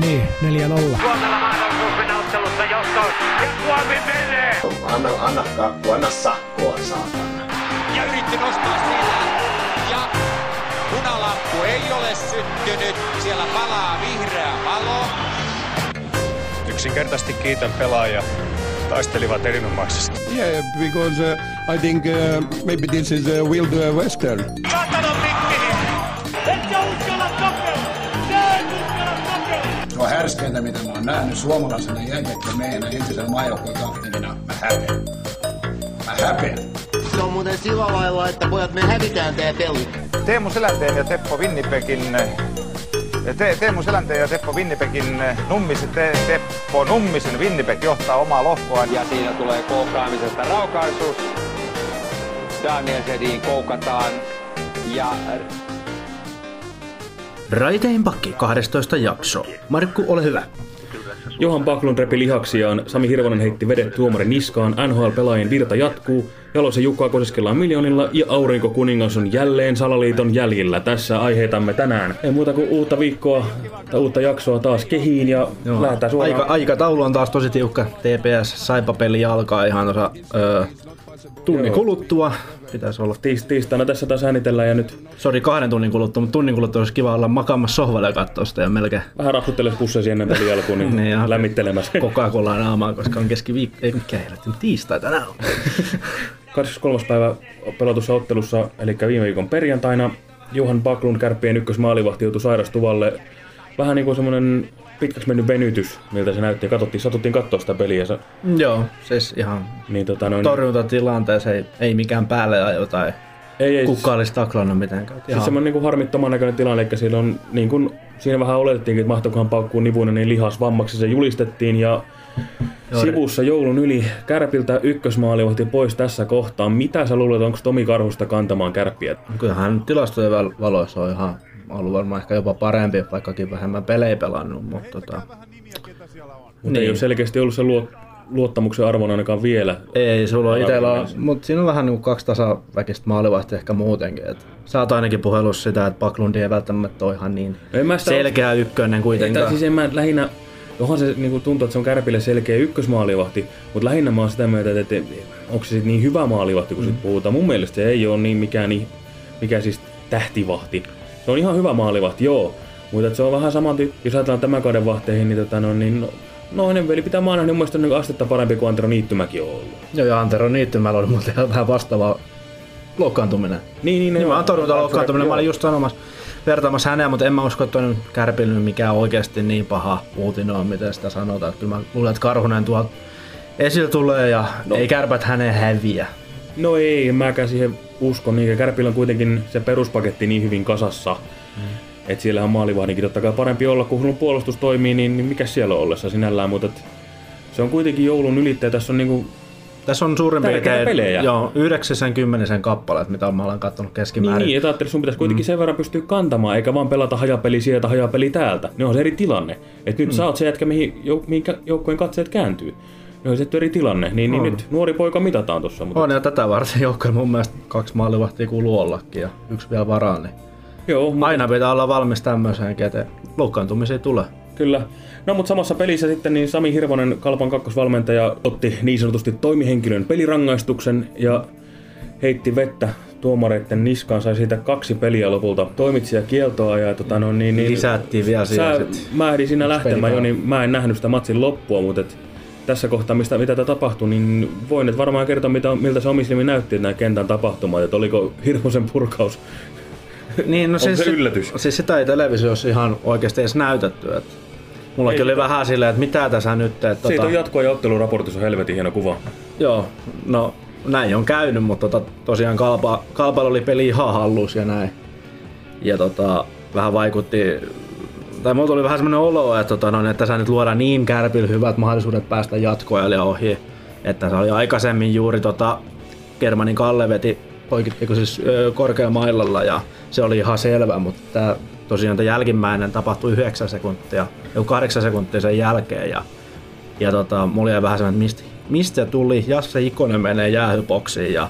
Niin, 4-0. Suomella ottelussa johtoon. Ja Suomi menee! Anna, anna kakku, anna sakkoa, saatana. ja yritti nostaa sillä. Ja punalamppu ei ole syttynyt. Siellä palaa vihreä valo. Yksinkertaisesti kiitän pelaajia. Taistelivat erinomaisesti. Yeah, because uh, I think uh, maybe this is a Wild uh, Western. Saatana Mikkeli! Härskeintä, mitä mä oon nähnyt suomalaisena jänkettä meidän entisen maajoukkojen kapteenina. Mä häpeän. Mä häpeän. Se on muuten sillä lailla, että pojat me hävitään tää peli. Teemu Selänteen ja Teppo Winnipegin te, Teemu Selänteen ja Teppo Winnipegin Nummisen, te, Teppo Nummisen Winnipeg johtaa omaa lohkoaan. Ja siinä tulee koukkaamisesta raukaisuus. Daniel Sedin koukataan. Ja Raiteen pakki 12 jakso. Markku, ole hyvä. Johan Paklun repi lihaksiaan, Sami Hirvonen heitti vedet tuomarin niskaan, NHL-pelaajien virta jatkuu, Jalosen Jukkaa koseskellaan miljoonilla ja Aurinko Kuningas on jälleen salaliiton jäljillä. Tässä aiheitamme tänään. Ei muuta kuin uutta viikkoa tai uutta jaksoa taas kehiin ja Joo. lähdetään suoraan. Aika, aikataulu on taas tosi tiukka. TPS Saipa-peli alkaa ihan tuossa öö, tunnin kuluttua. Pitäisi olla. Tiis, tiistaina tässä taas äänitellään ja nyt... Sori kahden tunnin kuluttua, mutta tunnin kuluttua olisi kiva olla makaamassa sohvalle ja katsoa sitä ja melkein... Vähän rapsuttelee pusseesi ennen peli alkuun, niin, niin lämmittelemässä. Coca-Colaa naamaan, koska on keskiviikko... Ei mikä helvetti, tiistai tänään on. 23. päivä pelatussa ottelussa, eli viime viikon perjantaina, Johan Baklund kärppien ykkösmaalivahti joutui sairastuvalle. Vähän niin kuin semmoinen pitkäksi mennyt venytys, miltä se näytti. Katsottiin, satuttiin katsoa sitä peliä. Joo, siis ihan niin, tota, noin... torjuntatilanteessa ei, ei mikään päälle ja jotain. Ei, ei, Kuka olisi taklannut mitenkään. Siis semmoinen niin kuin harmittoman näköinen tilanne, eli siellä on, niin kuin, siinä vähän oletettiinkin, että mahtoikohan paukkuu nivuinen niin lihas vammaksi se julistettiin ja Joo, sivussa joulun yli Kärpiltä ykkösmaalivahti pois tässä kohtaa. Mitä sä luulet, onko Tomi Karhusta kantamaan kärppiä? Kyllähän tilastojen valoissa on ihan ollut varmaan ehkä jopa parempi, vaikkakin vähemmän pelejä pelannut, mutta tota... Mutta niin. ei ole selkeästi ollut se luot, luottamuksen arvon ainakaan vielä. Ei, sulla on itsellä, mutta siinä on vähän niin kuin kaksi tasaväkistä maalivahtia ehkä muutenkin. Et sä oot ainakin puhelussa sitä, että Paklundi ei välttämättä ole ihan niin selkeä ykkönen kuitenkaan. Ei, siis en mä lähinnä Onhan se niin kuin tuntuu, että se on Kärpille selkeä ykkösmaalivahti, mutta lähinnä mä oon sitä mieltä, että onko se sitten niin hyvä maalivahti, kun mm. sit puhutaan. Mun mielestä se ei ole niin mikään, niin, mikä siis tähtivahti. Se on ihan hyvä maalivahti, joo. Mutta se on vähän saman tyyppi, jos ajatellaan tämän kauden vahteihin, niin, tota, no, niin no, no veli pitää maana, niin mun mielestä astetta parempi kuin Antero Niittymäki on ollut. Joo, ja Antero Niittymällä oli muuten vähän vastaava loukkaantuminen. Niin, niin, niin mä oon torjunta loukkaantuminen, mä olin just sanomassa vertaamassa häneen, mutta en mä usko, että on kärpillä mikään oikeasti niin paha uutinen on, miten sitä sanotaan. Kyllä mä luulen, että Karhunen tuolta esillä tulee ja no. ei kärpät häneen häviä. No ei, mäkään siihen uskon. Niin, Kärpillä on kuitenkin se peruspaketti niin hyvin kasassa. Mm. Että siellä on maalivahdinkin totta kai parempi olla, kun sun puolustus toimii, niin, niin mikä siellä on ollessa sinällään. Mutta se on kuitenkin joulun ylittäjä. Tässä on niinku tässä on suurin piirtein pelejä. Joo, 90 kappaleet, mitä mä olen katsonut keskimäärin. Niin, että ajattelin, sun pitäisi kuitenkin mm. sen verran pystyä kantamaan, eikä vaan pelata hajapeli sieltä, hajapeli täältä. Ne on se eri tilanne. Että nyt mm. sä oot se jätkä, mihin, mihin joukkojen katseet kääntyy. Ne on se eri tilanne. Niin, niin nyt nuori poika mitataan tuossa. Mutta... On, ja tätä varten joukkojen mun mielestä kaksi maalivahtia kuuluu ollakin ja yksi vielä varaan. Niin Joo, mutta... Aina pitää olla valmis tämmöiseenkin, että loukkaantumisia tulee. Kyllä. No mutta samassa pelissä sitten niin Sami Hirvonen, Kalpan kakkosvalmentaja, otti niin sanotusti toimihenkilön pelirangaistuksen ja heitti vettä tuomareiden niskaan, sai siitä kaksi peliä lopulta toimitsija kieltoa ja tota, no, niin, niin, lisättiin vielä siihen. Mä ehdin siinä lähtemään jo, niin mä en nähnyt sitä matsin loppua, mutta et tässä kohtaa, mistä, mitä tämä tapahtui, niin voin et varmaan kertoa, mitä, miltä se omisilmi näytti, nämä kentän tapahtumat, että oliko Hirvosen purkaus niin, no siis, se yllätys? Siis sitä ei televisiossa ihan oikeasti edes näytetty. Että mullakin oli vähän silleen, että mitä tässä nyt... Että, Siitä tota... on jatkoa ja otteluraportissa on helvetin hieno kuva. Joo, no näin on käynyt, mutta tota, tosiaan Kalpa, Kalpalla oli peli ihan hallus ja näin. Ja tota, vähän vaikutti, tai mulla tuli vähän semmoinen olo, että, tota, no, että tässä nyt luodaan niin kärpillä hyvät mahdollisuudet päästä jatkoajalle ohi. Että se oli aikaisemmin juuri tota, Germanin Kalle veti poikit, siis, korkeamailalla ja se oli ihan selvä, mutta tämä tosiaan tämä jälkimmäinen tapahtui 9 sekuntia, joku 8 sekuntia sen jälkeen ja, ja tota, mulla jäi vähän semmoinen, että mistä, mistä tuli, Jasse Ikonen menee jäähyboksiin ja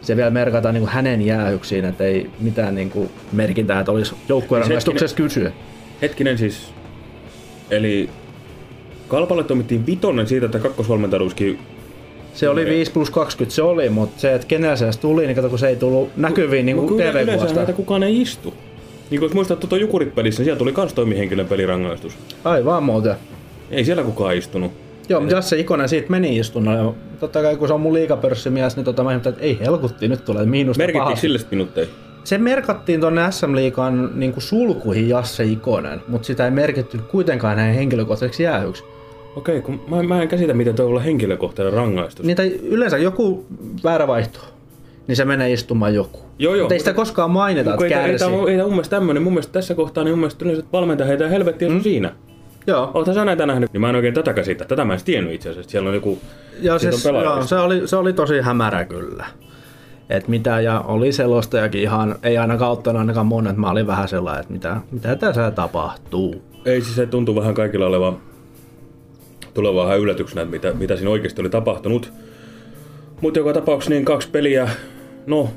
se vielä merkataan niin kuin hänen jäähyksiin, että ei mitään niin kuin merkintää, että olisi joukkueen rangaistuksessa kysyä. Hetkinen siis, Eli Kalpalle toimittiin vitonen siitä, että kakkosvalmentaja olisikin Se oli 5 plus 20, se oli, mutta se, että kenellä se tuli, niin kato, kun se ei tullut näkyviin niin No, kuin yleensä TV-kuvasta. näitä kukaan ei istu. Niin kuin muistat tuota Jukurit-pelissä, niin siellä tuli kans toimihenkilön pelirangaistus. Aivan muuten. Ei siellä kukaan istunut. Joo, mutta se Ikonen siitä meni istunnolle, totta kai kun se on mun liikapörssimies, niin tota, mä että ei helkutti, nyt tulee miinusta Merkittiin sille minuutteja. Se merkattiin tonne SM Liikan niin sulkuihin Jasse Ikonen, mutta sitä ei merkitty kuitenkaan näin henkilökohtaiseksi jäähyksi. Okei, kun mä, mä en käsitä, miten toi olla henkilökohtainen rangaistus. Niitä yleensä joku väärä vaihto, niin se menee istumaan joku. Joo, joo. Mutta ei sitä koskaan mainita, että ei, ei, ole- ei tää mun mielestä tämmönen. Mun mielestä tässä kohtaa niin mun mielestä yleensä että valmentaja heitä helvettiä mm. siinä. Joo. Oothan sä näitä nähnyt? Niin mä en oikein tätä käsitä. Tätä mä en tiennyt itse asiassa. Siellä on joku... Joo, siis, on joo se, oli, se oli tosi hämärä kyllä. Et mitä, ja oli selostajakin ihan, ei ainakaan ottanut ainakaan monet, mä olin vähän sellainen, että mitä, mitä tässä tapahtuu. Ei siis se tuntuu vähän kaikilla olevan tuleva vähän yllätyksenä, että mitä, mitä siinä oikeasti oli tapahtunut. Mutta joka tapauksessa niin kaksi peliä, no,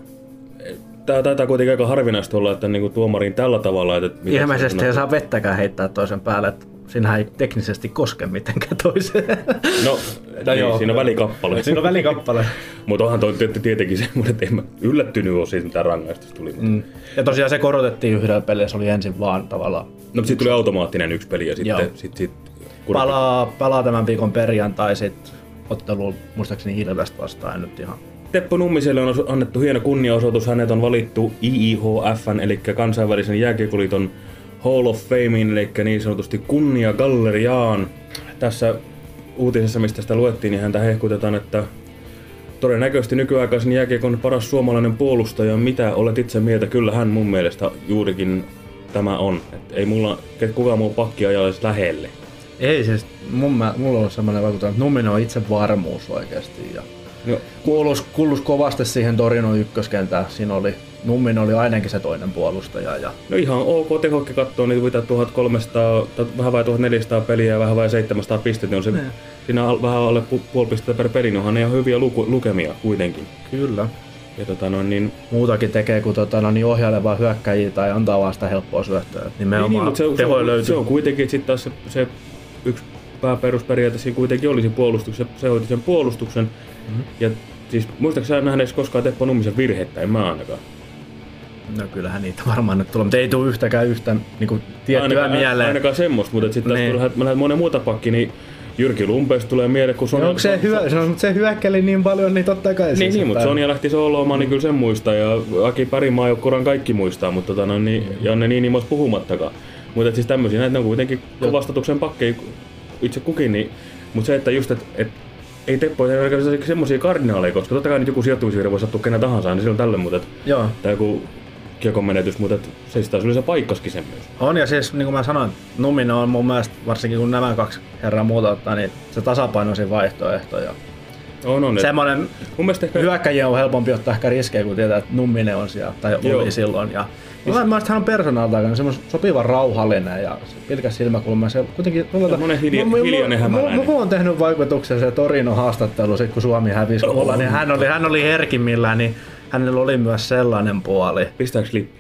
tää taitaa kuitenkin aika harvinaista olla, että niinku tuomarin tällä tavalla, että... Ilmeisesti se- ei saa vettäkään heittää toisen päälle, että siinähän ei teknisesti koske mitenkään toiseen. No, niin, joo. siinä on välikappale. Siinä on välikappale. Mutta onhan toi tietenkin semmoinen, että en mä yllättynyt ole siitä, mitä rangaistus tuli. Mm. Ja tosiaan se korotettiin yhdellä pelillä, se oli ensin vaan tavallaan No, mutta sitten tuli automaattinen yksi peli ja sitten sit, sit, palaa, palaa tämän viikon perjantai sit ottelu muistaakseni Ilvestä vastaan nyt ihan. Teppo Nummiselle on annettu hieno kunniaosoitus. Hänet on valittu IIHFn, eli kansainvälisen jääkiekkoliiton Hall of Famein, eli niin sanotusti kunniagalleriaan. Tässä uutisessa, mistä sitä luettiin, niin häntä hehkutetaan, että todennäköisesti nykyaikaisen jääkiekon paras suomalainen puolustaja. Mitä olet itse mieltä? Kyllä hän mun mielestä juurikin tämä on. Et ei mulla kukaan muu pakki edes lähelle. Ei siis, mun, mä, mulla on ollut semmoinen vaikutelma, että Numminen on itse varmuus oikeasti. Ja kuulus, kuulus kovasti siihen Torino ykköskentään. Siinä oli, Numminen oli ainakin se toinen puolustaja. Ja No ihan ok tehokki katsoo niitä mitä 1300, tai vähän vai 1400 peliä ja vähän vai 700 pistettä, niin on se, Niin. siinä on vähän alle pu- puoli pistettä per peli, niin onhan ne ihan hyviä luku, lukemia kuitenkin. kyllä. Ja tota noin, niin, Muutakin tekee kuin tota, no, niin ohjailevaa hyökkäjiä tai antaa vaan sitä helppoa syöttöä. niin, Nimenomaan niin, mutta se, se, tehoja on, löytyy. se on kuitenkin sitten taas se, se yksi pääperusperiaate siinä kuitenkin olisi puolustuksen, se hoiti sen puolustuksen. Mm-hmm. Ja siis muistaakseni sä nähneet koskaan Teppo Nummisen virhettä, en mä ainakaan. No kyllähän niitä varmaan nyt tulee, mutta ei tule yhtäkään yhtä niin kuin, tiettyä ainakaan, mieleen. ainakaan semmoista, mutta sitten Niin. niin. taas kun lähdet monen muuta pakki, niin Jyrki Lumpeesta tulee mieleen, kun No, Sonja- onko se, hyö, se, mutta se hyökkeli niin paljon, niin totta kai Niin, siis, niin mutta Sonja lähti sooloamaan, niin kyllä sen muistaa. Ja Aki Pärimaa joukkuran kaikki muistaa, mutta tota, no, niin, Janne Niinimos puhumattakaan. Mutta siis tämmöisiä, näitä on kuitenkin vastatuksen pakkeja itse kukin. Niin, mutta se, että just, että et, ei Teppo ei semmoisia kardinaaleja, koska totta kai nyt joku sijoittumisvirhe voi sattua kenen tahansa, niin silloin tälle, mutta et, Joo. tai joku kiekon menetys, mutta se sitä yleensä paikkaskin sen myös. On ja siis niin kuin mä sanoin, Numinen on mun mielestä, varsinkin kun nämä kaksi herraa muuta ottaa, niin se tasapainoisin vaihtoehto. Ja On, on. semmoinen Mun mielestä ehkä, hyökkäjien on helpompi ottaa ehkä riskejä, kun tietää, että Numminen on siellä, tai Joo. oli silloin. Ja Mä mä hän on persoonaltaan semmoinen sopivan rauhallinen ja pilkäs silmäkulma. Se kuitenkin... Semmonen hilja- hiljainen hämäläinen. Mulla on tehnyt vaikutuksen se Torino haastattelu, sit kun Suomi hävisi oh. niin hän oli, hän oli herkimmillään, niin hänellä oli myös sellainen puoli. pistääks klippi?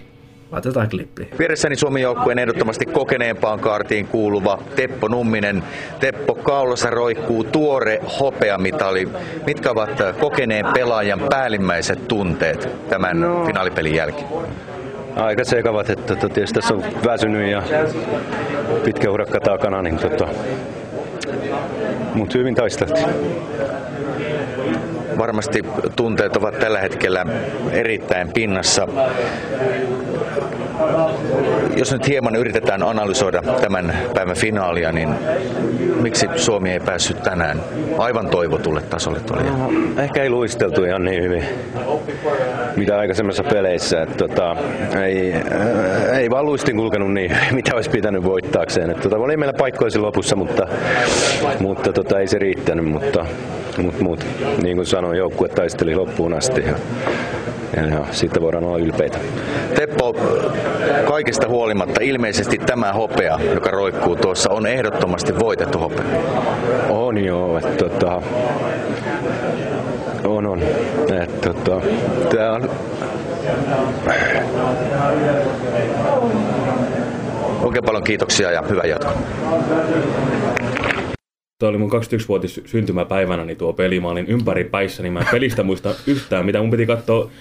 Laitetaan klippi. Vieressäni Suomen joukkueen ehdottomasti kokeneempaan kaartiin kuuluva Teppo Numminen. Teppo Kaulassa roikkuu tuore hopeamitali. Mitkä ovat kokeneen pelaajan päällimmäiset tunteet tämän no. finaalipelin jälkeen? Aika sekavat, että tota, tietysti tässä on väsynyt ja pitkä urakka takana, niin tota, mutta hyvin taisteltiin. Varmasti tunteet ovat tällä hetkellä erittäin pinnassa. Jos nyt hieman yritetään analysoida tämän päivän finaalia, niin miksi Suomi ei päässyt tänään aivan toivotulle tasolle tuolle? No, ehkä ei luisteltu ihan niin hyvin, mitä aikaisemmissa peleissä. Että, tota, ei, äh, ei vaan luistin kulkenut niin mitä olisi pitänyt voittaakseen. Että, tota, oli meillä paikkoja lopussa, mutta, mutta tota, ei se riittänyt. Mutta, mutta, mutta niin kuin sanoin, joukkue taisteli loppuun asti. Ja, ja, siitä voidaan olla ylpeitä. Teppo, kaikesta huolimatta ilmeisesti tämä hopea, joka roikkuu tuossa, on ehdottomasti voitettu hopea. On joo, että tota, on on. Et, tota, tää on, Oikein paljon kiitoksia ja hyvää jatkoa. Tuo oli mun 21-vuotis syntymäpäivänä niin tuo peli. Mä olin ympäri päissä, niin mä en pelistä muista yhtään, mitä mun piti katsoa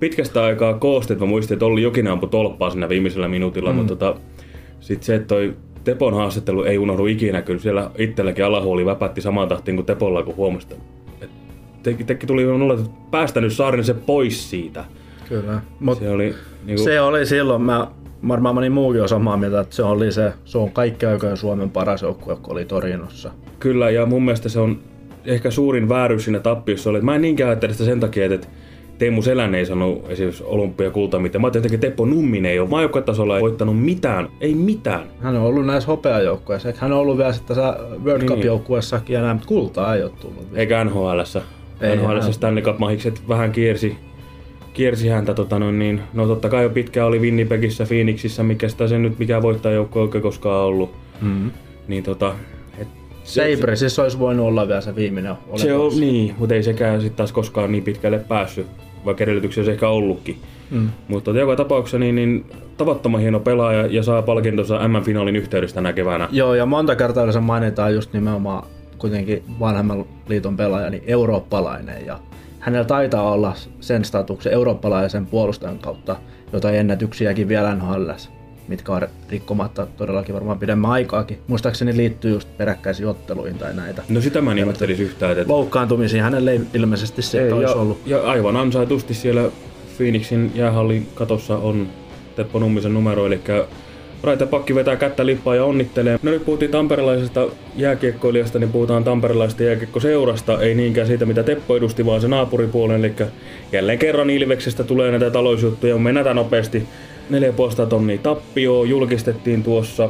pitkästä aikaa koosti, että mä muistin, että Olli Jokinen ampui tolppaa siinä viimeisellä minuutilla, mm. mutta tota, sitten se, että toi Tepon haastattelu ei unohdu ikinä, kyllä siellä itselläkin alahuoli väpätti samaan tahtiin kuin Tepolla, kun huomasi, että teki, teki tuli minulle, että päästänyt se pois siitä. Kyllä. Mut se oli, niinku... se oli silloin, mä varmaan moni muukin on samaa mieltä, että se oli se, se on kaikki aikojen Suomen paras joukkue, joka oli Torinossa. Kyllä, ja mun mielestä se on ehkä suurin vääryys siinä tappiossa oli, että mä en niinkään ajattele sitä sen takia, että Teemu Selän ei sanonut esimerkiksi olympiakulta mitään. Mä ajattelin, että Teppo Numminen ei ole maajoukkuetasolla ei voittanut mitään. Ei mitään. Hän on ollut näissä hopeajoukkueissa. Hän on ollut vielä sitten World Cup-joukkueessakin ja näin, mutta kultaa ei ole tullut. Eikä NHLssä. Ei, NHLssä Stanley Cup-mahikset vähän kiersi, kiersi häntä. Tota noin, niin, no totta kai jo pitkään oli Winnipegissä, Phoenixissa, mikä sitä sen nyt mikään voittajajoukko oikein koskaan ollut. Mm-hmm. Niin tota, Sabresissa olisi voinut olla vielä se viimeinen Se on, niin, mutta ei sekään sitten taas koskaan niin pitkälle päässyt vaikka edellytyksiä olisi ehkä ollutkin. Mm. Mutta joka tapauksessa niin, niin tavattoman hieno pelaaja ja saa palkintonsa M-finaalin yhteydestä tänä keväänä. Joo, ja monta kertaa yleensä mainitaan just nimenomaan kuitenkin vanhemman liiton pelaaja, niin eurooppalainen. Ja hänellä taitaa olla sen statuksen eurooppalaisen puolustajan kautta jotain ennätyksiäkin vielä NHL mitkä on rikkomatta todellakin varmaan pidemmän aikaakin. Muistaakseni liittyy just peräkkäisiin otteluihin tai näitä. No sitä mä en ihmettelisi yhtään. Että... Loukkaantumisiin hänelle ei ilmeisesti se ei, olisi ja, ollut. Ja aivan ansaitusti siellä Phoenixin jäähallin katossa on Teppo Nummisen numero, eli Raita Pakki vetää kättä lippaa ja onnittelee. No nyt puhuttiin tamperelaisesta jääkiekkoilijasta, niin puhutaan tamperelaisesta jääkiekkoseurasta, ei niinkään siitä mitä Teppo edusti, vaan se naapuripuolen. Eli jälleen kerran Ilveksestä tulee näitä talousjuttuja, mennään nopeasti 4,5 tonnia tappio julkistettiin tuossa.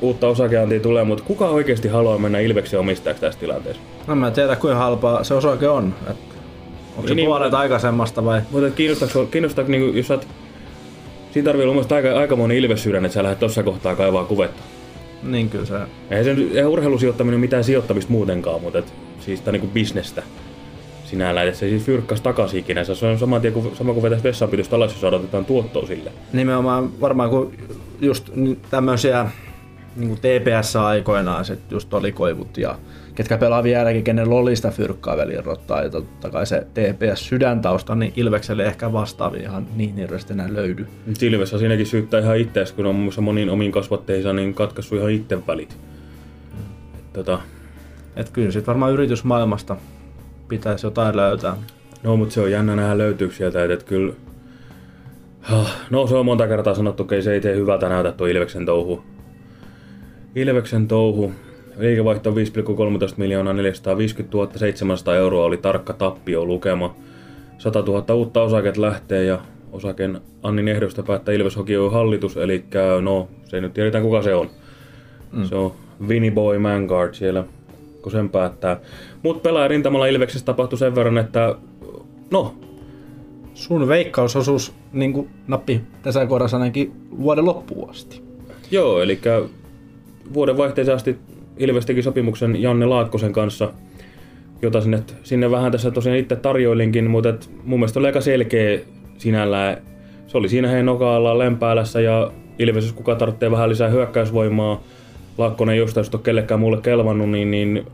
Uutta osakeantia tulee, mutta kuka oikeasti haluaa mennä Ilveksen omistajaksi tässä tilanteessa? No mä en tiedä kuinka halpaa se osake on. Et onko se niin, puolet mutta, aikaisemmasta vai? Mutta kiinnostaako, kiinnostaako niin, jos oot, siinä tarvii olla aika, aika moni ilves että sä lähdet tuossa kohtaa kaivaa kuvetta. Niin kyllä se. Ei se ei urheilusijoittaminen mitään sijoittamista muutenkaan, mutta et, siis tää niinku bisnestä sinällään, että se siis fyrkkas takaisin ikinä. Se on sama, tie kuin, sama kuin vetäisi vessanpitosta alas, jos odotetaan tuottoa sille. Nimenomaan varmaan kun just tämmöisiä niin TPS-aikoinaan se just koivut ja ketkä pelaa vieläkin, kenellä oli sitä fyrkkaa velirottaa ja totta kai se TPS sydäntausta, niin Ilvekselle ehkä vastaavia ihan niin hirveästi enää löydy. Ilves on siinäkin syyttää ihan itseäsi, kun on muun muassa moniin omiin kasvatteissa niin katkaissut ihan itse välit. Mm. Tota. Et kyllä sitten varmaan yritysmaailmasta pitäisi jotain löytää. No, mutta se on jännä nähdä löytyykö sieltä, että kyllä... No, se on monta kertaa sanottu, että se ei tee hyvältä näytä tuo Ilveksen touhu. Ilveksen touhu. Liikevaihto 5,13 miljoonaa 450 700 euroa oli tarkka tappio lukema. 100 000 uutta osaket lähtee ja osaken Annin ehdosta päättää Ilves Hockey hallitus, eli no, se ei nyt tiedetä kuka se on. Mm. Se on Vinny Boy Mangard siellä kun sen päättää. Mutta pelaajarintamalla Ilveksessä tapahtui sen verran, että no... Sun veikkausosuus niin nappi tässä kohdassa ainakin vuoden loppuun asti. Joo, eli vuoden vaihteeseen asti Ilves teki sopimuksen Janne Laakkosen kanssa, jota sinne, sinne vähän tässä tosiaan itse tarjoilinkin, mutta et mun mielestä oli aika selkeä sinällään. Se oli siinä heidän nokaalla lempäälässä ja Ilves, jos kuka tarvitsee vähän lisää hyökkäysvoimaa, Laakkonen just jos ole kellekään mulle kelvannut, niin, niin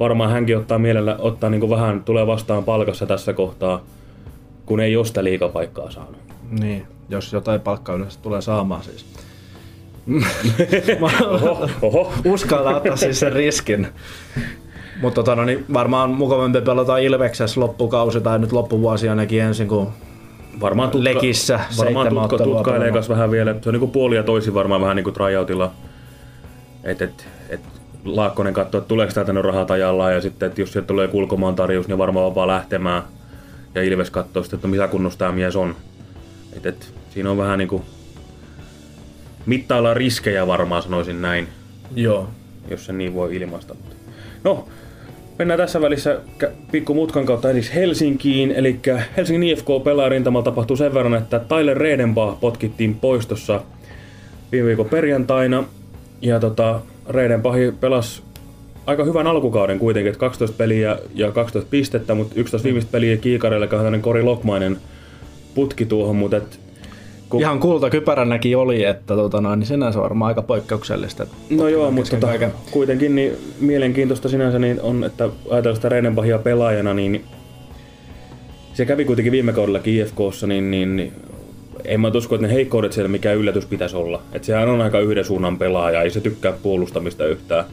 varmaan hänkin ottaa mielellä, ottaa niin vähän, tulee vastaan palkassa tässä kohtaa, kun ei josta liikapaikkaa saanut. Niin, jos jotain palkkaa yleensä tulee saamaan siis. oho, oho. Uskalla ottaa siis sen riskin. Mutta tota, no, niin varmaan mukavampi pelata Ilveksessä loppukausi tai nyt loppuvuosi ainakin ensin kuin varmaan tutka, Lekissä varmaan tutka, tutkailee vähän vielä. Se on niin kuin puoli ja toisin varmaan vähän niin kuin tryoutilla et, et Laakkonen katsoo, että tuleeko täältä rahat ajallaan ja sitten, että jos sieltä tulee kulkomaan tarjous, niin varmaan vapaa lähtemään. Ja Ilves katsoo sitten, että mitä kunnossa tämä mies on. Et, et, siinä on vähän niinku mittaillaan riskejä varmaan sanoisin näin. Joo. Jos se niin voi ilmaista. No, mennään tässä välissä pikku mutkan kautta ensiksi Helsinkiin. Eli Helsingin IFK pelaajarintamalla tapahtui sen verran, että Tyler Redenbach potkittiin poistossa viime viikon perjantaina. Ja tota, Reiden Pahi pelasi aika hyvän alkukauden kuitenkin, että 12 peliä ja 12 pistettä, mutta 11 viimeistä peliä kiikareille tämmöinen Kori Lokmainen putki tuohon, mutta et Ku... Ihan kultakypäränäkin oli, että tota, noin, niin sinänsä varmaan aika poikkeuksellista. No joo, mutta tota, kaiken. kuitenkin niin mielenkiintoista sinänsä niin on, että ajatellaan sitä Reinenbachia pelaajana, niin se kävi kuitenkin viime kaudella IFKssa, niin, niin, niin en mä usko, että ne heikkoudet siellä mikä yllätys pitäisi olla. Että sehän on aika yhden suunnan pelaaja, ei se tykkää puolustamista yhtään.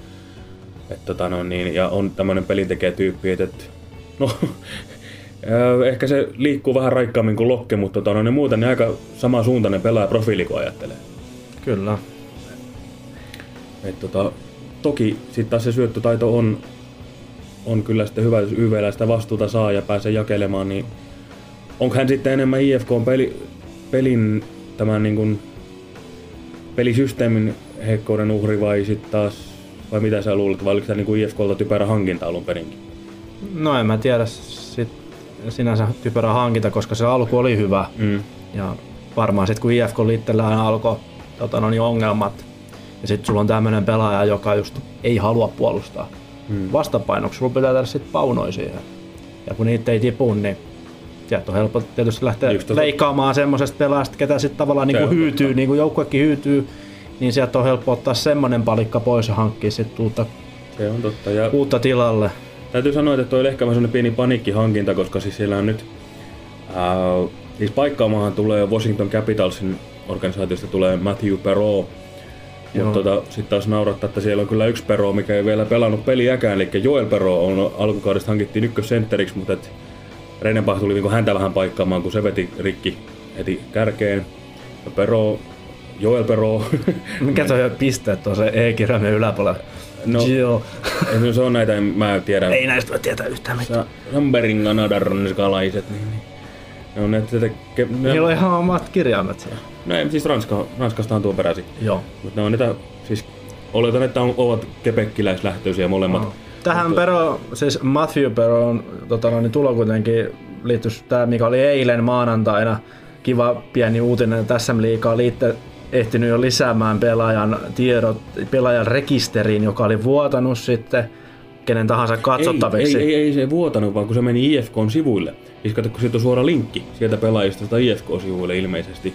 Et tota no, niin, ja on tämmöinen pelintekijätyyppi, että et, no, ehkä se liikkuu vähän raikkaammin kuin Lokke, mutta tota, no, ne muuten ne aika sama suuntainen pelaaja profiili, kun ajattelee. Kyllä. Et tota, toki sitten taas se syöttötaito on, on kyllä sitten hyvä, jos YVllä sitä vastuuta saa ja pääsee jakelemaan, niin onko hän sitten enemmän IFK peli, pelin tämän niin kuin pelisysteemin heikkouden uhri vai sitten taas, vai mitä sä luulet, vai oliko tämä niin kuin IFKlta typerä hankinta alun perinkin? No en mä tiedä sit sinänsä typerä hankinta, koska se alku oli hyvä. Mm. Ja varmaan sitten kun IFK liitteellään alkoi tota, no niin ongelmat, ja sitten sulla on tämmöinen pelaaja, joka just ei halua puolustaa. Mm. Vastapainoksi sulla pitää tehdä sitten paunoja siihen. Ja kun niitä ei tipu, niin sieltä on helppo tietysti lähteä Just tota- leikkaamaan semmoisesta pelaajasta, ketä sitten tavallaan niinku hyytyy, niin kuin joukkuekin hyytyy, niin sieltä on helppo ottaa semmoinen palikka pois ja hankkia sitten uutta, Se on totta. Ja uutta tilalle. Täytyy sanoa, että toi oli ehkä vähän pieni paniikkihankinta, koska siis siellä on nyt... Ää, siis paikkaamaan tulee Washington Capitalsin organisaatiosta tulee Matthew Perot. Mutta tota, sitten taas naurattaa, että siellä on kyllä yksi Perot, mikä ei vielä pelannut peliäkään. Eli Joel Perot on alkukaudesta hankittiin ykkössentteriksi, mutta et Reinenbach tuli niinku häntä vähän paikkaamaan, kun se veti rikki heti kärkeen. Ja Perot, Joel Perot. Mikä toi pisteet on se E-kirjaimen yläpuolella? No, Joo. se on näitä, en mä tiedä. Ei näistä voi tietää yhtään mitään. Samberin nadaronskalaiset, niin, niin. Ne on näitä, tätä, ke, ne, Niillä on ihan omat kirjaimet siellä. no ei, siis Ranska, Ranskasta on tuo peräisin. Joo. Mutta ne on niitä, siis oletan, että on, ovat kepekkiläislähtöisiä molemmat. Tähän Pero, siis Matthew Peron tota, niin tulo kuitenkin liittyy tämä, mikä oli eilen maanantaina. Kiva pieni uutinen tässä liikaa liitte ehtinyt jo lisäämään pelaajan tiedot pelaajan rekisteriin, joka oli vuotanut sitten kenen tahansa katsottaviksi. Ei, ei, ei, se vuotanut, vaan kun se meni IFKn sivuille. Siis kato, kun sieltä on suora linkki sieltä pelaajista sitä IFK-sivuille ilmeisesti.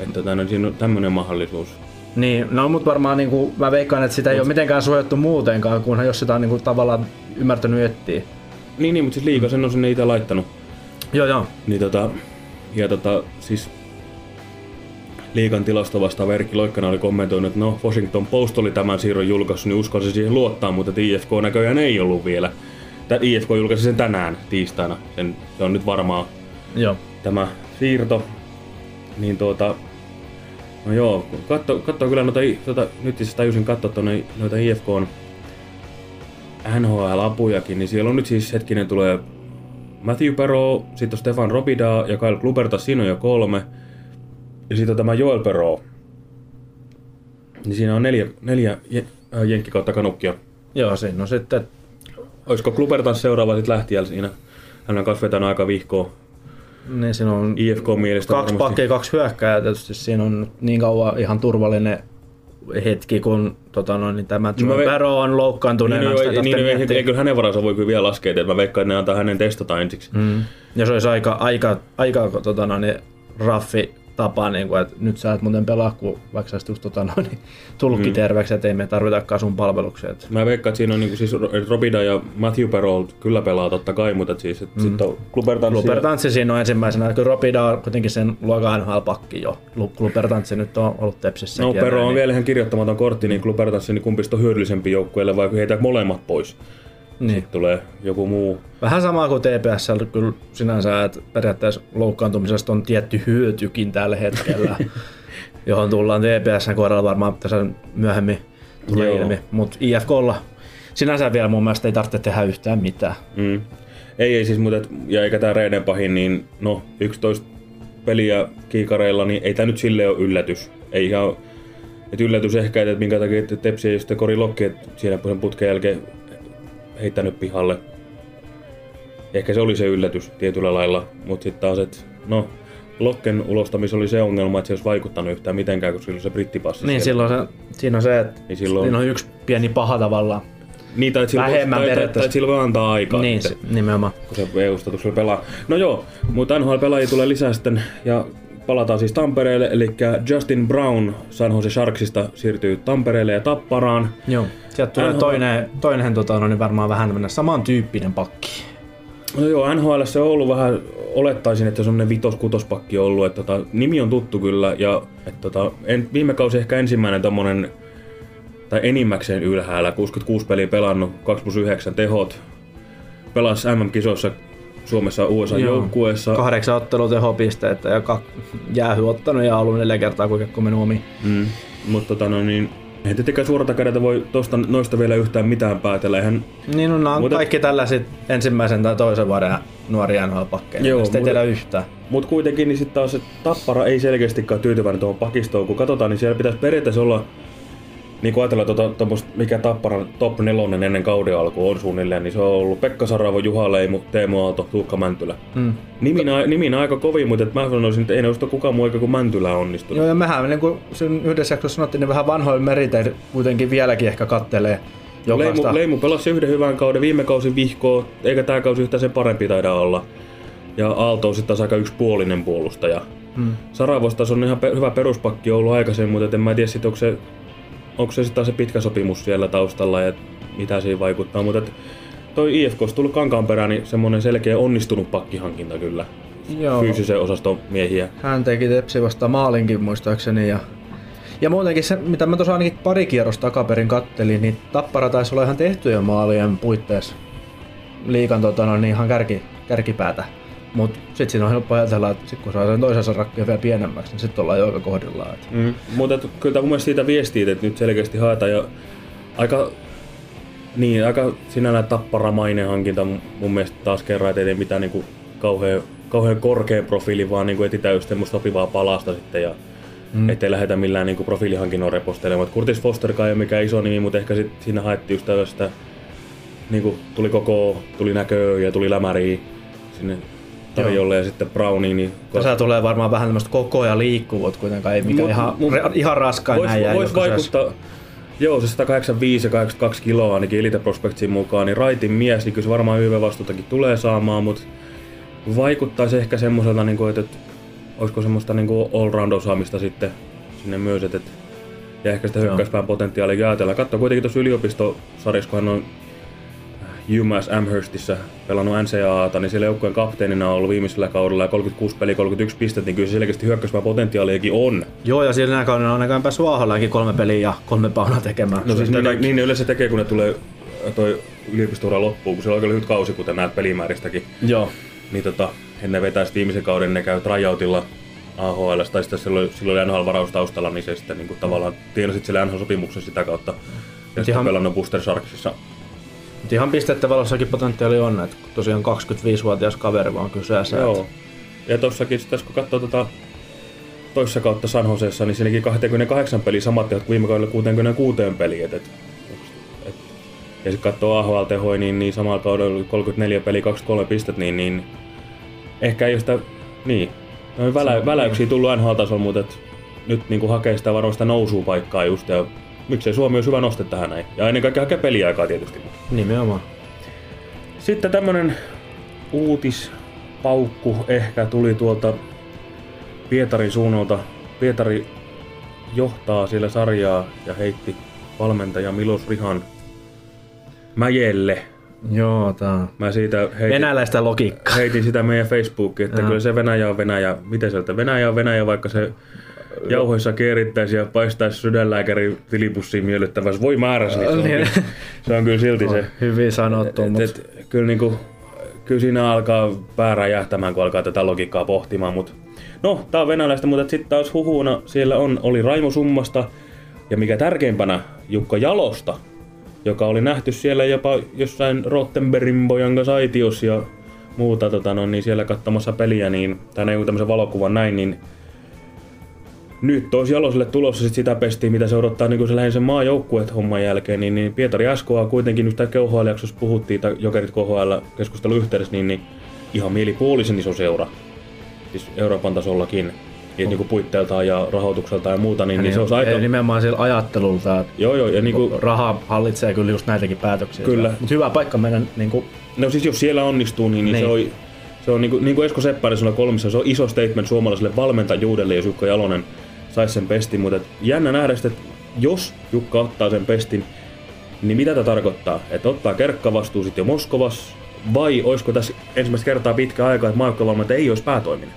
Että tota, no, siinä on tämmöinen mahdollisuus. Niin, no mutta varmaan niin kuin, mä veikkaan, että sitä ei ole mitenkään suojattu muutenkaan, kunhan jos sitä on niin kuin, tavallaan ymmärtänyt etsiä. Niin, niin mutta siis liiga sen on sinne itse laittanut. Joo, joo. Niin tota, ja tota, siis liikan tilasta vastaava Erkki Loikkanen oli kommentoinut, että no Washington Post oli tämän siirron julkaissut, niin uskalsi siihen luottaa, mutta että IFK näköjään ei ollut vielä. Tää IFK julkaisi sen tänään tiistaina, sen, se on nyt varmaa Joo. tämä siirto. Niin tuota, no joo, katso, katso kyllä noita, tuota, nyt siis tajusin katsoa tuonne noita IFKn NHL-apujakin, niin siellä on nyt siis hetkinen tulee Matthew Perot, sitten on Stefan Robida ja Kyle Klubertas, siinä on jo kolme. Ja sitten on tämä Joel Perot. Niin siinä on neljä, neljä äh, jenkki kautta kanukkia. Joo, siinä on sitten Olisiko Klubertas seuraava sitten lähtijällä siinä? Hän on kanssa vetänyt aika vihkoa Niin siinä on IFK mielestä kaksi varmasti. pakkia, kaksi hyökkääjää. Tietysti siinä on niin kauan ihan turvallinen hetki, kun tota noin, niin tämä mä Joe ve- Barrow on loukkaantuneena. Niin, niin, niin, niin, ei, kyllä hänen varansa voi kyllä vielä laskea, että mä veikkaan, että ne antaa hänen testata ensiksi. Mm. Ja se olisi aika, aika, aika tota noin, niin raffi tapa, niin kuin, että nyt sä et muuten pelaa, kun vaikka sä just tota noin, niin tullutkin Mm. terveeksi, että ei me tarvitakaan sun palveluksia. Et. Mä veikkaan, että siinä on niinku siis Robida ja Matthew Perot kyllä pelaa totta kai, mutta et siis, et Mm. sit on Klubertanssi. Klubertantsi siinä on ensimmäisenä, kun Ropida on kuitenkin sen luokan NHL-pakki jo. Lu- Klubertantsi nyt on ollut Tepsissä. No Pero on vielä ihan kirjoittamaton kortti, niin Klubertanssi, niin kumpista on hyödyllisempi joukkueelle, vai heitä molemmat pois. Niin. Sitten tulee joku muu. Vähän sama kuin TPS kyllä sinänsä, että periaatteessa loukkaantumisesta on tietty hyötykin tällä hetkellä, johon tullaan TPSn kohdalla varmaan tässä myöhemmin tulee Joo. ilmi. Mutta IFKlla sinänsä vielä mun mielestä ei tarvitse tehdä yhtään mitään. Mm. Ei, ei siis, mutta et, ja eikä tää Reidenpahin, niin no 11 peliä kiikareilla, niin ei tää nyt sille ole yllätys. Ei ihan, et yllätys ehkä, että minkä takia että Tepsi ei sitten Kori Lokki, että siinä sen putken jälkeen heittänyt pihalle. Ehkä se oli se yllätys tietyllä lailla, mutta sitten taas, että no, Lokken ulostamis oli se ongelma, että se ei olisi vaikuttanut yhtään mitenkään, koska sillä on se brittipassi Niin siellä. silloin se, siinä on se, että Niin silloin- siinä on yksi pieni paha tavallaan. Niin, tai voi- Vähemmän tai, tai, tai, voi antaa aikaa. Niin, sitten. se, nimenomaan. kun se EU-statuksella pelaa. No joo, mutta NHL-pelaajia tulee lisää sitten, ja palataan siis Tampereelle, eli Justin Brown San Jose Sharksista siirtyy Tampereelle ja Tapparaan. Joo. Sieltä tulee NHL toinen, toinen tota, no niin varmaan vähän tämmönen samantyyppinen pakki. No joo, NHL se on ollut vähän, olettaisin, että se on vitos-kutospakki ollut, että tota, nimi on tuttu kyllä, ja että tota, en, viime kausi ehkä ensimmäinen tommonen, tai enimmäkseen ylhäällä, 66 peliä pelannut, 2 plus 9 tehot, pelasi MM-kisoissa Suomessa USA Joo. joukkueessa. Kahdeksan ottelua tehopisteitä ja kak... jäähy ottanut ja ollut neljä kertaa kuinka mennyt omiin. Mm. Mutta tota, no, niin, ei tietenkään suorata kädeltä voi tosta, noista vielä yhtään mitään päätellä. Eihän, Niin no, nämä on Mutta- kaikki tällaiset ensimmäisen tai toisen vuoden nuoria NHL-pakkeja. Joo, Sitä ei mutta- tiedä yhtään. Mutta kuitenkin niin sitten taas se Tappara ei selkeästikään tyytyväinen tuohon pakistoon. Kun katsotaan, niin siellä pitäisi periaatteessa olla, niin kun ajatellaan tuota, tommoista, mikä Tapparan top nelonen ennen kauden alkua on suunnilleen, niin se on ollut Pekka Saravo, Juha Leimu, Teemu Aalto, Tuukka Mäntylä. Mm. Niminä, niminä aika kovin, mutta mä sanoisin, että ei noista kukaan muu kuin Mäntylä onnistunut. Joo, ja mehän niin kuin sen yhdessä jaksossa sanottiin, niin vähän vanhoilla meriteillä kuitenkin vieläkin ehkä kattelee jokaista. Leimu, Leimu pelasi yhden hyvän kauden, viime kausi vihkoo, eikä tämä kausi yhtään sen parempi taida olla. Ja Aalto on sitten taas aika yksipuolinen puolustaja. Mm. Saravosta on ihan pe- hyvä peruspakki ollut aikaisemmin, mutta en mä tiedä sit, onko se, onko se sitten se pitkä sopimus siellä taustalla ja mitä siinä vaikuttaa. Mutta et toi IFK on tullut kankaan perään, niin semmonen selkeä onnistunut pakkihankinta kyllä. Joo. Fyysisen osaston miehiä. Hän teki Tepsi vasta maalinkin muistaakseni. Ja, ja muutenkin se, mitä mä tuossa ainakin pari kierrosta takaperin kattelin, niin Tappara taisi olla ihan tehtyjen maalien puitteissa liikan tota, no, niin ihan kärki, kärkipäätä. Mutta sitten siinä on helppo ajatella, että sit kun saa sen toisensa rakkia vielä pienemmäksi, niin sitten ollaan jo aika kohdillaan. Et. Mm. Mutta kyllä tää mun mielestä siitä viestii, että nyt selkeästi haetaan jo aika, niin, aika sinällään tapparamainen hankinta mun- mielestä taas kerran, että ei mitään niinku kauhean, kauhean korkea profiili, vaan niinku etsitään just semmoista sopivaa palasta sitten ja Mm. ettei lähdetä millään niinku profiilihankinnon repostelemaan. Curtis Fosterkaan ei ole mikään iso nimi, mutta ehkä sit siinä haettiin just tällaista, niinku tuli koko, tuli näköä ja tuli lämäriä sinne tarjolle ja sitten Brownie, niin Tässä tulee varmaan vähän tämmöistä koko ja liikkuvuutta kuitenkaan, ei mikä Mut- ihan, mut- ihan raskain Vois, näin vois vaikuttaa, joo se 185 ja 82 kiloa ainakin Elite Prospectsin mukaan, niin raitin mies, niin kyllä se varmaan YV vastuutakin tulee saamaan, mutta vaikuttaisi ehkä semmoiselta, niin kuin, että, että olisiko semmoista niin kuin all-round osaamista sitten sinne myös, että, ja ehkä sitä Joo. hyökkäyspään potentiaalia ajatella. Katso kuitenkin tuossa yliopistosarjassa, kun hän on UMass Amherstissä pelannut NCAAta, niin siellä joukkueen kapteenina on ollut viimeisellä kaudella ja 36 peli 31 pistettä, niin kyllä se selkeästi hyökkäyspään potentiaaliakin on. Joo, ja siellä kaudella on ainakaan päässyt Uahollakin kolme peliä ja kolme paunaa tekemään. No siis Se- niin, niin ne yleensä tekee, kun ne tulee toi yliopistoura loppuun, kun se on aika lyhyt kausi, kuten näet pelimääristäkin. Joo. Niin tota, ennen vetää sit viimeisen kauden, ne käy tryoutilla AHL, tai sitten silloin, silloin oli NHL-varaus taustalla, niin se sitten niin kuin, tavallaan tienasit sillä NHL-sopimuksen sitä kautta. Ja sitten ihan- pelannut Booster Sharksissa. Mut ihan pistettä valossakin potentiaali on, että tosiaan 25-vuotias kaveri vaan kyseessä. Joo. Ja tossakin sitten, kun katsoo tota toissa kautta San Joseessa, niin siinäkin 28 peliä samat tehot kuin viime kaudella 66 peliä. Et, et, et, ja sitten katsoo AHL tehoja, niin, niin samalla kaudella oli 34 peliä, 23 pistet, niin, niin ehkä ei ole sitä, niin, noin välä, väläyksiä tullut NHL-tasolla, mutta et, nyt niin hakee sitä varmaan sitä nousua paikkaa just, ja miksei Suomi olisi hyvä noste tähän näin. Ja ennen kaikkea hakee peliaikaa tietysti. Nimenomaan. Sitten tämmönen uutispaukku ehkä tuli tuolta Pietarin suunnalta. Pietari johtaa siellä sarjaa ja heitti valmentaja Milos Rihan mäjelle. Joo, tää Mä siitä heitin, venäläistä logiikkaa. heitin sitä meidän Facebookiin, että Joo. kyllä se Venäjä on Venäjä. Miten sieltä? Venäjä on Venäjä, vaikka se jauhoissa keerittäisi ja paistaisi sydänlääkäri tilipussiin miellyttävässä voi määrässä, niin se on, Niin. kyllä, se on kyllä silti se. Hyvin sanottu, Et, mutta et, kyllä, niinku, kyllä siinä alkaa pää räjähtämään, kun alkaa tätä logiikkaa pohtimaan. Mut, no, tää on venäläistä, mutta sitten taas huhuuna siellä on, oli Raimo Summasta ja mikä tärkeimpänä Jukka Jalosta, joka oli nähty siellä jopa jossain Rottenbergin pojan kanssa aitios ja muuta, tota, no, niin siellä katsomassa peliä, niin, tai joku tämmöisen valokuvan näin, niin nyt olisi Jaloselle tulossa sit sitä pestiä, mitä se odottaa niin se lähinnä sen maajoukkueet homman jälkeen, niin, niin Pietari SKA kuitenkin, just tämä KHL-jaksossa puhuttiin, tai Jokerit KHL keskustelun yhteydessä, niin, niin ihan mielipuolisen iso seura. Siis Euroopan tasollakin. Ja niin kuin puitteeltaan ja rahoitukseltaan ja muuta, niin, niin se olisi aika... Ei nimenomaan sillä ajattelulta, että Joo, joo, ja niin kuin, raha hallitsee kyllä just näitäkin päätöksiä. Kyllä. Mutta hyvä paikka meidän niin kuin, No siis jos siellä onnistuu, niin, niin, Niin. Se, on, se on niinku, niinku Esko Seppäinen sanoi kolmissa, se on iso statement suomalaiselle valmentajuudelle, jos Jukka Jalonen saisi sen pestin, mutta jännä nähdä sitten, että jos Jukka ottaa sen pestin, niin mitä tämä tarkoittaa? Että ottaa kerkkavastuu sitten jo Moskovas, vai olisiko tässä ensimmäistä kertaa pitkä aika, että maajoukkuevalmentaja ei olisi päätoiminen?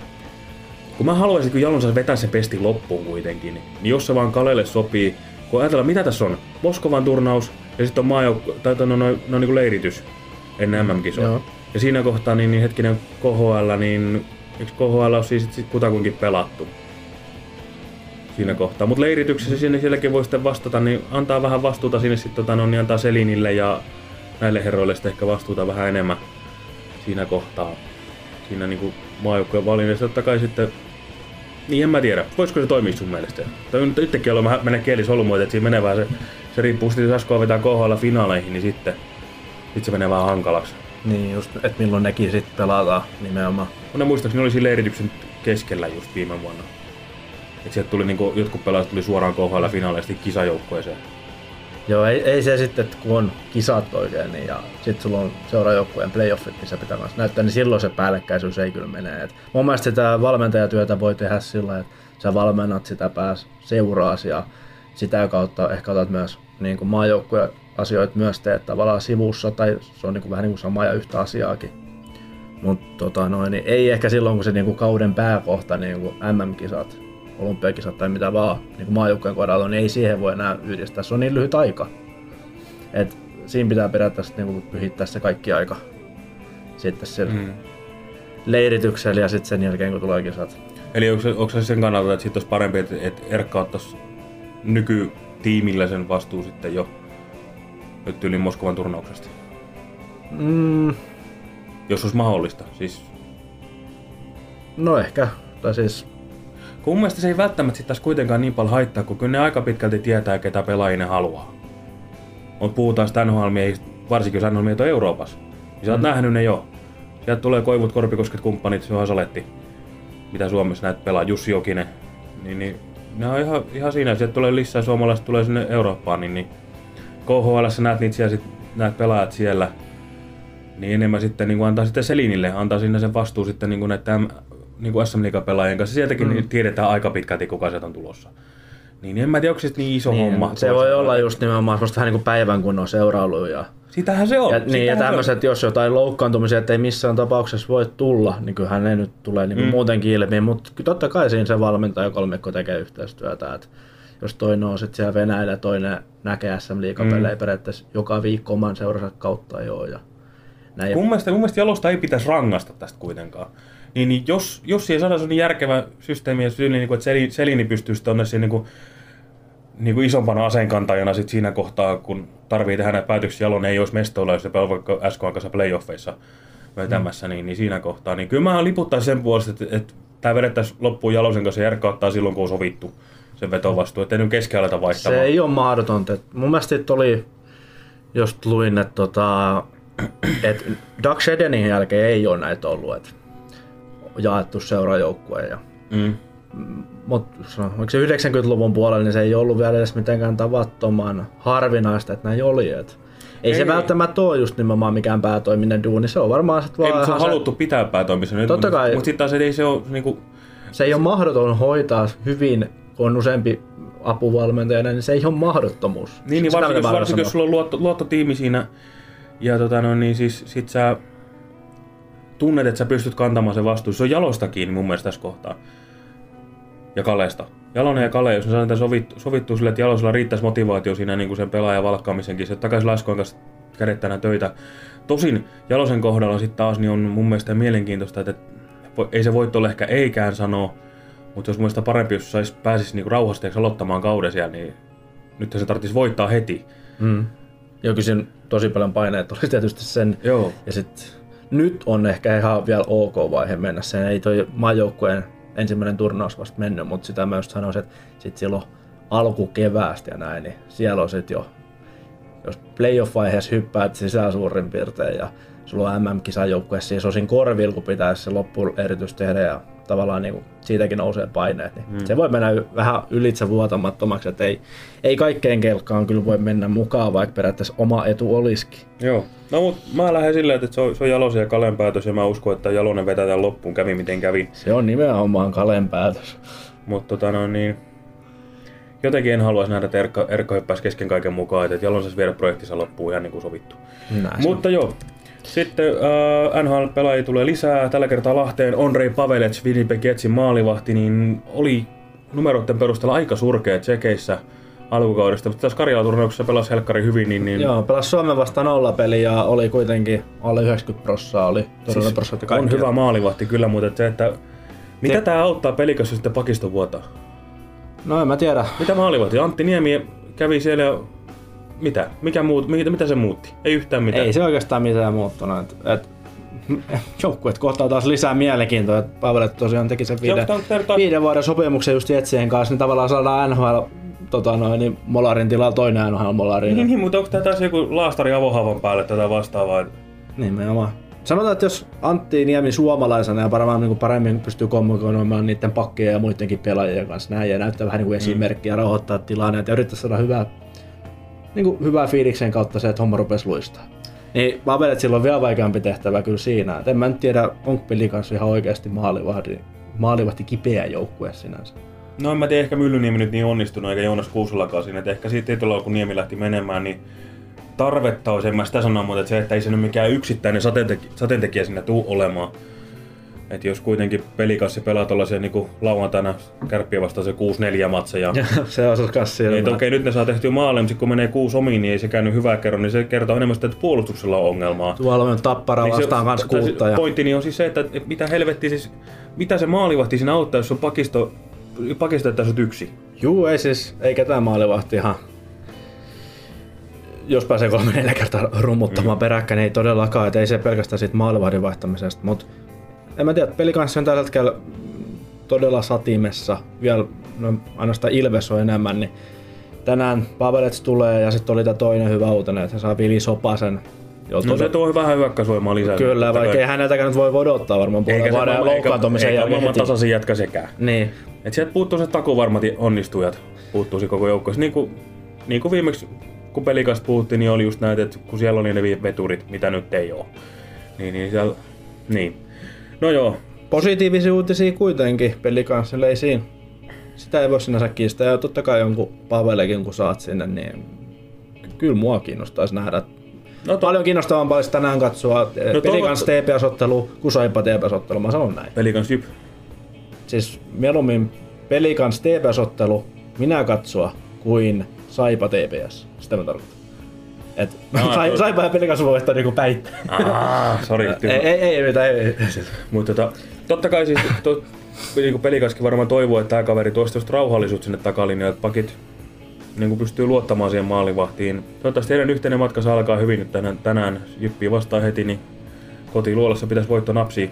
Kun mä haluaisin, kun Jalon saisi vetää sen pestin loppuun kuitenkin, niin jos se vaan Kalelle sopii, kun ajatellaan mitä tässä on, Moskovan turnaus ja sitten on maajoukko, tai no, no, no, niin kuin leiritys ennen MM-kisoja. Joo. Ja siinä kohtaa niin, niin hetkinen KHL, niin eikö KHL ole siis sit kutakuinkin pelattu? Siinä kohtaa. Mutta leirityksessä sinne sielläkin voi sitten vastata, niin antaa vähän vastuuta sinne sitten, tota, no, niin antaa Selinille ja näille herroille sitten ehkä vastuuta vähän enemmän siinä kohtaa. Siinä niinku maajoukkojen valinnassa totta kai sitten niin en mä tiedä. Voisiko se toimia sun mielestä? Tai nyt itsekin on vähän menee kieli solmuun, että siinä menee vähän se, se riippuu sitten, jos Askoa vetää KHL finaaleihin, niin sitten, sitten se menee vähän hankalaksi. Niin just, että milloin nekin sitten pelataan nimenomaan. Mä muistaakseni oli siinä leirityksen keskellä just viime vuonna. Et sieltä tuli niinku, jotkut pelaajat tuli suoraan KHL finaaleista kisajoukkueeseen. Joo, ei, ei se sitten, että kun on kisat oikein, niin ja sitten sulla on seuraajoukkueen playoffit, missä pitää myös näyttää, niin silloin se päällekkäisyys ei kyllä mene. Et mun mielestä sitä valmentajatyötä voi tehdä sillä, että sä valmennat sitä pääs seuraasi ja sitä kautta ehkä otat myös niin kuin maajoukkueen asioita myös teet tavallaan sivussa, tai se on niin kuin vähän niin kuin sama ja yhtä asiaakin. Mutta tota noin, niin ei ehkä silloin, kun se niin kuin kauden pääkohta, niin kuin MM-kisat, olympiakisat tai mitä vaan, niin kuin maajoukkueen kohdalla on, niin ei siihen voi enää yhdistää. Se on niin lyhyt aika. Et siinä pitää periaatteessa niin kuin pyhittää se kaikki aika sitten sillä mm. leirityksellä ja sitten sen jälkeen, kun tulee kisat. Eli onko, onko se sen kannalta, että sitten olisi parempi, että, että Erkka ottaisi nykytiimillä sen vastuu sitten jo nyt yli Moskovan turnauksesta? Mm, Jos olisi mahdollista. Siis, no ehkä, tai siis mun mielestä se ei välttämättä sit taas kuitenkaan niin paljon haittaa, kun kyllä ne aika pitkälti tietää, ketä pelaajia haluaa. Mutta puhutaan sitä nhl varsinkin jos nhl on Euroopassa. Niin sä oot mm. nähnyt ne jo. Sieltä tulee Koivut, Korpikosket, kumppanit, Juha Saletti. Mitä Suomessa näet pelaa, Jussi Jokinen. Niin, niin ne on ihan, ihan siinä. Sieltä tulee lisää suomalaiset tulee sinne Eurooppaan, niin, niin KHL näet niitä siellä, sit, näet pelaajat siellä. Niin enemmän sitten niin antaa sitten Selinille, antaa sinne sen vastuu sitten niin näiden niin kuin SM pelaajien kanssa. Sieltäkin Mm. mm. tiedetään aika pitkälti, kuka sieltä on tulossa. Niin en mä tiedä, onko se niin iso niin, homma. se voi olla just nimenomaan semmoista vähän niin kuin päivän kunnon seurailu ja Sitähän se on. Ja, niin, ja tämmöiset, jos jotain loukkaantumisia, että ei missään tapauksessa voi tulla, niin kyllähän ne nyt tulee niin kuin Mm. muutenkin ilmi, mutta totta kai siinä se valmentaja kolmikko tekee yhteistyötä, että jos toinen on sitten siellä Venäjällä toinen näkee SM liikapelejä Mm. periaatteessa joka viikko oman seuransa kautta joo. Ja näin. Mun mielestä, mun mielestä jalosta ei pitäisi rangasta tästä kuitenkaan. Niin, niin jos, jos siihen saadaan sellainen järkevä systeemi syli, niin kuin, että Selini, Selini pystyy sitten onne siinä niin kuin, niin kuin isompana aseenkantajana sit siinä kohtaa, kun tarvii tehdä näitä päätöksiä, Jalonen ei olisi mestoilla, jos se pelaa vaikka SK kanssa playoffeissa vetämässä, mm. niin, niin, siinä kohtaa. Niin kyllä mä liputtaisin sen puolesta, että, että tämä vedettäisiin loppuun Jalosen kanssa ottaa silloin, kun on sovittu sen vetovastuu, ettei nyt keskellä aleta vaihtamaan. Se ei ole mahdotonta. Et Mun mielestä oli, just luin, että tota, et Doug Shedenin jälkeen ei ole näitä ollut, että jaettu seurajoukkue. Ja, Mm. mutta onko se 90-luvun puolella, niin se ei ollut vielä edes mitenkään tavattoman harvinaista, että näin oli. Et ei, ei se Ei. välttämättä ole just nimenomaan mikään päätoiminen duuni, se on varmaan sit Ei, vaan mutta se on haluttu pitää päätoimisena. Totta mutta, kai. Mutta sitten taas ei se ole niinku, se ei ole mahdoton hoitaa hyvin, kun on useampi apuvalmentajana, niin se ei ole mahdottomuus. Niin, niin varsinkin, varsinkin jos sulla on luotto, luottotiimi siinä ja tota, no, niin siis sit sä tunnet, että sä pystyt kantamaan sen vastuun. Se on jalosta kiinni mun mielestä tässä kohtaa. Ja Kalesta. Jalonen ja Kale, jos ne saadaan sovittu, sovittua sille, että Jalosella riittäisi motivaatio siinä niin kuin sen pelaajan valkkaamisenkin, se takaisin Laskoen kanssa kädet töitä. Tosin Jalosen kohdalla sitten taas niin on mun mielestä mielenkiintoista, että ei se voitto ole ehkä eikään sanoa, mutta jos mun mielestä parempi, jos sais, pääsisi niinku rauhassa tiiäks, aloittamaan kauden siellä, niin nyt se tarvitsisi voittaa heti. Mm. Joo, kyllä tosi paljon paineet oli tietysti sen. Joo. Ja sit, nyt on ehkä ihan vielä ok vaihe mennä sen. Ei toi maajoukkueen ensimmäinen turnaus vasta mennyt, mutta sitä just sanoisin, että sit silloin alkukeväästä ja näin, niin siellä on sit jo, jos playoff-vaiheessa hyppäät sisään suurin piirtein ja sulla on MM-kisajoukkue siis osin korvilla, kun pitäisi se loppueritys tehdä ja tavallaan niin kuin, siitäkin nousee paineet. Niin Mm. Se voi mennä vähän ylitse vuotamattomaksi, että ei, ei kaikkeen kelkkaan kyllä voi mennä mukaan, vaikka periaatteessa oma etu olisikin. Joo. No mut mä lähden silleen, että se on, se on Jalosen ja Kalen päätös ja mä uskon, että Jalonen vetää tämän loppuun, kävi miten kävi. Se on nimenomaan Kalen päätös. Mutta tota no niin, jotenkin en haluaisi nähdä, että Erkka, Erkka hyppäisi kesken kaiken mukaan, että Jalon saisi viedä projektinsa loppuun ihan niin kuin sovittu. Näin Mutta joo, sitten äh, NHL-pelaajia tulee lisää. Tällä kertaa Lahteen Ondrej Pavelec, Winnipeg Jetsin maalivahti, niin oli numeroiden perusteella aika surkea tsekeissä alkukaudesta. Mutta tässä Karjala-turnauksessa pelasi Helkkari hyvin, niin, niin Joo, pelasi Suomen vastaan nollapeli ja oli kuitenkin alle 90 prossaa, oli siis prosentti on hyvä maalivahti kyllä, mutta että se, että mitä Te- tämä auttaa pelikossa sitten pakiston vuotaa? No en mä tiedä. Mitä maalivahti? Antti Niemi kävi siellä mitä? Mikä muut, mitä, mitä se muutti? Ei yhtään mitään. Ei se oikeastaan mitään muuttunut. Et, et, joukkueet kohtaa taas lisää mielenkiintoa, että Pavelet tosiaan teki sen viiden, viiden vuoden sopimuksen just Jetsien kanssa, niin tavallaan saadaan NHL tota noin, niin Molarin tilalla toinen NHL-molari. Niin, niin, mutta onko tämä taas joku laastari avohavan päälle tätä vastaavaa? Nimenomaan. Sanotaan, että jos Antti Niemi suomalaisena ja varmaan niin paremmin pystyy kommunikoimaan niiden pakkien ja muidenkin pelaajien kanssa näin ja näyttää vähän niin kuin esimerkkiä, rauhoittaa tilannetta ja yrittää saada hyvää, niin kuin hyvää fiiliksen kautta se, että homma rupesi luistaa. Niin Pavelet sillä on vielä vaikeampi tehtävä kyllä siinä. Et en mä nyt tiedä, onko peli kanssa ihan oikeasti maalivahti, maalivahti kipeä joukkue sinänsä. No en mä tiedä, ehkä Myllyniemi nyt niin onnistunut, eikä Joonas Kuusulakaan siinä. Että ehkä siitä tietyllä kun Niemi lähti menemään, niin tarvetta olisi, en mä sitä sanoa, mutta että se, että ei se nyt mikään yksittäinen sateentekijä, sateentekijä siinä tuu olemaan. Että jos kuitenkin pelikassi pelaa tuollaisia niin lauantaina kärppiä vastaan se 6-4 matseja, se on silmään. niin okei, nyt ne saa tehtyä maaleja, mutta kun menee kuusi omiin, niin ei se käynyt hyvää kerran, niin se kertoo enemmän sitä, että puolustuksella on ongelmaa. Tuolla on tappara Niin vastaan kanssa kuutta. Ja... Pointtini on siis se, että mitä helvetti siis, mitä se maalivahti siinä auttaa, jos on pakisto, pakisto että sut yksi. Juu, ei siis, ei ketään maalivahti ihan. Jos pääsee kolme neljä kertaa rummuttamaan mm. peräkkäin, niin ei todellakaan, että ei se pelkästään siitä maalivahdin vaihtamisesta, mutta en mä tiedä, pelikanssi on tällä hetkellä todella satimessa, vielä no, ainoastaan Ilves on enemmän, niin tänään Pavelets tulee ja sitten oli tämä toinen hyvä uutinen, että hän saa Vili Sopasen. Jo No se tuo vähän hyökkäysvoimaa lisää. Kyllä, Totta vaikka kai. ei häneltäkään nyt voi odottaa varmaan puolen Eikä se vuoden maailman- eikä- loukkaantumisen eikä jälkeen maailman heti. tasaisin jätkä sekään. Niin. Et sieltä puuttuu se takuvarmat onnistujat, puuttuisi koko joukkueessa. Niin kuin, niin kuin viimeksi, kun pelikas puhuttiin, niin oli just näitä, että kun siellä oli ne veturit, mitä nyt ei ole. Niin, niin siellä, niin. No joo, positiivisia uutisia kuitenkin pelikanssille ei siinä. Sitä ei voi sinänsä kiistää. Ja totta kai jonkun Pavelekin kun saat sinne, niin kyllä mua kiinnostaisi nähdä. No to- Paljon kiinnostavampaa olisi tänään katsoa No no toivot- pelikans TPS-ottelu kuin Saipa TPS-ottelu, mä sanon näin. pelikans jyp. Siis mieluummin pelikans TPS-ottelu minä katsoa kuin Saipa TPS. Sitä mä tarkoitan. Et No, Sai- Saipa ja pelikans voi voittaa niinku päittää. Ah, sori. ei, ei, ei, ei, ei. Mutta tota, totta kai siis to, niin kuin pelikaskin varmaan toivoo, että tämä kaveri tuosta just rauhallisuutta sinne takalinjalle, että pakit niin pystyy luottamaan siihen maalivahtiin. Toivottavasti heidän yhteinen matka alkaa hyvin nyt tänään, tänään Jyppiä vastaan heti, niin kotiluolassa pitäisi voitto napsia.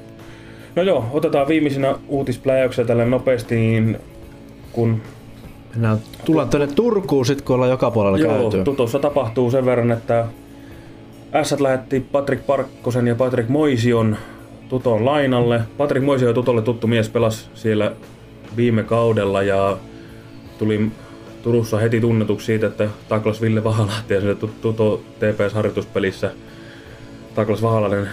No joo, otetaan viimeisenä uutispläjäyksiä tällä nopeasti, niin kun Mennään, tullaan tänne Turkuun sit, kun ollaan joka puolella Joo, käyty. tutossa tapahtuu sen verran, että S lähetti Patrick Parkkosen ja Patrick Moision Tuton lainalle. Patrick Moisio on Tutolle tuttu mies, pelasi siellä viime kaudella ja tuli Turussa heti tunnetuksi siitä, että taklas Ville Vahalahti ja Tuto TPS-harjoituspelissä taklas Vahalainen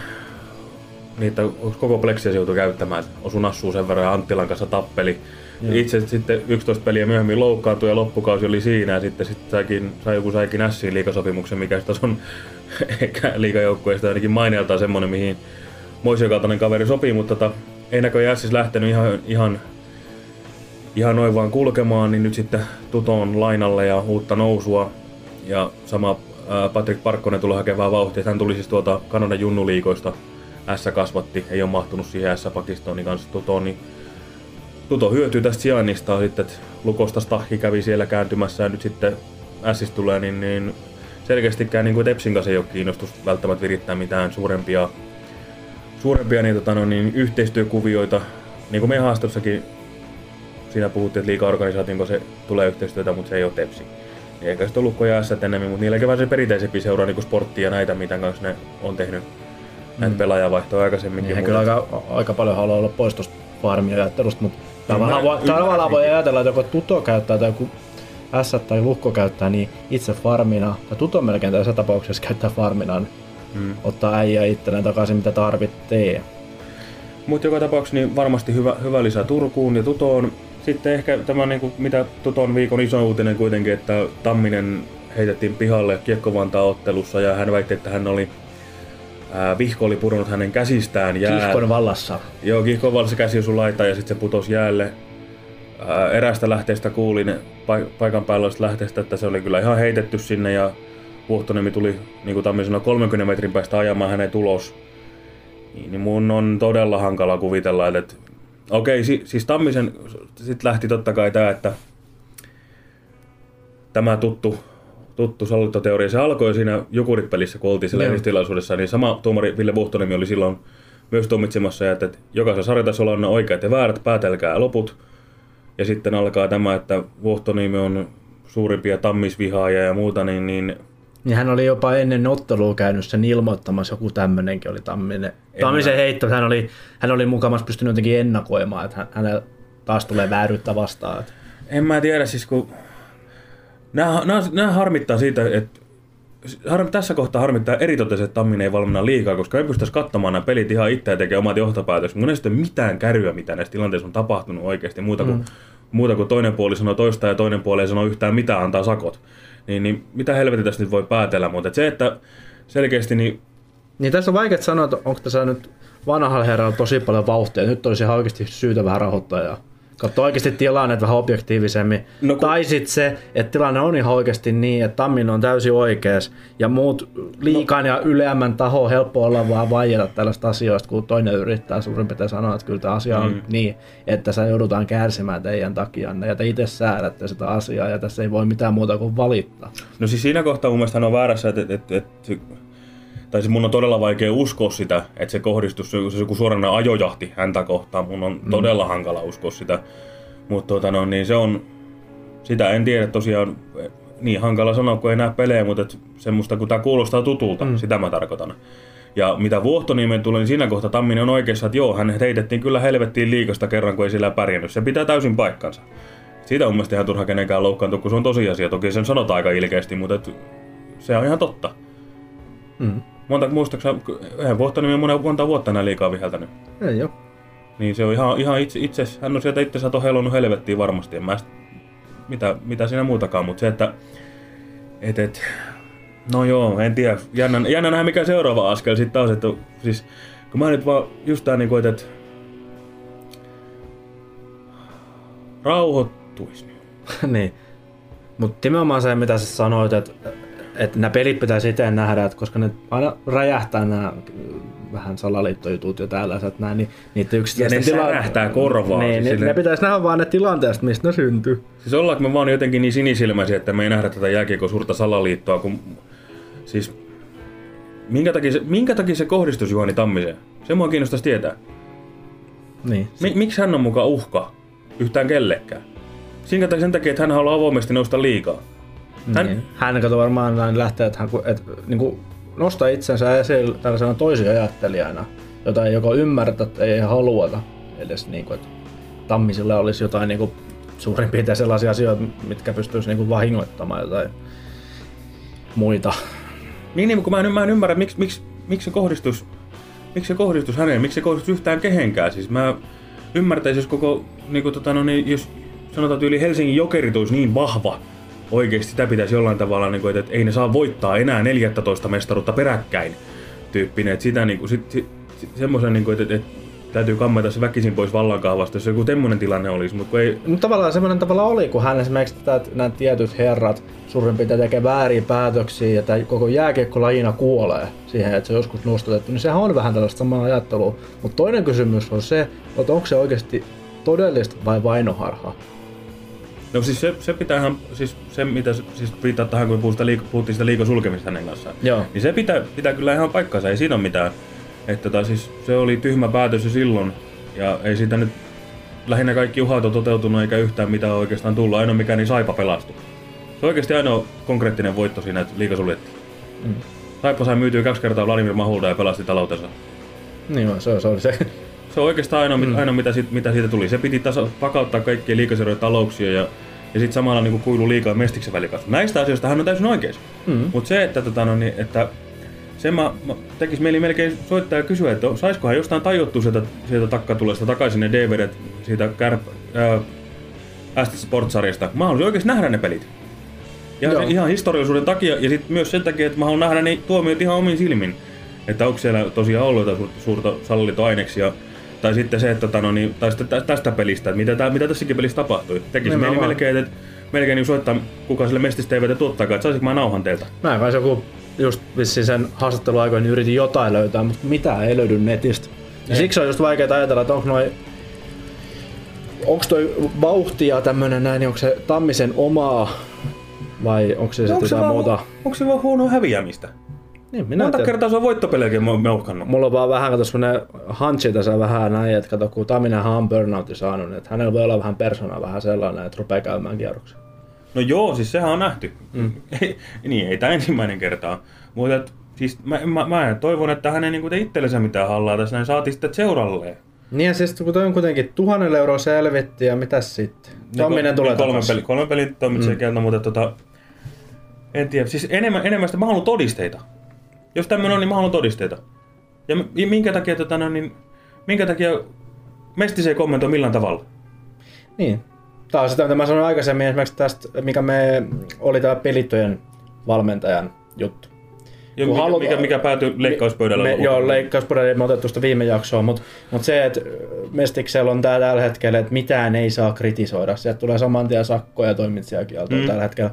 niitä koko pleksiä se joutui käyttämään. Osui nassuun sen verran ja Anttilan kanssa tappeli. Joo. Itse sitten 11 peliä myöhemmin loukkaantui ja loppukausi oli siinä ja sitten, sitten saikin, sai joku saikin Ässiin liikasopimuksen, mikä sitten on ehkä liikajoukkueesta ainakin maineeltaan semmonen, mihin Moisio kaltainen kaveri sopii, mutta tota, ei näköjään Ässis lähtenyt ihan, ihan, ihan noin vaan kulkemaan, niin nyt sitten Tuton lainalle ja uutta nousua ja sama Patrick Parkkonen tulee hakemaan vauhtia. Hän tuli siis tuolta Kanadan junnuliikoista. S kasvatti, ei ole mahtunut siihen S-Pakistonin kanssa Tutoon, niin Tuto hyötyy tästä sijainnista sitten, että Lukosta Stahki kävi siellä kääntymässä ja nyt sitten Sistä tulee, niin, niin selkeästikään niin kuin Tepsin kanssa ei ole kiinnostus välttämättä virittää mitään suurempia, suurempia niin, tota, no, niin, yhteistyökuvioita. Niin kuin meidän haastattelussakin siinä puhuttiin, että liika-organisaation kanssa se tulee yhteistyötä, mutta se ei ole Tepsi. Niin eikä sitten ollut ja S enemmän, mutta niilläkin vähän se perinteisempi seuraa niin kuin sporttia ja näitä, mitä kanssa ne on tehnyt näitä Mm. pelaajavaihtoja aikaisemminkin. Niin, he kyllä aika, aika paljon haluaa olla pois tuosta farmiajattelusta, mutta tavallaan voi, tavallaan voi ajatella, että joko Tuto käyttää tai joku S tai Lukko käyttää niin itse farmina, tai Tuto melkein tässä tapauksessa käyttää farmina, niin Mm. ottaa äijä itselleen takaisin mitä tarvitsee. Mutta joka tapauksessa niin varmasti hyvä, hyvä lisä Turkuun ja Tutoon. Sitten ehkä tämä, niin kuin, mitä Tuton viikon iso uutinen kuitenkin, että Tamminen heitettiin pihalle kiekko ottelussa ja hän väitti, että hän oli vihko oli pudonnut hänen käsistään jää. Kihkon vallassa. Joo, kiihkon vallassa käsi osui laitaan ja sitten se putosi jäälle. Ää, erästä lähteestä kuulin paik- paikan päällä lähteestä, että se oli kyllä ihan heitetty sinne ja Vuohtoniemi tuli, niin kuin Tammi sanoi, 30 metrin päästä ajamaan hänen tulos. Niin, niin mun on todella hankala kuvitella, että, että okei, si, siis Tammisen sitten lähti totta kai tämä, että tämä tuttu, tuttu salliittoteoria, se alkoi siinä Jukurit-pelissä, kun oltiin siellä Joo. ehdistilaisuudessa, niin sama tuomari Ville Vuohtoniemi oli silloin myös tuomitsemassa, että, että jokaisessa sarjatasolla on oikeat ja väärät, päätelkää loput. Ja sitten alkaa tämä, että Vuohtoniemi on suurimpia tammisvihaajia ja muuta, niin, niin Niin hän oli jopa ennen ottelua käynyt sen ilmoittamassa, joku tämmöinenkin oli Tamminen. Tammisen heitto, hän oli, hän oli mukamassa pystynyt jotenkin ennakoimaan, että hän, hänellä taas tulee vääryyttä vastaan. En mä tiedä, siis kun... Nämä, nämä, nämä harmittaa siitä, että har, tässä kohtaa harmittaa eritoten, että Tamminen ei valmenna liikaa, koska me pystyisi katsomaan nämä pelit ihan itse ja tekemään omat johtopäätökset. Mun ei sitten mitään käryä, mitä näissä tilanteissa on tapahtunut oikeasti, muuta kuin, Mm. muuta kuin toinen puoli sanoo toista ja toinen puoli ei sano yhtään mitään, antaa sakot. Niin, niin mitä helvetin tästä nyt voi päätellä, mutta se, että selkeästi niin Niin tässä on vaikea sanoa, että onko tässä nyt vanhalla herralla tosi paljon vauhtia. Nyt olisi ihan oikeasti syytä vähän rahoittaa ja katsoa oikeasti tilannetta vähän objektiivisemmin. No, kun... Tai sitten se, että tilanne on ihan oikeasti niin, että Tammin on täysin oikeas ja muut liikan no. ja yleämmän taho on helppo olla vaan vaieta tällaista asioista, kun toinen yrittää suurin piirtein sanoa, että kyllä tämä asia on Mm. niin, että se joudutaan kärsimään teidän takianne ja te itse säädätte sitä asiaa ja tässä ei voi mitään muuta kuin valittaa. No siis siinä kohtaa mun mielestä on väärässä, että, että, että, että tai siis mun on todella vaikea uskoa sitä, että se kohdistus, se se joku suoranainen ajojahti häntä kohtaan, mun on Mm. todella hankala uskoa sitä. Mutta tota no, niin se on, sitä en tiedä tosiaan, niin hankala sanoa, kun ei näe pelejä, mutta et semmoista, kun tämä kuulostaa tutulta, mm. sitä mä tarkoitan. Ja mitä Vuohtoniemeen tulee, niin siinä kohtaa Tamminen on oikeassa, että joo, hän heitettiin kyllä helvettiin liikasta kerran, kun ei sillä pärjännyt. Se pitää täysin paikkansa. Siitä on mun mielestä ihan turha kenenkään loukkaantua, kun se on tosiasia. Toki sen sanotaan aika ilkeästi, mutta et se on ihan totta. Mm. Monta, muistaakseni, eihän Vuohtoniemi monta, monta vuotta enää liikaa viheltänyt. Ei joo. Niin se on ihan, ihan itse, itse, hän on sieltä itsensä tohelonnut helvettiin varmasti. En mä sit- mitä, mitä siinä muutakaan, mutta se, että et, et, no joo, en tiedä. Jännä, jännä nähdä mikä seuraava askel sitten taas, että siis kun mä nyt vaan just tää niinku, että et, rauhoittuis. niin. Mutta nimenomaan se, mitä sä sanoit, että, että nämä pelit pitäisi itse nähdä, että koska ne aina räjähtää nämä vähän salaliittojutut ja tällaiset näin, niin niitä yksittäisten Ja ne särähtää korvaan, Niin, siis silleen- ne pitäisi nähdä vaan ne tilanteet, mistä ne syntyy. Siis ollaanko me vaan jotenkin niin sinisilmäisiä, että me ei nähdä tätä jääkiekon suurta salaliittoa, kun siis minkä takia se, minkä takia se kohdistus Juhani Tammiseen? Se mua kiinnostaisi tietää. Niin. Mi- miksi hän on mukaan uhka yhtään kellekään? Siinä takia sen takia, että hän haluaa avoimesti nousta liikaa. Hän, niin. hän kato varmaan näin lähtee, että hän et, niin kuin nostaa itsensä esille tällaisena toisen ajattelijana, jota ei joko ymmärretä tai ei haluata edes, niin kuin, että Tammisilla olisi jotain niin kuin, suurin piirtein sellaisia asioita, mitkä pystyisi niin kuin, vahingoittamaan jotain muita. Niin, niin kun mä en, mä en ymmärrä, miksi, miksi, miksi se kohdistus, miksi se kohdistus häneen, miksi se kohdistus yhtään kehenkään. Siis mä ymmärtäisin, jos koko, niin kuin, tota, no, niin, jos sanotaan yli Helsingin jokerit olisi niin vahva, oikeasti sitä pitäisi jollain tavalla, niin kuin, että, ei ne saa voittaa enää 14 mestaruutta peräkkäin tyyppinen. Että sitä niin kuin, sit, sit, sit, semmoisen, niin kuin, että, että, täytyy kammeta se väkisin pois vallankahvasta, jos joku temmonen tilanne olisi, mutta ei... No tavallaan semmoinen tavalla oli, kun hän esimerkiksi tätä, nämä tietyt herrat suurin piirtein tekee vääriä päätöksiä ja tämä koko jääkiekkolajina kuolee siihen, että se on joskus nostatettu, niin sehän on vähän tällaista samaa ajattelua. Mutta toinen kysymys on se, että onko se oikeasti todellista vai vainoharhaa? No siis se, se pitää ihan, siis se mitä siis viittaa tähän, kun puhutaan liiko, puhuttiin sitä liikon sulkemista hänen kanssaan. Joo. Niin se pitää, pitää kyllä ihan paikkansa, ei siinä ole mitään. Että tota, siis se oli tyhmä päätös jo silloin, ja ei siitä nyt lähinnä kaikki uhat on toteutunut eikä yhtään mitään oikeastaan tullut. Ainoa mikä niin Saipa pelastui. Se on oikeasti ainoa konkreettinen voitto siinä, että liiga suljettiin. Mm. Saipa sai myytyä kaksi kertaa Vladimir Mahulda ja pelasti taloutensa. Niin on, se, on- se oli se. Se on oikeastaan ainoa, mm. ainoa mitä, siitä, mitä siitä tuli. Se piti tasa, vakauttaa kaikkia liikaserojen talouksia ja, ja sitten samalla niin kuilu liikaa mestiksen välikasvu. Näistä asioista hän on täysin oikeassa. Mm. Mutta se, että, tota, no, niin, että sen mä, mä tekis mieli melkein soittaa ja kysyä, että saisikohan jostain tajuttua sieltä, sieltä takkatulesta takaisin ne DVDt siitä kärp, ää, ST Sports-sarjasta. Mä haluaisin oikeasti nähdä ne pelit. Ja Joo. ihan historiallisuuden takia ja sitten myös sen takia, että mä haluan nähdä ne tuomiot ihan omin silmin. Että onko siellä tosiaan ollut jotain su- suurta sallitoaineksia. Tai sitten se, että tota, no, niin, tai sitten tä- tästä pelistä, että mitä, tää, mitä tässäkin pelissä tapahtui. Tekisi mieli Nimenomaan. melkein, että melkein niin soittaa, kuka sille Mestis TVtä tuottaakaan, että saisinko mä nauhan teiltä. Mä kanssa joku just vissiin sen haastatteluaikoina niin yritin jotain löytää, mutta mitään ei löydy netistä. Ja Ei. siksi on just vaikea ajatella, että onko noin Onko toi vauhti ja tämmönen näin, niin onko se Tammisen omaa vai onko se sitten onko, se jotain muuta? onko se vaan huonoa häviämistä? Niin, minä Monta kertaa se on voittopelejäkin meuhkannut. Mulla on vaan vähän, kato semmonen hanchi tässä vähän näin, että kato kun Tamminen on burnoutin saanut, niin että hänellä voi olla vähän persona vähän sellainen, että rupeaa käymään kierroksia. No joo, siis sehän on nähty. Mm. Ei, niin, ei tämä ensimmäinen kertaa. Mutta et, siis mä, mä, mä toivon, että hän ei niinku itsellensä mitään hallaa tässä, näin saatiin sitten seuralleen. Niin ja siis kun toi on kuitenkin tuhannen euroa selvitti ja mitäs sitten? Tamminen Niin, tulee kolme peli, kolme pelin toimitsee mm. kieltä, mutta tota, en tiedä. Siis enemmän, enemmän sitä mä haluan todisteita. Jos tämmöinen on, niin mä haluan todisteita. Ja minkä takia, tota, no, niin, minkä takia Mestis ei kommentoi millään tavalla? Niin. Tämä on sitä, mitä mä sanoin aikaisemmin esimerkiksi tästä, mikä me oli tämä pelittojen valmentajan juttu. Kun mikä, haluat- mikä, mikä päätyi leikkauspöydällä? Me, lopulta? joo, leikkauspöydällä me otettu sitä viime jaksoa, mutta mut se, että Mestiksellä on tää tällä hetkellä, että mitään ei saa kritisoida. Sieltä tulee saman tien sakkoja ja toimitsijakieltoa Mm. mm. tällä hetkellä.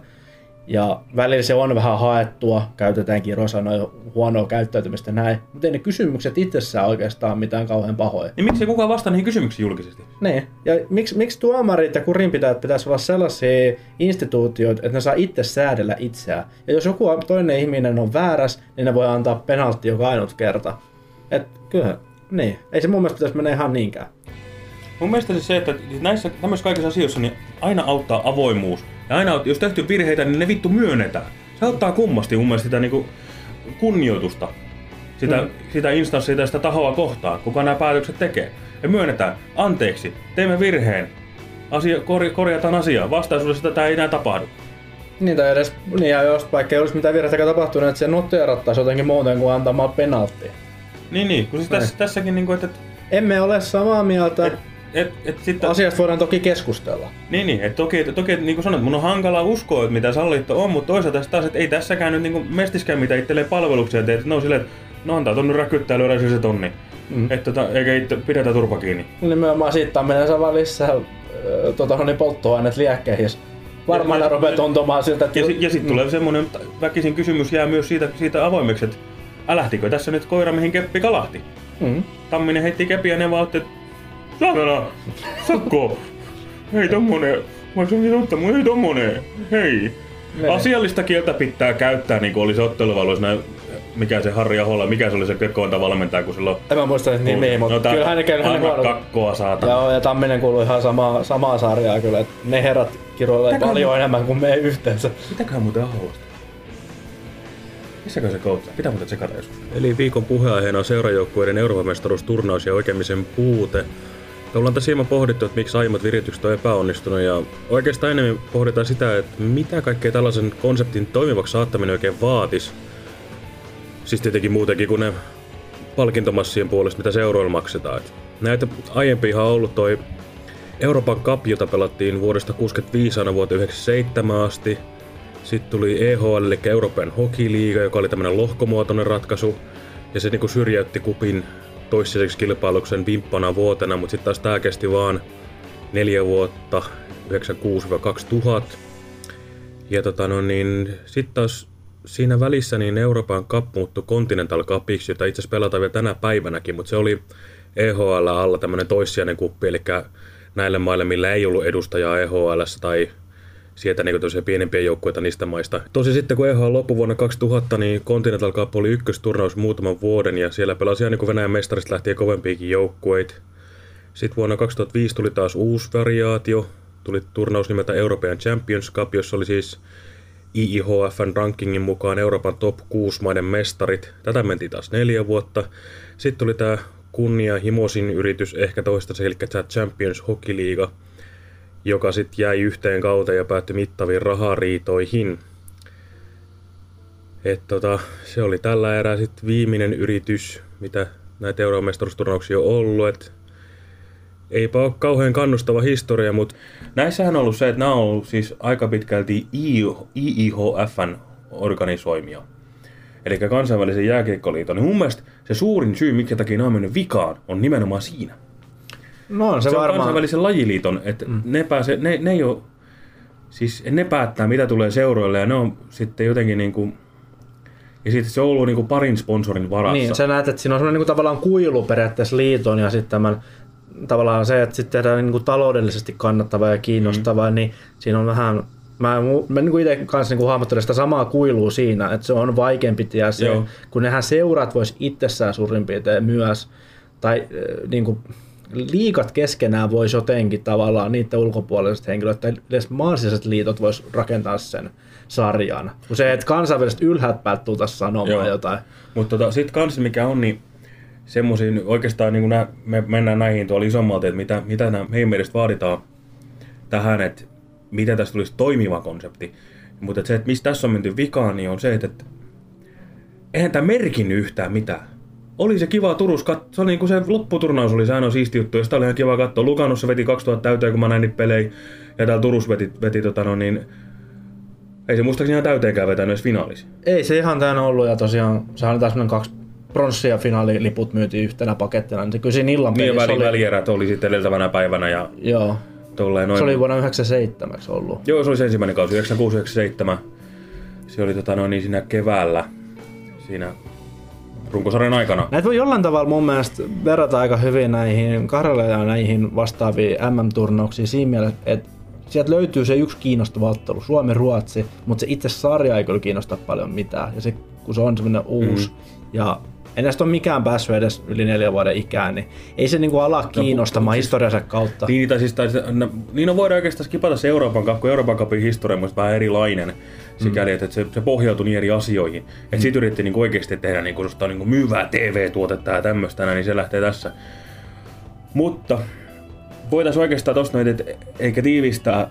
Ja välillä se on vähän haettua, käytetään kirosanoja, huonoa käyttäytymistä näin. Mutta ei ne kysymykset itsessään oikeastaan mitään kauhean pahoja. Niin miksi kukaan vastaa niihin kysymyksiin julkisesti? Niin. Ja miksi, miksi tuomarit ja kurinpitäjät pitäisi olla sellaisia instituutioita, että ne saa itse säädellä itseään. Ja jos joku toinen ihminen on väärässä, niin ne voi antaa penaltti joka ainut kerta. Et kyllä, niin. Ei se mun mielestä pitäisi mennä ihan niinkään. Mun mielestä siis se, että näissä tämmöisissä kaikissa asioissa niin aina auttaa avoimuus. Ja aina, jos tehty virheitä, niin ne vittu myönnetään. Se auttaa kummasti mun mielestä sitä niinku kunnioitusta. Sitä, mm. sitä instanssia tai sitä tahoa kohtaan, kuka nämä päätökset tekee. Ja myönnetään, anteeksi, teemme virheen. Asia, korja, korjataan asiaa. Vastaisuudessa tätä ei enää tapahdu. Niin tai edes, niin ja jos vaikka ei olisi mitään virheitä tapahtunut, että se noteerattaisi jotenkin muuten kuin antamaan penalttia. Niin, niin. Kun siis tässä, tässäkin, niin kuin, että Emme ole samaa mieltä. Et, et, et sitten... Asiasta voidaan toki keskustella. Niin, niin. Et toki, et, toki et, niin kuin sanoit, mun on hankala uskoa, että mitä sallittu on, mutta toisaalta tässä taas, että ei tässäkään nyt niin kuin mestiskään mitä itselleen palveluksia teet. No silleen, että no antaa tonne räkyttää lyödä se tonni. Mm. Että tota, eikä itse pidetä turpa kiinni. Nimenomaan siitä tämmöinen sama lisää tota, niin polttoaineet liekkeihin. Varmaan ne rupeaa tuntumaan siltä, että... Ja, ja sitten tulee semmoinen väkisin kysymys jää myös siitä, siitä avoimeksi, että älähtikö tässä nyt koira mihin keppi kalahti? Mm. Tamminen heitti kepi ja ne vaan otti, että saatana, sakko, hei tommonen, mä sanoin totta, mutta ei tommonen, hei. Ne. Asiallista kieltä pitää käyttää, niin kuin oli se otteluvaluissa, näin, mikä se Harri Ahola, mikä se oli se kekoonta valmentaja, kun silloin... En mä muista sen nimiä, mutta no, tää- kyllä hänen kyllä hänen huono. kakkoa, saatana. Joo, ja Tamminen kuuluu ihan samaa, samaa sarjaa kyllä, että ne herrat kiroilee paljon enemmän kuin me yhteensä. Mitäköhän muuten Aholasta? Missäkö se coachaa? Pitää muuten tsekata joskus. Eli viikon puheenaiheena on seurajoukkueiden Euroopan mestaruusturnaus ja oikeamisen puute. Me ollaan tässä hieman pohdittu, että miksi aiemmat viritykset on epäonnistunut ja oikeastaan enemmän pohditaan sitä, että mitä kaikkea tällaisen konseptin toimivaksi saattaminen oikein vaatis. Siis tietenkin muutenkin kuin ne palkintomassien puolesta, mitä seuroilla maksetaan. Et näitä aiempihan on ollut toi Euroopan Cup, jota pelattiin vuodesta 65 aina vuoteen 97 asti. Sitten tuli EHL, eli Euroopan Hockey League, joka oli tämmöinen lohkomuotoinen ratkaisu. Ja se niinku syrjäytti kupin toissaiseksi kilpailuksen vimppana vuotena, mutta sitten taas tämä kesti vaan neljä vuotta, 96-2000. Ja tota no niin, sitten taas siinä välissä niin Euroopan Cup muuttui Continental Cupiksi, jota itse asiassa pelataan vielä tänä päivänäkin, mutta se oli EHL alla tämmöinen toissijainen kuppi, eli näille maille, millä ei ollut edustajaa EHL tai sieltä niin tosiaan pienempiä joukkueita niistä maista. Tosi sitten kun EHL loppui vuonna 2000, niin Continental Cup oli ykkösturnaus muutaman vuoden ja siellä pelasi niin kuin Venäjän mestarista lähtien kovempiakin joukkueita. Sitten vuonna 2005 tuli taas uusi variaatio, tuli turnaus nimeltä European Champions Cup, jossa oli siis IIHFn rankingin mukaan Euroopan top 6 maiden mestarit. Tätä mentiin taas neljä vuotta. Sitten tuli tämä kunnianhimoisin yritys ehkä toistaiseksi, eli tämä Champions Hockey League, joka sitten jäi yhteen kauteen ja päättyi mittaviin rahariitoihin. Et tota, se oli tällä erää sitten viimeinen yritys, mitä näitä euromestaruusturnauksia on ollut. Et eipä ole kauhean kannustava historia, mutta näissähän on ollut se, että nämä on ollut siis aika pitkälti IIHFn organisoimia. Eli kansainvälisen jääkiekkoliiton. Niin mun mielestä se suurin syy, minkä takia nämä on mennyt vikaan, on nimenomaan siinä. No on se, se on varmaan. kansainvälisen lajiliiton, että mm. ne, pääse, ne, ne ei ole, siis ne päättää mitä tulee seuroille ja ne on sitten jotenkin niin kuin, ja sitten se on ollut niin kuin parin sponsorin varassa. Niin, sä näet, että siinä on semmoinen niin kuin tavallaan kuilu periaatteessa liiton ja sitten tämän tavallaan se, että sitten tehdään niin kuin taloudellisesti kannattavaa ja kiinnostavaa, mm. niin siinä on vähän Mä, mä niin itse kanssa niin hahmottelen sitä samaa kuilua siinä, että se on vaikeampi tie se, Joo. kun nehän seurat vois itsessään suurin piirtein myös, tai niin kuin, liikat keskenään voisi jotenkin tavallaan niiden ulkopuoliset henkilöt tai edes maansisäiset liitot vois rakentaa sen sarjan. Kun se, että kansainväliset ylhäät päältä tultaisiin sanomaan Joo. jotain. Mutta tota, sitten kanssa mikä on, niin semmoisiin oikeastaan niin nää, me mennään näihin tuolla isommalta, että mitä, mitä nämä meidän mielestä vaaditaan tähän, että miten tästä tulisi toimiva konsepti. Mutta se, että mistä tässä on menty vikaan, niin on se, että, että eihän tämä merkinnyt yhtään mitään. Oli se kiva Turus, kat- se niin kuin se lopputurnaus oli se aina siisti juttu, ja sitä oli ihan kiva katsoa. Luganossa veti 2000 täyteen, kun mä näin niitä pelejä, ja täällä Turus veti, veti tota no niin, ei se muistaakseni ihan täyteenkään vetänyt edes finaalissa. Ei se ihan täynnä ollut, ja tosiaan se oli taas kaksi pronssi- ja finaaliliput myytiin yhtenä pakettina, niin se kyllä siinä illan Niin, väli, oli... välierät oli sitten edeltävänä päivänä, ja Joo. Tolleen noin. Se oli vuonna 97 ollut. Joo, se oli se ensimmäinen kausi, 96-97. Se oli tota noin niin siinä keväällä, siinä runkosarjan aikana. Näitä voi jollain tavalla mun mielestä verrata aika hyvin näihin kahdella ja näihin vastaaviin MM-turnauksiin siinä mielessä, että sieltä löytyy se yksi kiinnostava ottelu, Suomi-Ruotsi, mutta se itse sarja ei kyllä kiinnosta paljon mitään. Ja se, kun se on semmoinen uusi mm. ja en tästä ole mikään päässyt edes yli neljä vuoden ikään, niin ei se niinku ala kiinnostamaan no, historiansa kautta. Niin, tai siis, tai, no, niin on voidaan oikeastaan skipata se Euroopan Cup, kun Euroopan Cupin historia on vähän erilainen sikäli, mm. että se, se pohjautui niin eri asioihin. Että mm. siitä yritti niinku oikeasti tehdä niinku, niinku myyvää TV-tuotetta ja tämmöistä, niin se lähtee tässä. Mutta voitaisiin oikeastaan tosta noin, että eikä tiivistää,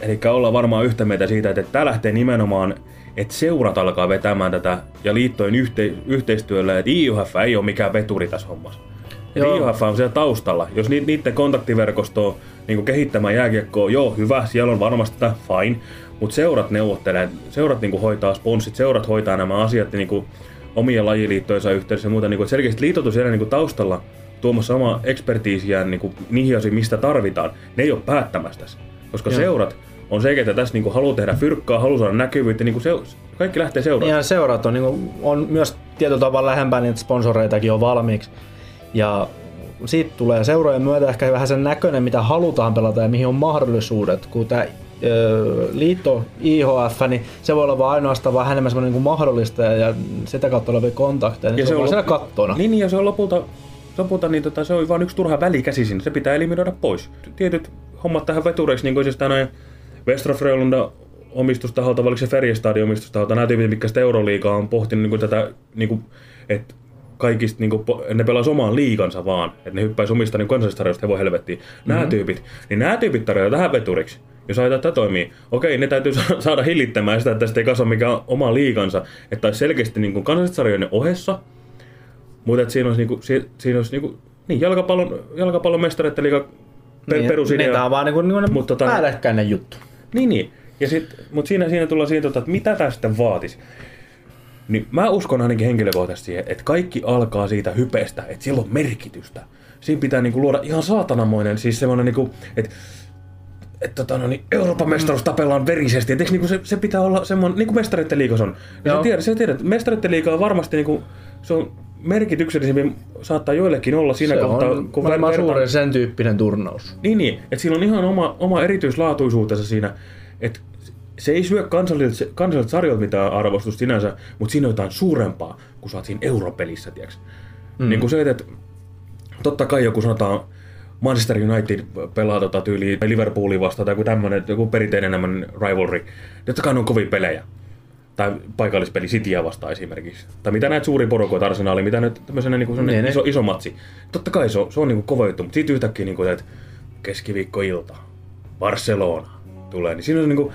eli olla varmaan yhtä mieltä siitä, että tämä lähtee nimenomaan että seurat alkaa vetämään tätä ja liittojen yhte, yhteistyöllä, että IUHF ei ole mikään veturi tässä hommassa. IUHF on siellä taustalla. Jos ni, niiden kontaktiverkostoa niin kehittämään jääkiekkoa, joo, hyvä, siellä on varmasti tätä, fine. Mutta seurat neuvottelee, seurat niin hoitaa sponssit, seurat hoitaa nämä asiat niin kuin omien lajiliittojensa yhteydessä ja muuta. Niin kuin, selkeästi liitot on siellä niin kuin taustalla tuomassa omaa ekspertiisiään niin niihin asioihin, mistä tarvitaan. Ne ei ole päättämässä tässä. Koska joo. seurat on se, että tässä niinku haluaa tehdä fyrkkaa, haluaa saada näkyvyyttä, niinku se, kaikki lähtee seuraan. Ihan seurat on, niinku, on myös tietyllä tavalla lähempää niitä sponsoreitakin on valmiiksi. Ja siitä tulee seurojen myötä ehkä vähän sen näköinen, mitä halutaan pelata ja mihin on mahdollisuudet. Kun tämä liitto IHF, niin se voi olla vaan ainoastaan vähän enemmän semmoinen niin mahdollista ja sitä kautta olevia kontakteja. Niin ja se, se on siellä kattona. Niin, ja se on lopulta, lopulta niin tota, se on vain yksi turha välikäsi sinne. Se pitää eliminoida pois. Tietyt hommat tähän vetureiksi, niin kuin siis noin Västra Frölunda omistustaholta, oliko se Färjestadin omistustaholta, nämä tyypit, mitkä sitä Euroliigaa on pohtinut niin tätä, niin kuin, että kaikista, niin kuin, ne pelaa omaan liikansa vaan, että ne hyppäisi omista niin kansallistarjoista hevo helvettiin. Nämä mm-hmm. tyypit, niin nämä tyypit tarjoaa tähän veturiksi. Jos ajatellaan, että tämä toimii, okei, ne täytyy saada hillittämään sitä, että tästä ei kasva mikään oma liikansa, että olisi selkeästi niin kansallistarjojen ohessa, mutta että siinä olisi, niin kuin, siinä olisi niin, kuin, niin jalkapallon, jalkapallon mestareiden liiga per, niin, perusidea. Niin, tämä on vaan niin kuin, niin kuin mutta, tota, päällekkäinen juttu. Niin, niin. Ja sit, mutta siinä, siinä tullaan siihen, tota, että mitä tästä vaatisi. Niin mä uskon ainakin henkilökohtaisesti siihen, että kaikki alkaa siitä hypestä, että sillä on merkitystä. Siinä pitää niinku luoda ihan saatanamoinen, siis semmoinen, niinku, että että tota, no, niin Euroopan mestaruus tapellaan verisesti. Et niinku se, se, pitää olla semmoinen, niin kuin mestareiden liikas on. Ja sä tiedät, sä tiedät, mestareiden liiga on varmasti niinku, se on merkityksellisempi saattaa joillekin olla siinä se kohtaa. On kun vertaan... suuren sen tyyppinen turnaus. Niin, niin. Että sillä on ihan oma, oma erityislaatuisuutensa siinä, että se ei syö kansalliset, kansalliset sarjat mitään arvostusta sinänsä, mutta siinä on jotain suurempaa, kun sä oot siinä europelissä, tiiäks. Mm. Niin kuin se, että totta kai joku sanotaan, Manchester United pelaa tota tyyli Liverpoolin vastaan tai joku tämmönen, joku perinteinen rivalry. Totta kai ne on kovin pelejä. tai paikallispeli Cityä vastaan esimerkiksi. Tai mitä näitä suuri porukoita arsenaali, mitä nyt tämmöisenä niin kuin Niin, iso, iso matsi. Totta kai se on, se on niin kuin kova juttu, mutta sitten yhtäkkiä niin kuin, että keskiviikkoilta, Barcelona tulee, niin siinä on niin kuin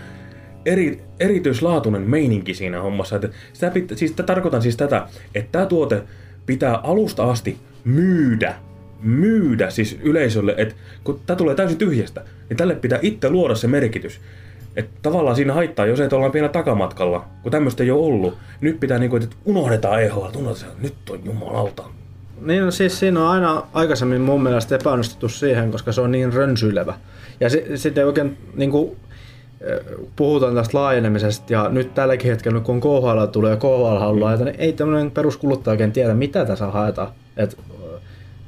eri, erityislaatuinen meininki siinä hommassa. Että sitä pit, siis sitä, tarkoitan siis tätä, että tämä tuote pitää alusta asti myydä myydä siis yleisölle, että kun tämä tulee täysin tyhjästä, niin tälle pitää itse luoda se merkitys. Että tavallaan siinä haittaa, jos ei ollaan pienellä takamatkalla, kun tämmöistä ei ole ollut. Nyt pitää niinku, että unohdetaan EHL, unohdetaan, nyt on jumalauta. Niin no siis siinä on aina aikaisemmin mun mielestä epäonnistuttu siihen, koska se on niin rönsyilevä. Ja si- sitten oikein niin kuin, puhutaan tästä laajenemisesta ja nyt tälläkin hetkellä, kun KHL tulee ja KHL haluaa mm. niin ei tämmöinen peruskuluttaja oikein tiedä, mitä tässä haetaan. Et,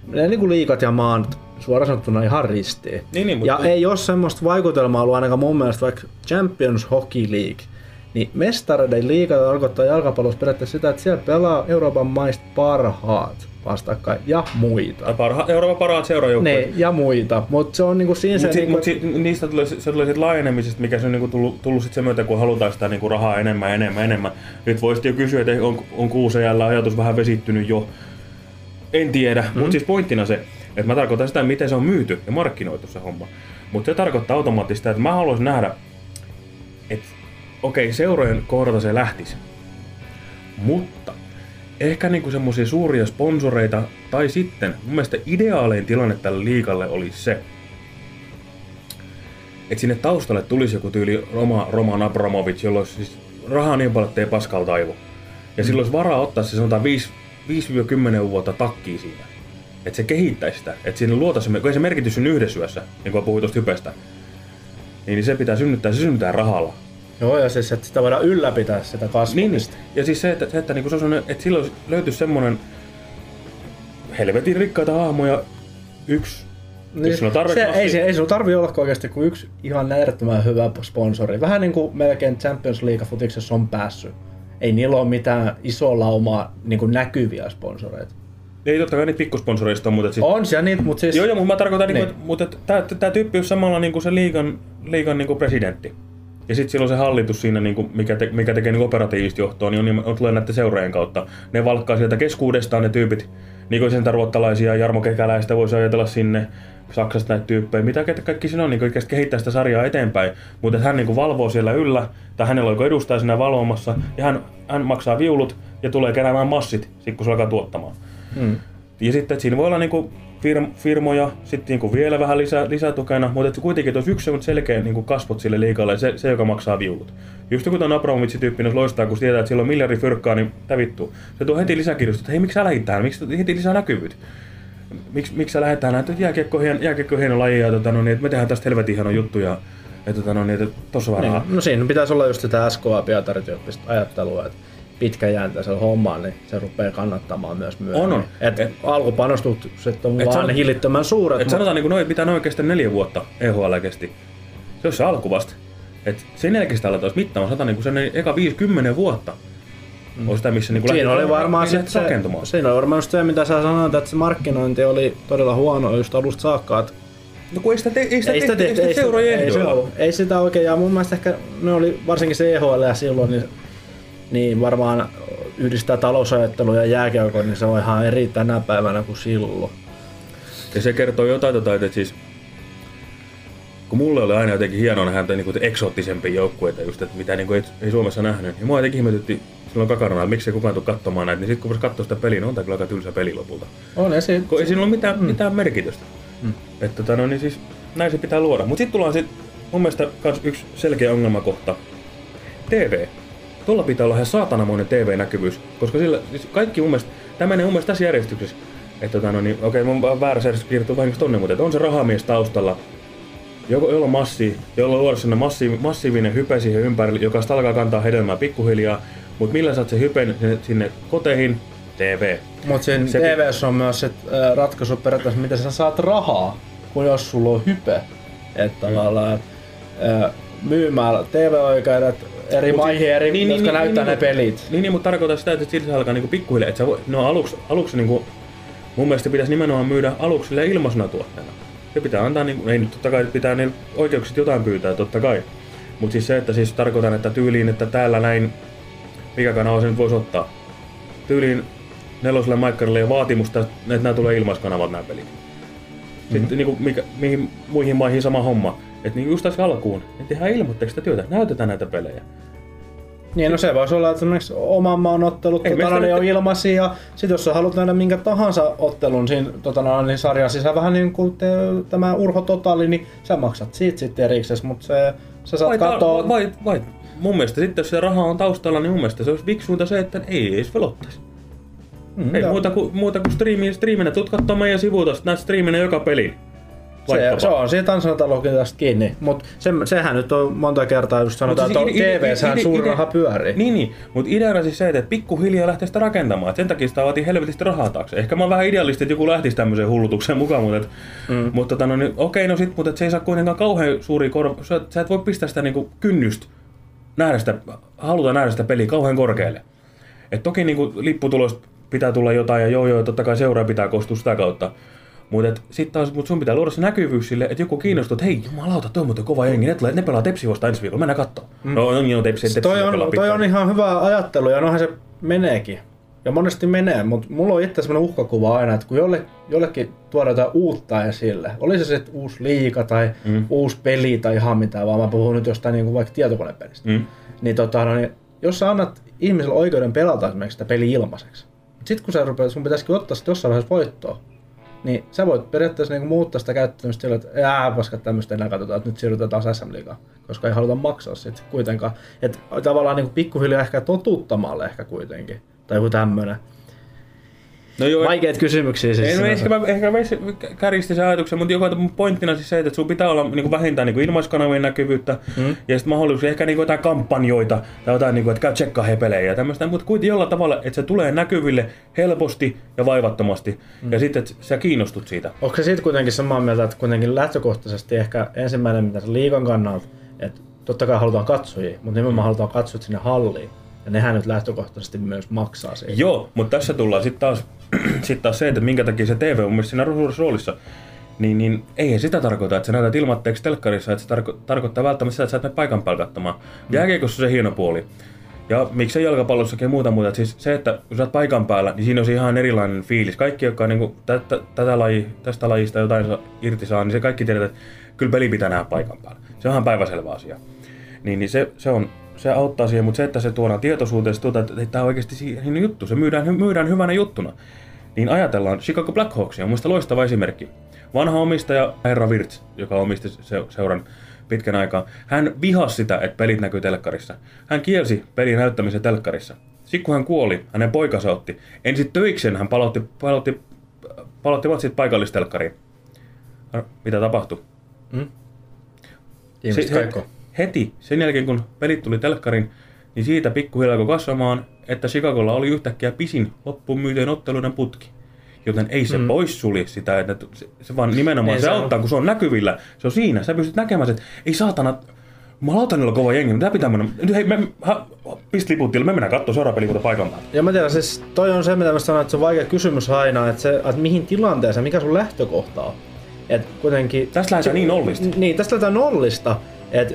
ne niin kuin liikat ja maat suoraan sanottuna ihan ristiin. Niin, niin, ja ei ole semmoista vaikutelmaa ollut ainakaan mun mielestä vaikka Champions Hockey League, niin mestareiden liiga tarkoittaa jalkapallossa periaatteessa sitä, että siellä pelaa Euroopan maista parhaat vastakkain ja muita. Tai parha, Euroopan parhaat seurajoukkueet. Ne, ja muita, mutta se on niinku siinä Mutta se... si, niinku, mut si, niistä tulee, se tulee siitä laajenemisesta, mikä se on niinku tullut, tullut sit sen myötä, kun halutaan sitä niinku rahaa enemmän, enemmän, enemmän. Nyt voisi jo kysyä, että on, on kuusajalla ajatus vähän vesittynyt jo. En tiedä, mm. mutta siis pointtina se, että mä tarkoitan sitä, miten se on myyty ja markkinoitu se homma. Mutta se tarkoittaa automaattisesti sitä, että mä haluaisin nähdä, että okei, seurojen kohdalta se lähtisi. Mutta ehkä niinku semmoisia suuria sponsoreita, tai sitten mun mielestä ideaalein tilanne tälle liikalle oli se, että sinne taustalle tulisi joku tyyli Roma, Roman Abramovic, jolla olisi siis rahaa niin paljon, että ei paskalta taivu. Ja silloin olisi varaa ottaa se sanotaan 5-10 vuotta takkiin siinä. Että se kehittäisi sitä. Että siinä luotaisiin, kun ei se merkitys synny yhdessä yössä, niin kuin puhuin tuosta hypestä. Niin se pitää synnyttää, se synnyttää rahalla. Joo, ja siis, että sitä voidaan ylläpitää sitä kasvamista. Niin. Ja siis se, että, se, että, niinku se on että silloin löytyisi semmoinen helvetin rikkaita hahmoja, yksi, niin, jos on tarpeeksi se, ei, se, ei sinulla tarvi olla oikeasti kuin yksi ihan äärettömän hyvä sponsori. Vähän niin kuin melkein Champions League futiksessa on päässyt. Ei niillä ole mitään isoa laumaa niin kuin näkyviä sponsoreita. Ei totta kai niitä pikkusponsoreista on, mutta siis... On siellä niitä, mutta siis... Joo, joo, mutta mä tarkoitan, niin. Niin. Niin, mutta tämä, tämä tyyppi on samalla niin kuin se liigan, liigan niin kuin presidentti. Ja sitten silloin se hallitus siinä, niin kuin, mikä, te, mikä tekee niin operatiivista johtoa, niin on, niin on tulee näiden seuraajien kautta. Ne valkkaa sieltä keskuudestaan ne tyypit, niin kuin sen ruottalaisia, Jarmo Kekäläistä voisi ajatella sinne, Saksasta näitä tyyppejä, mitä ketä kaikki siinä on, niin kuin kehittää sitä sarjaa eteenpäin. Mutta hän niin kuin valvoo siellä yllä, tai hänellä on edustaja siinä valvomassa, ja hän, hän maksaa viulut ja tulee keräämään massit, sit kun se alkaa tuottamaan. Mm. Ja sitten, että siinä voi olla niinku firm, firmoja, sitten niinku vielä vähän lisää, lisätukena, mutta että kuitenkin olisi yksi selkeä niinku kasvot sille liikalle, se, se, joka maksaa viulut. Just kun tuon Abramovic-tyyppinen loistaa, kun tietää, että sillä on miljardi fyrkkaa, niin tämä vittu. Se tuo heti lisäkirjoista, että hei, miksi sä lähit tähän, miksi heti lisää näkyvyyttä? Miksi, miksi sä lähdet tähän, että jääkiekko on hieno, jääkiekko hieno laji ja tota, no, niin, että me tehdään tästä helvetin hieno juttu ja, ja tota, no, niin, että tossa vähän. Niin, no siinä pitäisi olla just sitä SKA Pietari-tyyppistä ajattelua, että pitkäjänteisellä hommaan, niin se rupeaa kannattamaan myös myöhemmin. On, on. Et, et alkupanostukset on et vaan sanot- hillittömän suuret. Et sanotaan, niin noin, mitä noin kestää neljä vuotta EHL kesti. Se on se alku vasta. Et sen jälkeen sitä aletaan mittaamaan, sanotaan niin sen eka 50 vuotta. On sitä, missä niin Siinä oli varmaan sit se, rakentumaan. siinä oli varmaan just se, mitä sä sanoit, että se markkinointi oli todella huono just alusta saakka. Että No kun ei sitä, te, ei sitä, ei sitä tehty, tehty, ei sitä seurojen ei, se ehdoilla. ollut. ei sitä oikein, ja mun mielestä ehkä ne oli varsinkin se EHL ja silloin, niin, niin varmaan yhdistää talousajattelu ja jääkiekko, niin se on ihan eri tänä päivänä kuin silloin. Ja se kertoo jotain, tota, että siis kun mulle oli aina jotenkin hienoa nähdä niin eksoottisempia joukkueita, just, että mitä niin kuin ei, ei, Suomessa nähnyt. Ja mua jotenkin ihmetytti silloin kakarana, että miksi ei kukaan tule katsomaan näitä, niin sitten kun voisi katsoa sitä peliä, niin on tämä kyllä aika tylsä peli lopulta. On esi- Kun ei siinä ole mitään, mm. mitään merkitystä. Mm. Että tota, no, niin siis, näin se pitää luoda. Mutta sitten tullaan sit, mun mielestä kans yksi selkeä ongelmakohta. TV. Tuolla pitää olla ihan saatanamoinen TV-näkyvyys, koska sillä, siis kaikki mun mielestä, tämä menee mun mielestä tässä järjestyksessä. Että tota, no, niin, okei, mun on väärässä järjestyksessä kirjoittu vahingossa tonne, mutta että on se rahamies taustalla, joko, jolla on massi, jolla luoda sinne massiiv, massiivinen hype siihen ympärille, joka sitten alkaa kantaa hedelmää pikkuhiljaa, mutta millä saat se hypen sinne, sinne koteihin? TV. Mutta siinä Se- TVssä on myös se äh, ratkaisu periaatteessa, miten sä saat rahaa, kun jos sulla on hype. Että tavallaan äh, myymällä TV-oikeudet eri Mut maihin, eri, niin, jotka niin, näyttää niin, ne pelit. Niin, niin mutta tarkoitan sitä, että siitä se alkaa niinku pikkuhiljaa. Että voi, no aluksi, aluksi niinku, mun mielestä pitäisi nimenomaan myydä aluksi ilmaisena tuotteena. Se pitää antaa, niinku, ei nyt totta kai pitää ne oikeukset jotain pyytää, totta kai. Mutta siis se, että siis tarkoitan, että tyyliin, että täällä näin mikä kanava se nyt voisi ottaa. Tyyliin neloselle maikkarille ja vaatimusta, että nämä tulee ilmaiskanavat nämä pelit. Sitten niin kuin, mikä, mihin muihin maihin sama homma. Että niin just tässä alkuun, että tehdään ilmoitteeksi työtä, näytetään näitä pelejä. Niin, no se voisi olla, että esimerkiksi oman maan ottelut Ei tota, niin on ilmaisia, ja sit jos sä haluat nähdä minkä tahansa ottelun siinä tota, niin sarjan sisällä, vähän niin kuin te, tämä Urho Totali, niin sä maksat siitä sitten erikseen, mutta se, sä saat Vai, katsoa... vai, vai, vai, mun mielestä sitten jos se raha on taustalla, niin mun mielestä se olisi fiksuinta se, että ei edes velottaisi. Mm, ei joo. muuta kuin, muuta kuin striimi, striiminä. Tuut kattoo meidän sivuilta, näet striiminä joka peli. Se, se on siitä ansaintalogiikasta kiinni, mutta se, sehän nyt on monta kertaa just sanotaan, että siis ide- ide- TV-sähän ide- suuri ide- raha pyörii. Niin, niin. mutta ideana siis se, että pikkuhiljaa lähtee sitä rakentamaan. Et sen takia sitä vaatii helvetisti rahaa taakse. Ehkä mä oon vähän idealisti, että joku lähtisi tämmöiseen hullutukseen mukaan, mutta, et, mm. mutta tota, no, niin, okei, no sit, mutta et se ei saa kuitenkaan kauhean suuri korva. Sä, sä et voi pistää sitä niinku kynnystä, nähdä sitä, haluta nähdä sitä peliä kauhean korkealle. Et toki niinku lipputulosta pitää tulla jotain ja joo joo, totta kai seuraa pitää koostua sitä kautta. Mutta sitten taas mut sun pitää luoda se näkyvyys sille, että joku kiinnostuu, että hei jumalauta, toi on muuten kova jengi, ne, tulee, ne pelaa Tepsi vasta ensi viikolla, mennään kattoo. Mm. No, no, no Tepsi, tepsi toi, on, toi on ihan hyvä ajattelu ja nohan se meneekin. Ja monesti menee, mutta mulla on itse sellainen uhkakuva aina, että kun jolle, jollekin tuodaan jotain uutta esille, oli se sitten uusi liika tai mm. uusi peli tai ihan mitään, vaan mä puhun nyt jostain niin kuin vaikka tietokonepelistä. Mm. Niin, tota, no, niin jos sä annat ihmiselle oikeuden pelata esimerkiksi sitä peliä ilmaiseksi, sitten kun sä rupeat, sun pitäisikin ottaa sitä jossain vaiheessa voittoa, niin sä voit periaatteessa niin muuttaa sitä käyttämistä sillä, että jää paska tämmöistä enää katsotaan, että nyt siirrytään taas SM Liigaan, koska ei haluta maksaa sit kuitenkaan. Että tavallaan niin pikkuhiljaa ehkä totuttamalle ehkä kuitenkin, tai joku tämmönen. No joo, Vaikeat kysymyksiä siis. Sinänsä. ehkä mä, ehkä mä käristin sen ajatuksen, mutta joka pointtina siis se, että sun pitää olla niin kuin vähintään niin kuin ilmaiskanavien näkyvyyttä mm. ja sitten mahdollisuus ehkä niin kuin jotain kampanjoita tai jotain, niin kuin, että käy tsekkaa he pelejä ja tämmöistä, mutta kuitenkin jollain tavalla, että se tulee näkyville helposti ja vaivattomasti mm. ja sitten, että sä kiinnostut siitä. Onko se siitä kuitenkin samaa mieltä, että kuitenkin lähtökohtaisesti ehkä ensimmäinen, mitä se liikan kannalta, että totta kai halutaan katsojia, mutta nimenomaan halutaan katsojat sinne halliin. Ja nehän nyt lähtökohtaisesti myös maksaa siitä. Joo, mutta tässä tullaan sitten taas, sit taas se, että minkä takia se TV on myös siinä roolissa. Niin, niin ei sitä tarkoita, että sä näytät ilmatteeksi telkkarissa, että se tarko- tarkoittaa välttämättä sitä, että sä et mene paikan päällä katsomaan. Jääkiekossa se hieno puoli. Ja miksei jalkapallossakin ja muuta muuta. Siis se, että kun sä oot paikan päällä, niin siinä on ihan erilainen fiilis. Kaikki, jotka niin kuin, tätä, tätä laji, tästä lajista jotain saa, irti saa, niin se kaikki tiedät, että kyllä peli pitää nähdä paikan päällä. Se on ihan päiväselvä asia. Niin, niin se, se, on, se auttaa siihen, mutta se, että se tuodaan tietoisuuteen, se tuota, että tämä on oikeasti siihen juttu, se myydään, myydään hyvänä juttuna. Niin ajatellaan, Chicago Blackhawks on mielestäni loistava esimerkki. Vanha omistaja Herra Wirtz, joka omisti se, seuran pitkän aikaa, hän vihasi sitä, että pelit näkyy telkkarissa. Hän kielsi pelin näyttämisen telkkarissa. Sitten kun hän kuoli, hänen poikansa otti. Ensin töikseen hän palautti, palautti, palautti matsit paikallistelkkariin. Mitä tapahtui? Mm? Ihmiset Se- kaikko. Heti sen jälkeen, kun pelit tuli telkkarin, niin siitä pikkuhiljaa alkoi kasvamaan, että Chicagolla oli yhtäkkiä pisin loppuun myytyjen otteluiden putki. Joten ei se mm. Mm. pois sulje sitä, että se, se vaan nimenomaan Ei se, se auttaa, kun se on näkyvillä. Se on siinä, sä pystyt näkemään että ei saatana, mä lautan niillä kova jengi, tää pitää mennä. Nyt hei, me, ha, pist liput me mennään katsoa seuraava peli paikan päällä. Ja mä tiedän, siis toi on se, mitä mä sanoin, että se on vaikea kysymys aina, että, se, että mihin tilanteeseen, mikä sun lähtökohta on. Et kuitenkin, Tästä lähdetään niin nollista. Niin, tästä lähdetään nollista. Että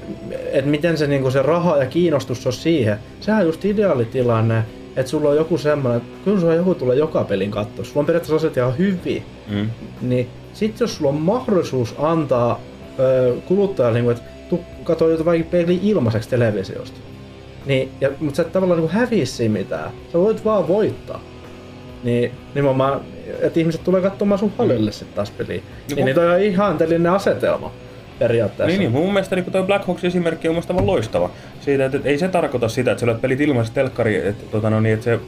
et miten se, niinku, se raha ja kiinnostus on siihen. Sehän on just ideaalitilanne, että sulla on joku semmoinen, että kun sulla joku tulee joka pelin katsoa, sulla on periaatteessa asiat ihan hyvin, Mm. niin sit jos sulla on mahdollisuus antaa ö, kuluttajalle, niin että tuu katsoa jotain vaikka peli ilmaiseksi televisiosta, niin, ja, mutta sä et tavallaan niin häviä siinä mitään. Sä voit vaan voittaa. Niin nimenomaan, että ihmiset tulee katsomaan sun hallille sitten taas peliä. No, Niin, niin toi on ihanteellinen asetelma periaatteessa. Niin, niin, mun mielestä niin toi Black Hawks esimerkki on mun mielestä aivan loistava. Siitä, että, että ei se tarkoita sitä, että sä olet pelit ilmaisesti telkkari, että, tota, no, niin, että se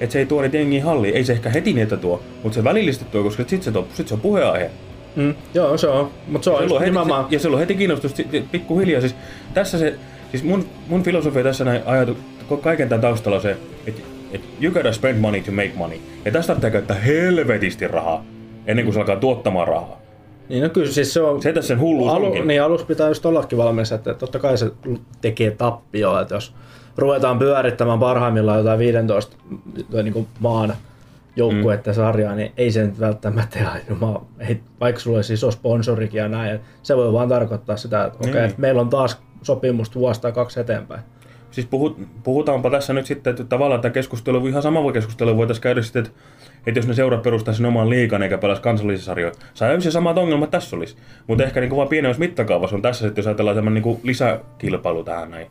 että se ei tuo niitä jengiä halliin. Ei se ehkä heti niitä tuo, mutta se välillisesti tuo, koska sit se, tuo, sit se on puheenaihe. Mm, joo, se on. Mutta se on Ja silloin heti, se, ja silloin heti kiinnostus pikkuhiljaa. Siis, tässä se, siis mun, mun filosofia tässä näin ajatu, kaiken tämän taustalla on se, että et you gotta spend money to make money. Ja tästä tarvitsee käyttää helvetisti rahaa, ennen kuin se alkaa tuottamaan rahaa. Niin no kyllä siis se on... Se tässä sen hulluus alu, onkin. Niin alussa pitää just ollakin valmis, että totta kai se tekee tappioa, että jos ruvetaan pyörittämään parhaimmillaan jotain 15 tai niin kuin maan joukkuetta mm. sarjaa, niin ei se nyt välttämättä jumala, ei, vaikka sulla olisi iso sponsorikin ja näin, se voi vaan tarkoittaa sitä, että okei, Niin. okay, meillä on taas sopimus vuosta kaksi eteenpäin. siis puhut, puhutaanpa tässä nyt sitten, että tavallaan tämä keskustelu, ihan sama keskustelu voitaisiin käydä sitten, että, että jos ne seurat perustaisi sen oman liikan eikä pelaisi kansallisia sarjoja, se samat ongelmat tässä olisi. Mutta ehkä niin vaan pienemmässä mittakaavassa on tässä, että jos ajatellaan tämmöinen niin lisäkilpailu tähän näin.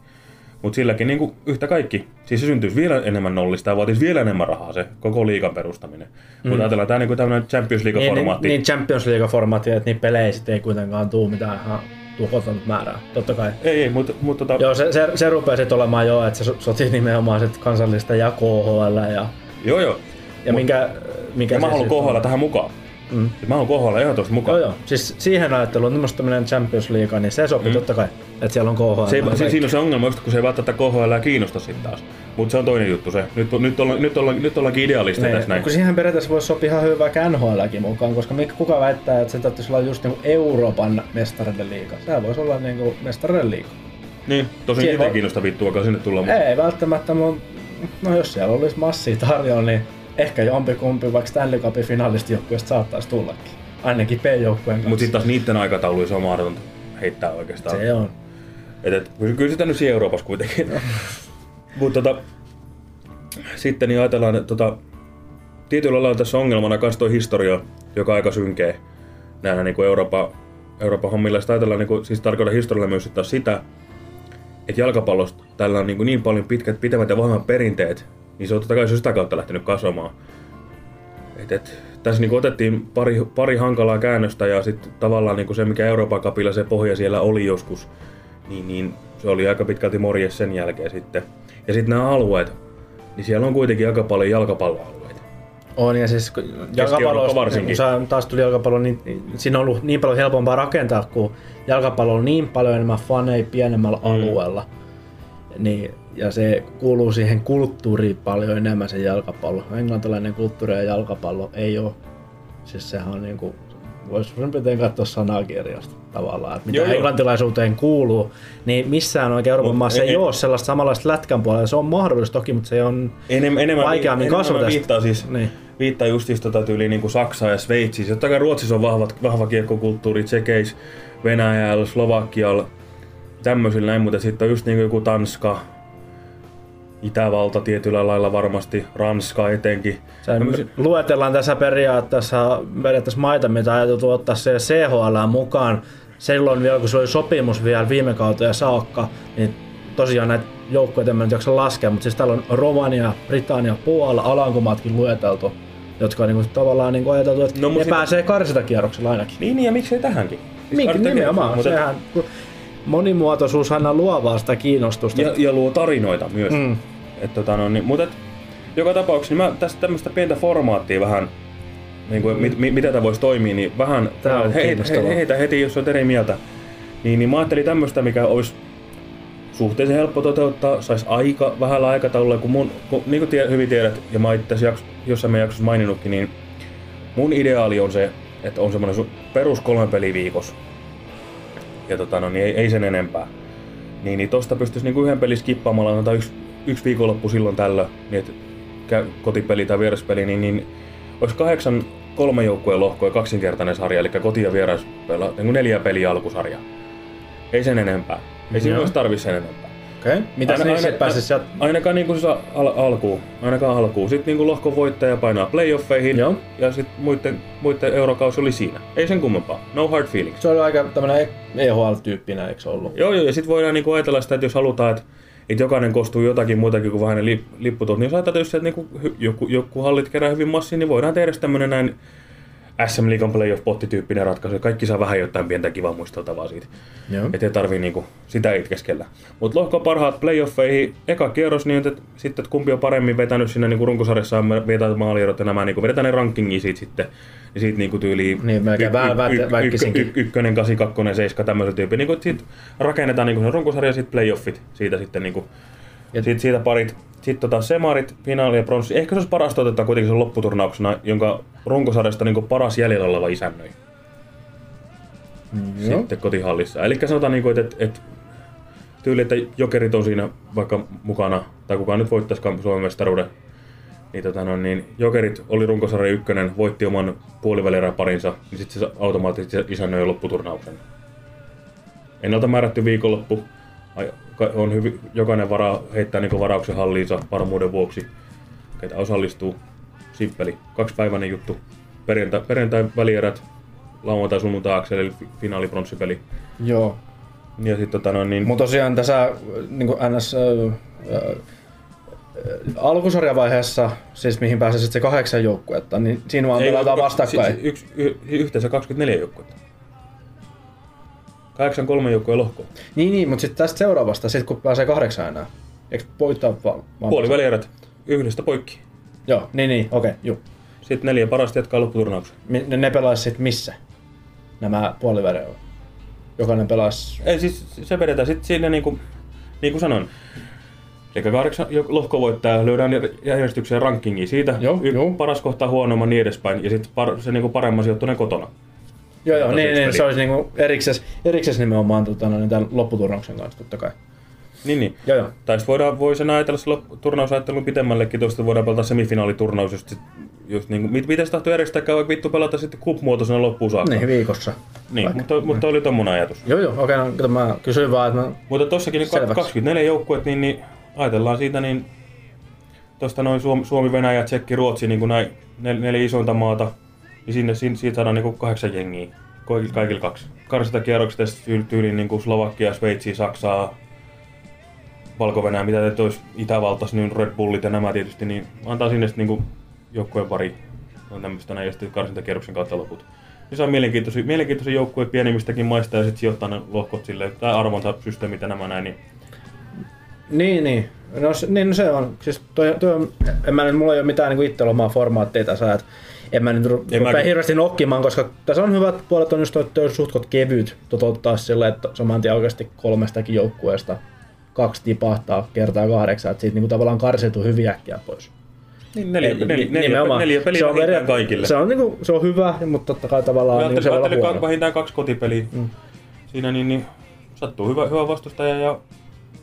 Mutta silläkin niin yhtä kaikki, siis se syntyisi vielä enemmän nollista ja vaatisi vielä enemmän rahaa se koko liikan perustaminen. Mm. Mutta ajatellaan tämä niin tämmöinen Champions League-formaatti. Niin, niin, Champions League-formaatti, että niin pelejä sitten ei kuitenkaan tule mitään ihan tuhotonta määrää, totta kai. Ei, ei mutta... mutta tota... Joo, se, se, se rupeaa sitten olemaan jo, että se sotii nimenomaan sit kansallista ja KHL ja... Joo, joo. Ja Mut, minkä, minkä ja mä haluan KHL tähän mukaan. Mm. Mä haluan KHL ehdottomasti mukaan. Joo, joo. Siis siihen ajatteluun, että tämmöinen Champions League, niin se sopii mm. totta kai, että siellä on KHL. Se, se, siinä on se ongelma, kun se ei välttämättä KHL kiinnosta sitten taas. Mutta se on toinen juttu se. Nyt, nyt, olla, nyt, olla, nyt ollaankin idealisteja niin, tässä näin. Kun siihen periaatteessa voisi sopia ihan hyvä NHLkin mukaan, koska kuka väittää, että se täytyisi olla just niinku Euroopan mestareiden liiga. Sehän voisi olla niinku mestareiden liiga. Niin, tosin itse kiinnosta vittua, sinne tulla. Ei, ei välttämättä, mutta no jos siellä olisi massia tarjolla, niin ehkä jompikumpi vaikka Stanley Cupin finalistijoukkueesta saattaisi tullakin. Ainakin P-joukkueen kanssa. Mutta sitten taas niiden aikatauluissa on mahdotonta heittää oikeastaan. Se on. Et, et, kyllä sitä nyt Euroopassa kuitenkin. Mutta tota, sitten niin ajatellaan, että tota, tietyllä lailla tässä ongelmana myös tuo historia, joka aika synkeä nähdä niin kuin Euroopan, Euroopan hommilla. Sitten ajatellaan, niin kuin, siis tarkoitan historialla myös sitä, että jalkapallosta tällä on niin, kuin niin paljon pitkät, pitemmät ja vahvemmat perinteet, niin se on totta kai se sitä kautta lähtenyt kasvamaan. Et, et, tässä niin otettiin pari, pari hankalaa käännöstä ja sitten tavallaan niin se, mikä Euroopan kapilla se pohja siellä oli joskus, niin, niin se oli aika pitkälti morjes sen jälkeen sitten. Ja sitten nämä alueet, niin siellä on kuitenkin aika paljon jalkapalloalueita. On, ja siis jalkapallo, varsinkin. kun taas tuli jalkapallo, niin, niin siinä on ollut niin paljon helpompaa rakentaa, kun jalkapallo on niin paljon enemmän faneja pienemmällä mm. alueella. Niin, ja se kuuluu siihen kulttuuriin paljon enemmän se jalkapallo. Englantilainen kulttuuri ja jalkapallo ei ole, siis sehän on niin kuin voisi suurin piirtein katsoa sanakirjasta tavallaan, että mitä joo, englantilaisuuteen kuuluu, niin missään oikein Euroopan maassa ei, ei ole sellaista samanlaista lätkän puolella. Se on mahdollista toki, mutta se on enem, enemmän, vaikeammin kasvatettu. Viittaa siis, niin. viittaa just siis tota tyyliin niin kuin Saksa ja Sveitsi. Totta kai Ruotsissa on vahvat, vahva kiekkokulttuuri, Tsekeis, Venäjällä, Slovakialla, tämmöisillä näin, mutta sitten on just niin kuin joku Tanska, Itävalta tietyllä lailla varmasti, Ranska etenkin. Sen luetellaan tässä periaatteessa, periaatteessa maita, mitä ajateltu ottaa se CHL mukaan. Silloin vielä, kun se oli sopimus vielä viime kauteen saakka, niin tosiaan näitä joukkoja en jaksa laskea, mutta siis täällä on Romania, Britannia, Puola, Alankomaatkin lueteltu, jotka on niinku tavallaan niinku ajateltu, että no, ne sitä... pääsee karsintakierroksella ainakin. Niin, niin ja miksei tähänkin? Siis Mik, nimenomaan, mutta... sehän, monimuotoisuus aina luo vaan sitä kiinnostusta. Ja, ja luo tarinoita myös. Mm. Et, tota, no, niin, mutta et, joka tapauksessa niin mä tästä tämmöistä pientä formaattia vähän, niin kuin, mit, mit, mitä tämä voisi toimia, niin vähän Tää on he, he, heitä heti, jos olet eri mieltä. Niin, niin mä ajattelin tämmöistä, mikä olisi suhteellisen helppo toteuttaa, saisi aika vähällä aikataululla, kun mun, kun, niin kuin tie, hyvin tiedät, ja mä itse jakso, jossain meidän jaksossa maininnutkin, niin mun ideaali on se, että on semmoinen perus kolme peli viikossa. Ja tota, no, niin ei, ei sen enempää. Niin, niin tosta pystyisi niin yhden pelin skippaamalla, tai yksi yksi viikonloppu silloin tällä, niin että kotipeli tai vieraspeli, niin, niin olisi kahdeksan kolme joukkueen lohkoja kaksinkertainen sarja, eli koti- ja vieraspeli, niin neljä peliä alkusarja. Ei sen enempää. Ei siinä olisi tarvitse sen enempää. Okei. Okay. Mitä aina, aina, pääsisi sieltä? Ainakaan niin kuin se al- alkuun. Ainakaan alkuun. Sitten niin kuin lohkon voittaja painaa playoffeihin. Joo. Ja sitten muiden, muiden eurokausi oli siinä. Ei sen kummempaa. No hard feelings. Se oli aika tämmöinen EHL-tyyppinen, eikö ollut? Joo, joo. Ja sitten voidaan niin kuin ajatella sitä, että jos halutaan, että että jokainen koostuu jotakin muutakin kuin vähän ne lip, lipputut, niin jos ajatellaan, että niin joku, joku hallit kerää hyvin massia, niin voidaan tehdä tämmöinen näin SM Liigan playoff-pottityyppinen ratkaisu. Kaikki saa vähän jotain pientä kivaa muisteltavaa siitä. Että ei tarvii niinku sitä itkeskellä. Mutta lohko parhaat playoffeihin. Eka kierros, niin että, sitten, että kumpi on paremmin vetänyt sinne niinku runkosarjassa vetää maalierot ja nämä niinku vedetään ne rankingi siitä sitten. Ja siitä niinku tyyliin niin, melkein vähän väkkisinkin. ykkönen, kasi, kakkonen, seiska, tämmöisen tyyppi. Niinku, siitä rakennetaan niinku se runkosarja ja sitten playoffit siitä sitten niinku. Ja siitä, siitä parit sitten tota, semarit, finaali ja pronssi. Ehkä se olisi parasta ottaa kuitenkin sen lopputurnauksena, jonka runkosarjasta niin paras jäljellä oleva isännöi. Mm, Sitten kotihallissa. Eli sanotaan, niin kuin, että, että tyyli, että jokerit on siinä vaikka mukana, tai kukaan nyt voittaisikaan Suomen mestaruuden, niin, tota, no, niin jokerit oli runkosarja ykkönen, voitti oman puolivälierän parinsa, niin sitten se automaattisesti isännöi lopputurnauksen. Ennalta määrätty viikonloppu, on hyvin, jokainen vara, heittää niin varauksen halliinsa varmuuden vuoksi, ketä osallistuu. Simppeli, kaksipäiväinen juttu. Perjantai, perjantai välierät, lauantai, sunnuntai, eli finaali pronssipeli. Joo. Ja sitten tota noin, niin... Mutta tosiaan tässä niin NS äh, äh, alkusarjavaiheessa, siis mihin pääsee sitten se kahdeksan joukkuetta, niin siinä vaan pelataan vastakkain. Si, si, yksi, y, yhteensä 24 joukkuetta. 8-3 joukkueen lohko. Niin, niin mutta sitten tästä seuraavasta, sit kun pääsee kahdeksan enää, eikö voittaa vaan? vaan Puoli välierät yhdestä poikki. Joo, niin, niin, okei, okay, juu. Sitten neljä parasta jatkaa lopputurnauksen. Ne, ne pelaisi sitten missä? Nämä puolivälierät. Jokainen pelaisi... Ei siis se vedetään sitten siinä niinku, niin kuin sanoin. Eli kahdeksan lohko voittaa, löydään järjestykseen rankingia siitä. Joo, y- joo. Paras kohtaa huonomman niin edespäin. Ja sitten par, se niinku paremman sijoittuneen kotona. Joo, joo, niin, niin se olisi niinku eriksessä, eriksessä nimenomaan tota, no, niin tämän lopputurnauksen kanssa totta kai. Niin, niin. Joo, joo. Tai sitten voidaan, voi sen ajatella se turnausajattelun pitemmällekin, tuosta voidaan pelata semifinaaliturnaus, just, sit- just niin kuin, mit, miten se tahtoo järjestää, vaikka vittu pelata sitten cup-muotoisena loppuun saakka. Niin, viikossa. Niin, mutta, mutta oli tommonen ajatus. Joo, joo, okei, no, kato, mä kysyin vaan, että mä... Mutta tossakin niin Selväksi. 24 joukkuet, niin, niin ajatellaan siitä, niin tuosta noin Suomi, Suomi, Venäjä, Tsekki, Ruotsi, niin kuin näin nel, neljä isointa maata, niin sinne, siinä, siitä saadaan niin kuin kahdeksan jengiä, kaikilla, kaikilla kaksi. Sitten tyyliin niin kuin Slovakia, Sveitsi, Saksaa, valko mitä nyt olisi Itävaltas, niin Red Bullit ja nämä tietysti, niin antaa sinne sitten niin joukkueen pari on tämmöistä näin, ja sitten karsintakierroksen kautta loput. Niin se on mielenkiintoisia, mielenkiintoisia joukkueita pienemmistäkin maista ja sitten sijoittaa ne lohkot silleen, tai arvontasysteemit ja nämä näin, niin Niin, niin. No, niin no se on. Siis toi, toi en mä nyt, mulla ei ole mitään niin itse omaa formaatteja tässä, että en mä nyt ru- En rupea mäkin. hirveästi nokkimaan, koska tässä on hyvät puolet on just toi, että on suhtkot kevyt toteuttaa silleen, että saman tien oikeasti kolmestakin joukkueesta kaksi tipahtaa kertaa kahdeksan, että siitä niin tavallaan karsiutuu hyvin äkkiä pois. Niin, neljä, neljä, neljä, nimenomaan. neljä peliä Se on vähintään veri- kaikille. Se on, niinku, se on hyvä, mutta totta kai tavallaan niin se voi olla ajattelin huono. vähintään kaksi kotipeliä. Mm. Siinä niin, niin sattuu hyvä, hyvä vastustaja ja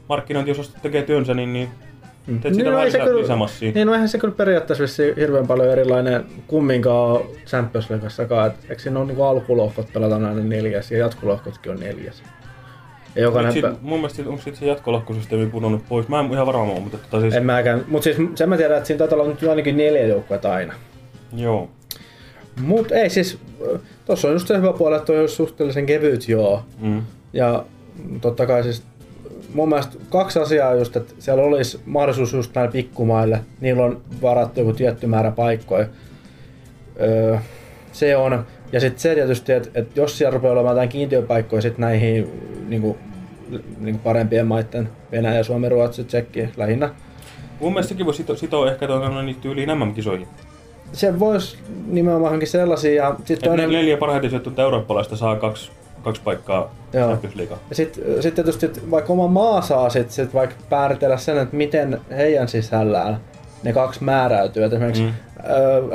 markkinointiosasto tekee työnsä, niin, niin teet siitä no ei se kyllä-. Niin, no eihän se kyllä periaatteessa hirveän paljon erilainen kumminkaan Champions Leagueassakaan. Et Eikö siinä ole niinku alkulohkot pelataan aina neljäs ja jatkolohkotkin on neljäs. Ja jokainen... Sit, mun mielestä onko sitten se jatkolohkosysteemi pudonnut pois. Mä en ihan varma ole, mutta tota siis... En mäkään. Mut siis sen mä tiedän, että siinä taitaa olla nyt ainakin neljä joukkuetta aina. Joo. Mut ei siis, tossa on just se hyvä puoli, että olisi suhteellisen kevyt joo. Mm. Ja totta kai siis mun mielestä kaksi asiaa just, että siellä olisi mahdollisuus just näille pikkumaille, niillä on varattu joku tietty määrä paikkoja. Öö, se on. Ja sitten se tietysti, että, että jos siellä rupeaa olemaan jotain kiintiöpaikkoja sit näihin niinku, niinku parempien maiden, Venäjä, Suomi, Ruotsi, Tsekki lähinnä, Mun mielestä sekin voi sitoa, sitoa ehkä tuonne niitä tyyliin MM-kisoihin. se voisi nimenomaankin sellaisia. Ja Että toinen, neljä parhaiten sijoittunutta eurooppalaista saa kaksi, kaksi paikkaa Joo. Ja sitten sit tietysti, että vaikka oma maa saa sit, sit vaikka määritellä sen, että miten heidän sisällään ne kaksi määräytyy. Et esimerkiksi mm.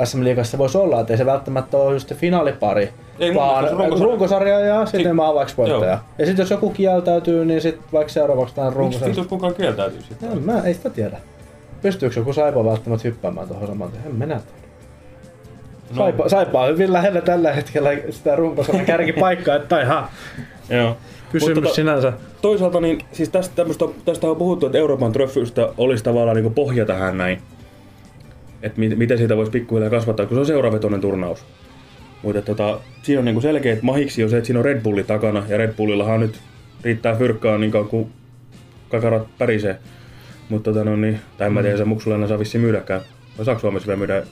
SM Liigassa voisi olla, että ei se välttämättä ole just finaalipari, Ei, vaan runkosarja. runkosarja ja sitten maavaiksi-voittaja. Joo. Ja sitten jos joku kieltäytyy, niin sitten vaikka seuraavaksi tämän Miksi runkosarja. vitus kukaan kieltäytyy sitten? En, mä ei sitä tiedä. Pystyykö joku saipa välttämättä hyppäämään tuohon saman tien? En minä tiedä. No. Saipa, saipa on hyvin lähellä tällä hetkellä sitä runkosarjan kärkipaikkaa, että ihan Joo. kysymys Mut tota- sinänsä. Toisaalta niin, siis tästä, tämmöstä, tästä on puhuttu, että Euroopan tröffystä olisi tavallaan niin pohja tähän näin. Että mi- miten siitä voisi pikkuhiljaa kasvattaa, kun se on seuravetoinen turnaus. Mutta tota, siinä on niin selkeä mahiksi on se, että siinä on Red Bulli takana, ja Red Bullillahan nyt riittää fyrkkaa niin kauan kuin kakarat pärisee. Mutta tota, no, niin, tai en mä tiedä, se muksulla saa vissiin myydäkään. Vai saako Suomessa vielä myydä?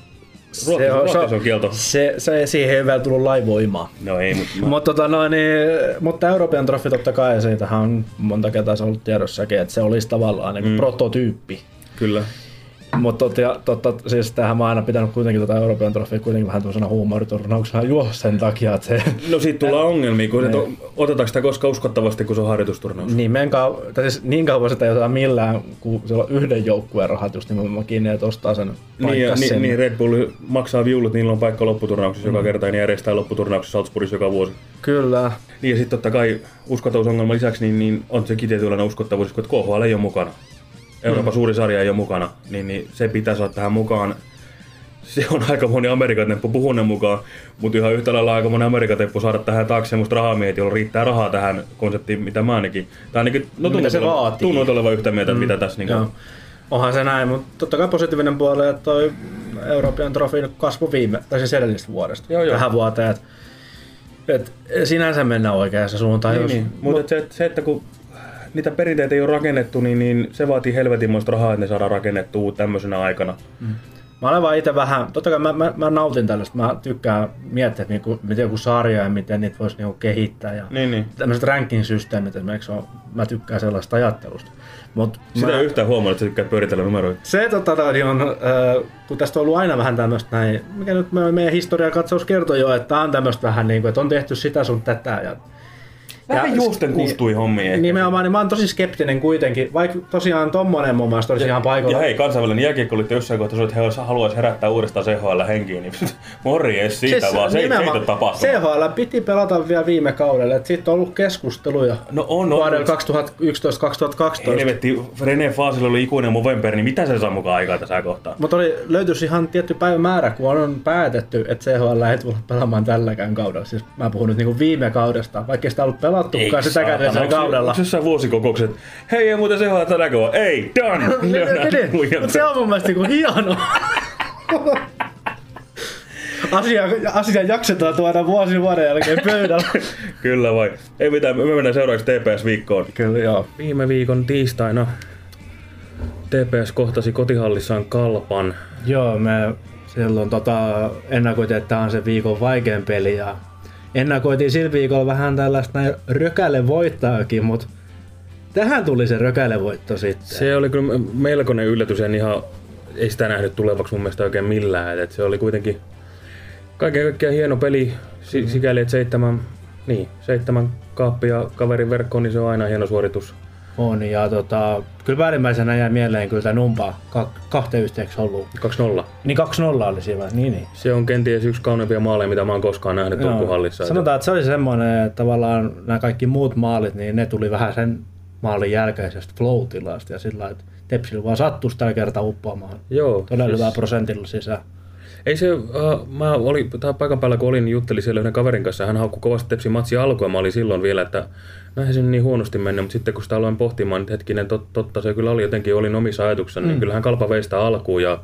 Ruotsissa, Ruotsissa on kielto. Se, se, siihen ei vielä tullut lainvoimaa. No ei, mutta... Mutta tota, no, niin, mutta Euroopan troffi totta kai, siitähän on monta kertaa se ollut tiedossakin, että se olisi tavallaan niin mm. prototyyppi. Kyllä. Mutta totta, totta, siis tähän mä oon aina pitänyt kuitenkin tota Euroopan troffia kuitenkin vähän tuollaisena huumoriturnauksena juo sen takia, että se No siitä tulee ongelmia, kun to, Niin. otetaanko sitä koskaan uskottavasti, kun se on harjoitusturnaus. niin, kau- tai siis niin kauan sitä ei oteta millään, kun siellä on yhden joukkueen rahat just nimenomaan kiinni, että ostaa sen Niin, ja, paikka niin, niin, Red Bull maksaa viulut, niillä on paikka lopputurnauksessa Mm. joka kerta, ja ne järjestää lopputurnauksessa Salzburgissa joka vuosi. Kyllä. Niin ja sitten totta kai uskottavuusongelman lisäksi, niin, niin on se tietynlainen uskottavuus, kun KHL ei ole mukana. Euroopan Mm. suuri sarja ei ole mukana, niin, niin se pitää saada tähän mukaan. se on aika moni Amerikan temppu puhunen mukaan, mutta ihan yhtä lailla aika moni Amerikan temppu saada tähän taakse semmoista rahamiehet, jolla riittää rahaa tähän konseptiin, mitä mä ainakin. Tai ainakin, no mitä se vaatii. tunnut olevan yhtä mieltä, mm. mitä tässä niin Joo. Onhan se näin, mutta totta kai positiivinen puoli, että toi European Trophy kasvoi viime, tai siis edellisestä vuodesta Joo, joo. tähän vuoteen. Et, et sinänsä mennään oikeassa suuntaan. Niin, jos, niin. Mutta mut, se, se, että kun niitä perinteitä ei ole rakennettu, niin, niin se vaatii helvetinmoista rahaa, että ne saadaan rakennettua tämmöisenä aikana. Mm. Mä olen vaan itse vähän, totta kai mä, mä, mä nautin tällaista, mä tykkään miettiä, että niinku, miten joku sarja ja miten niitä voisi niinku kehittää. Ja Niin, niin. Tämmöiset ranking-systeemit esimerkiksi, on, mä tykkään sellaista ajattelusta. Mut Sitä mä, ei yhtään huomannut, että sä tykkäät pyöritellä numeroita. Se tota, noin on, äh, kun tästä on ollut aina vähän tämmöistä näin, mikä nyt me- meidän historiakatsaus kertoo jo, että on tämmöistä vähän niin kuin, että on tehty sitä sun tätä. Ja, Vähän juosten kustui hommiin ehkä. Nimenomaan, niin mä oon tosi skeptinen kuitenkin, vaikka tosiaan tommonen mun mielestä olisi ihan paikalla. Ja hei, kansainvälinen jääkiekkoliitto jossain kohtaa että he haluaisi herättää uudestaan CHL henkiin, niin morjes siitä vaan, se ei, se ei tapahtunut. CHL piti pelata vielä viime kaudella, että siitä on ollut keskusteluja No on, on. vuodella 2011-2012. Helvetti, René Faasilla oli ikuinen Movember, niin mitä se saa mukaan aikaa tässä kohtaa? Mutta oli, löytyisi ihan tietty päivämäärä, kun on päätetty, että CHL ei tule pelaamaan tälläkään kaudella. Siis mä puhun nyt niinku viime kaudesta, vaikka sitä ollut pelattukaan sitäkään Onko se- kaudella. Onko jossain vuosikokoukset? Hei, ei muuten CHL tänä vuonna. Ei, done! Mutta se on mun mielestä niinku hieno. asia, asia jaksetaan tuoda vuosi vuoden jälkeen pöydällä. Kyllä vai. Ei mitään, me mennään seuraavaksi TPS-viikkoon. Kyllä joo. Viime viikon tiistaina TPS kohtasi kotihallissaan Kalpan. Joo, me silloin tota, ennakoitiin, että tämä on se viikon vaikein peli ja ennakoitiin sillä viikolla vähän tällaista näin rökäle voittaakin, mutta tähän tuli se rökäle voitto sitten. Se oli kyllä melkoinen yllätys, en ihan, ei sitä nähnyt tulevaksi mun mielestä oikein millään. Et se oli kuitenkin kaiken kaikkiaan hieno peli, si- sikäli että seitsemän, niin, seitsemän kaappia kaverin verkkoon, niin se on aina hieno suoritus. On, ja tota, kyllä päällimmäisenä jäi mieleen kyllä tämä Numpa ka- kahteen yhteeksi ollut. 2-0. Niin 2-0 oli siinä, niin niin. Se on kenties yksi kauneimpia maaleja, mitä mä oon koskaan nähnyt Joo. Turkuhallissa. Sanotaan, että se oli semmoinen, että tavallaan nämä kaikki muut maalit, niin ne tuli vähän sen maalin jälkeisestä flow-tilasta ja sillä että Tepsillä vaan sattuisi tällä kertaa uppoamaan. Joo, Todella siis- hyvää prosentilla sisään. Ei se, uh, mä olin, tää paikan päällä kun olin, niin juttelin siellä yhden kaverin kanssa, hän haukkui kovasti Tepsin matsi alkua, mä olin silloin vielä, että näinhän se niin huonosti mennyt, mutta sitten kun sitä aloin pohtimaan, niin hetkinen, tot, totta se kyllä oli jotenkin, olin omissa ajatuksissa, mm. niin kyllähän kalpa veistä alkuun ja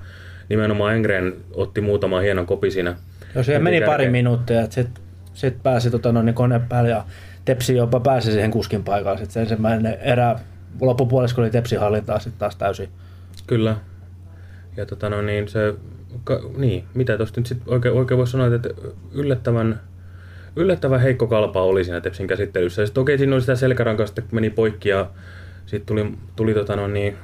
nimenomaan Engren otti muutaman hienon kopi siinä. Jos siihen heti meni pari minuuttia, että sitten sit pääsi tota, noin, niin kone päälle ja Tepsi jopa pääsi siihen kuskin paikalle. Sitten se ensimmäinen erä loppupuolessa, kun oli Tepsi hallintaa sitten taas täysin. Kyllä. Ja tota no niin, se, ka, niin, mitä tosta nyt sit oikein, oikein voisi sanoa, että yllättävän, yllättävän heikko kalpa oli siinä Tepsin käsittelyssä. Ja sit okei, siinä oli sitä selkärankasta, että meni poikki ja sitten tuli, tuli tota no niin,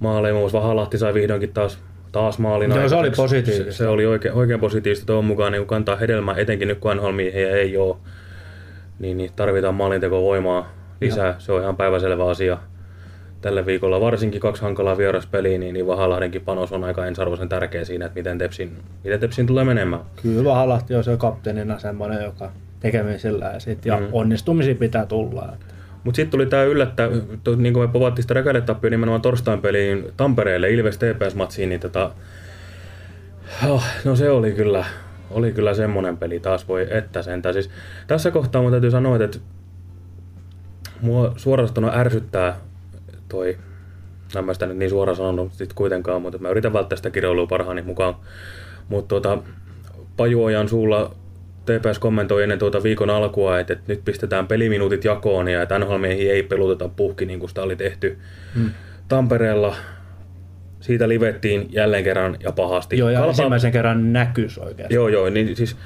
muassa Vahalahti sai vihdoinkin taas, taas maalin Joo, se oli positiivista. Se, se oli oikein, oikein positiivista tuon mukaan niin kantaa hedelmää, etenkin nyt kun nhl ei ole, niin, niin tarvitaan maalintekovoimaa lisää. Se on ihan päiväselvä asia tällä viikolla. Varsinkin kaksi hankalaa vieraspeliä, niin, niin Vahalahdenkin panos on aika ensiarvoisen tärkeä siinä, että miten Tepsin, miten Tepsin tulee menemään. Kyllä Vahalahti on se kapteenina semmoinen, joka tekemisellä ja, sit, ja Mm. onnistumisia pitää tulla. Mutta sitten tuli tämä yllättä, to, niin kuin me povattiin sitä räkädetappia nimenomaan torstain peliin Tampereelle Ilves TPS-matsiin, niin tota, oh, no se oli kyllä, oli kyllä semmoinen peli taas voi että sentään. Siis tässä kohtaa mun täytyy sanoa, että mua suorastaan ärsyttää toi, en mä sitä nyt niin suoraan sanonut sit kuitenkaan, mutta mä yritän välttää sitä kirjoilua parhaani mukaan. Mutta tuota, Pajuojan suulla TPS kommentoi ennen tuota viikon alkua, että, että nyt pistetään peliminuutit jakoon ja että nhl ei peluteta puhki niin kuin sitä oli tehty Hmm. Tampereella. Siitä livettiin jälleen kerran ja pahasti. Joo, ja Kalpa- ensimmäisen kerran näkys oikeasti. Joo, joo, niin siis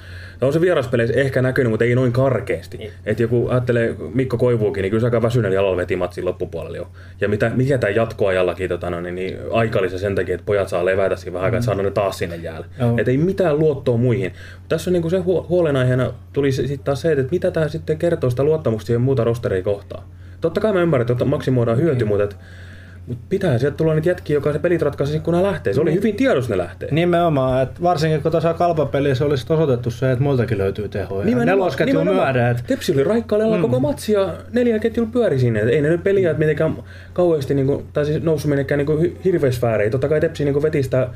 on se vieraspeleissä ehkä näkynyt, mutta ei noin karkeasti. Niin. Et joku ajattelee Mikko Koivuukin, niin kyllä se aika väsyneellä jalalla veti matsin loppupuolella jo. Ja mitä, mikä tämä jatkoajallakin tota, no, niin, niin aika oli se sen takia, että pojat saa levätä siinä vähän aikaa, että saadaan ne taas sinne jäälle. Joo. Et ei mitään luottoa muihin. Tässä on niinku se huo- huolenaiheena tuli sitten taas se, että mitä tämä sitten kertoo sitä luottamusta siihen muuta rosteria kohtaan. Totta kai mä ymmärrän, että maksimoidaan hyöty, mutta et, mut pitää sieltä tulla nyt jätkiä, joka se pelit ratkaisi, kun ne lähtee. Se oli Niin. hyvin tiedossa ne lähtee. Nimenomaan, että varsinkin kun tuossa kalpapelissä olisi osoitettu se, että muiltakin löytyy tehoja. Nelosketju myöden, että Tepsi oli raikkaalla mm. koko matsi ja neljä ketjulla pyöri sinne. Et ei ne nyt peliä mitenkään kauheasti, niinku, tai siis noussut minnekään niinku, hi- hirveysfäärejä. Totta kai Tepsi niinku, veti sitä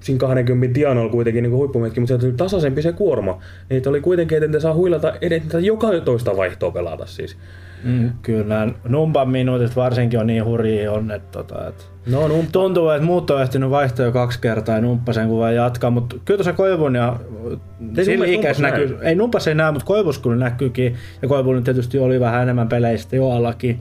siinä 20 tienoilla kuitenkin niin huippumetki, mutta se oli tasaisempi se kuorma. Niitä oli kuitenkin, että saa huilata edetä joka toista vaihtoa pelata siis. Mm, kyllä, Numpan minuutit varsinkin on niin hurjia on, että, tota, että no, numpa. tuntuu, että muut on ehtinyt vaihtoa jo kaksi kertaa ja Numppa sen kun vaan jatkaa, mutta kyllä tuossa Koivun ja sillä ikäis näkyy, ei Numpas ei näe, mutta Koivus kyllä näkyykin ja Koivun tietysti oli vähän enemmän peleistä jo allakin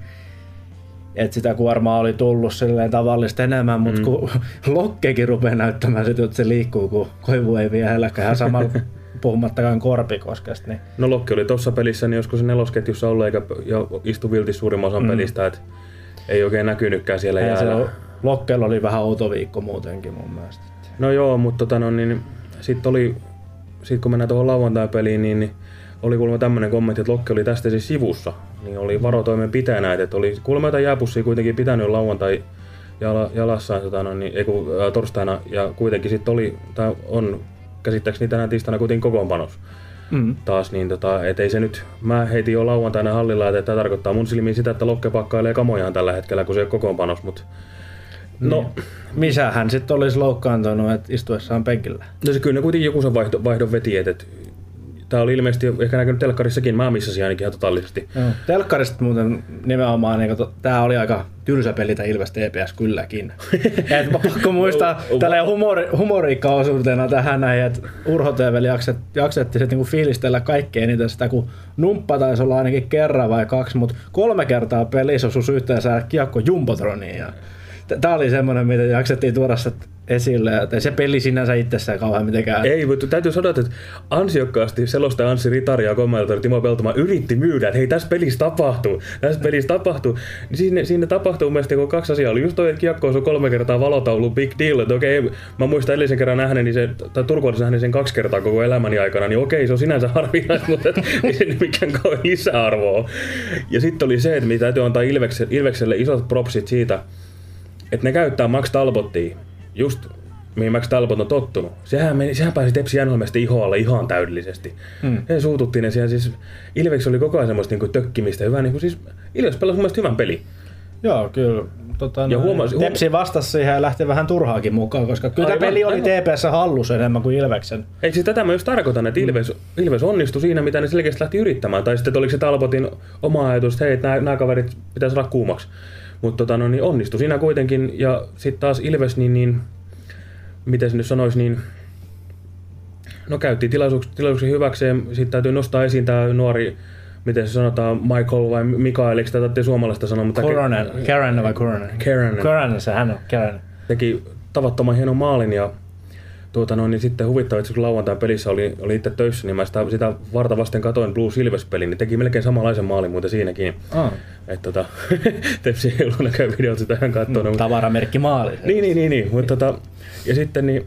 että sitä kuormaa oli tullut silleen tavallista enemmän, mutta mm. kun Lokkekin rupeaa näyttämään sitä, että se liikkuu, kun Koivu ei vieläkään samalla puhumattakaan Korpikoskesta. Niin. No Lokki oli tuossa pelissä, niin joskus se nelosketjussa ollut, eikä ja istu vilti suurimman osan mm. pelistä, että ei oikein näkynytkään siellä ei jäällä. Lokkeella oli vähän outo viikko muutenkin mun mielestä. No joo, mutta tota, no, niin, sitten oli, sit kun mennään tuohon lauantai-peliin, niin, niin oli kuulemma tämmöinen kommentti, että Lokke oli tästä siis sivussa, niin oli varotoimenpiteenä, että oli kuulemma jotain jääpussia kuitenkin pitänyt lauantai jala, jalassaan tota, no, niin, ei, kun, ää, torstaina, ja kuitenkin sitten oli, tai on käsittääkseni tänään tiistaina kuitenkin kokoonpanos. Mm. Taas, niin tota, et ei se nyt, mä heitin jo lauantaina hallilla, että tämä tarkoittaa mun silmiin sitä, että Lokke pakkailee kamojaan tällä hetkellä, kun se ei ole kokoonpanos, mutta No, niin. missä hän sitten olisi loukkaantunut, että istuessaan penkillä? No se kyllä ne kuitenkin joku sen vaihdo, vaihdon veti, että Tämä oli ilmeisesti ehkä näkynyt telkkarissakin, mä missasin ainakin ihan totaalisesti. Joo. Telkkarista muuten nimenomaan, niin to, tämä oli aika tylsä peli tämä Ilves TPS kylläkin. Et pakko muistaa tällä humori, humoriikka-osuutena tähän näin, että Urho TVL jakset, jaksetti sitten niinku fiilistellä kaikkea eniten sitä, kun numppa taisi olla ainakin kerran vai kaksi, mutta kolme kertaa pelissä osuus yhteensä kiekko Jumbotroniin. Tämä oli semmoinen, mitä jaksettiin tuoda esille, että se peli sinänsä itsessään kauhean mitenkään. Ei, mutta täytyy sanoa, että ansiokkaasti selostaja Anssi Ritari ja kommentaattori Timo Peltoma yritti myydä, että hei, tässä pelissä tapahtuu, tässä pelissä tapahtuu. Niin siinä, siinä tapahtuu mun mielestä kaksi asiaa. Oli just toi, että kiekko on kolme kertaa valotaulu, big deal, että okei, mä muistan edellisen kerran nähneeni sen, tai turkuudessa nähneeni sen kaksi kertaa koko elämäni aikana, niin okei, se on sinänsä harvinaista, mutta ei se mikään kauhean lisäarvoa. Ja sitten oli se, että mitä täytyy antaa Ilvekselle, Ilvekselle isot propsit siitä, että ne käyttää Max Talbottia just mihin Max Talbot on tottunut. Sehän, meni, sehän pääsi Tepsi Jänholmesta ihoalle ihan täydellisesti. Hmm. Se suututti ne siellä siis, Ilveks oli koko ajan semmoista niin tökkimistä. Hyvä, niin kuin, siis Ilves pelasi mun hyvän peli. Joo, kyllä. Tota, ja huomasi, Tepsi vastasi siihen ja lähti vähän turhaakin mukaan, koska kyllä tämä peli oli TPS hallus enemmän kuin Ilveksen. Eikö siis tätä mä just tarkoitan, että Ilves, mm. Ilves onnistui siinä, mitä ne selkeästi lähti yrittämään. Tai sitten oliko se Talbotin oma ajatus, että hei, nämä, nämä kaverit pitäisi saada kuumaksi. Mutta tota, no, niin onnistui siinä kuitenkin. Ja sitten taas Ilves, niin, niin miten se nyt sanoisi, niin no käytti tilaisuuksia, tilaisuuksia hyväkseen. Sitten täytyy nostaa esiin tämä nuori, miten se sanotaan, Michael vai Mikael, eikö tätä suomalaista sanoa? Mutta Koronen, Karen vai Koronen? Karen. Karen se hän on, Karen. Teki tavattoman hienon maalin ja tuota, no, niin sitten huvittava, että kun lauantain pelissä oli, oli itse töissä, niin mä sitä, sitä varta vasten katoin Blue Silves-pelin, niin teki melkein samanlaisen maalin muuten siinäkin. Ah. Että tota, Tepsi ei ollut näkään videot sitä ihan katsoa. Mm, tavaramerkki maali. Niin, niin, niin. niin. Mutta, tota, ja sitten niin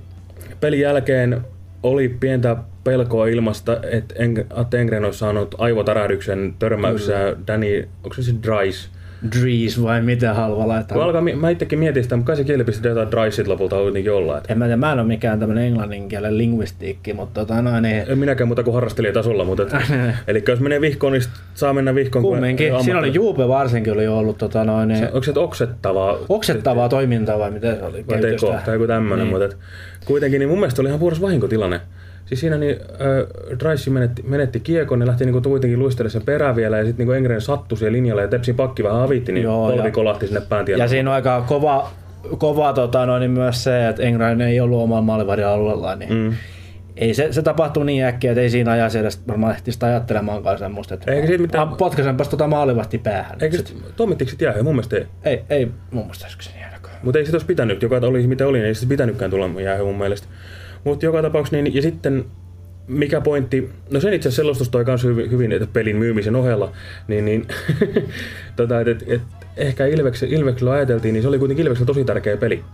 pelin jälkeen oli pientä pelkoa ilmasta, että Atte Engren olisi saanut aivotärähdyksen törmäyksessä mm. Danny, onko se se Dries, Dries vai mitä halva laittaa. Alkaa, mä itsekin mietin sitä, mutta kai se kielipistet jotain Driesit lopulta kuitenkin olla. Että. En mä, tiedä, mä en ole mikään tämmöinen englannin kielen lingvistiikki, mutta tota noin niin... En minäkään muuta kuin harrastelijatasolla, mutta... Et, eli jos menee vihkoon, niin saa mennä vihkoon. Kumminkin. Siinä oli Juupe varsinkin oli ollut tota noin... Niin... Onko se oksettavaa? Oksettavaa toimintaa vai miten se oli? Vai teko, tai joku tämmöinen, niin. mutta et, kuitenkin niin mun mielestä oli ihan puhdas vahinkotilanne. Siis siinä niin, äh, Dreissi menetti, menetti kiekon, ne lähti niin kuitenkin luistelemaan sen perään vielä, ja sitten niin Engren sattui siellä linjalle, ja Tepsin pakki vähän avitti, niin Joo, polvi ja, kolahti sinne pään Ja siinä on aika kova, kova tota, no, niin myös se, että Engren ei ollut omalla maalivahdin alueella, niin mm. ei se, se tapahtuu niin äkkiä, että ei siinä ajassa edes varmaan ehtisi ajattelemaankaan semmoista, että Eikä siitä mitään... potkaisenpas tota maalivahti päähän. Eikö sit jäähy? Mun mielestä ei. Ei, ei mun mielestä äsken Mutta ei se olisi pitänyt, joka oli mitä oli, niin ei se pitänytkään tulla jäähy mun mielestä. Mutta joka tapauksessa, niin, ja sitten mikä pointti, no sen itse asiassa selostus toi myös hyvin, hyvin että pelin myymisen ohella, niin, niin tota, et, et, et, ehkä Ilveks, Ilveksellä ajateltiin, niin se oli kuitenkin Ilveksellä tosi tärkeä peli.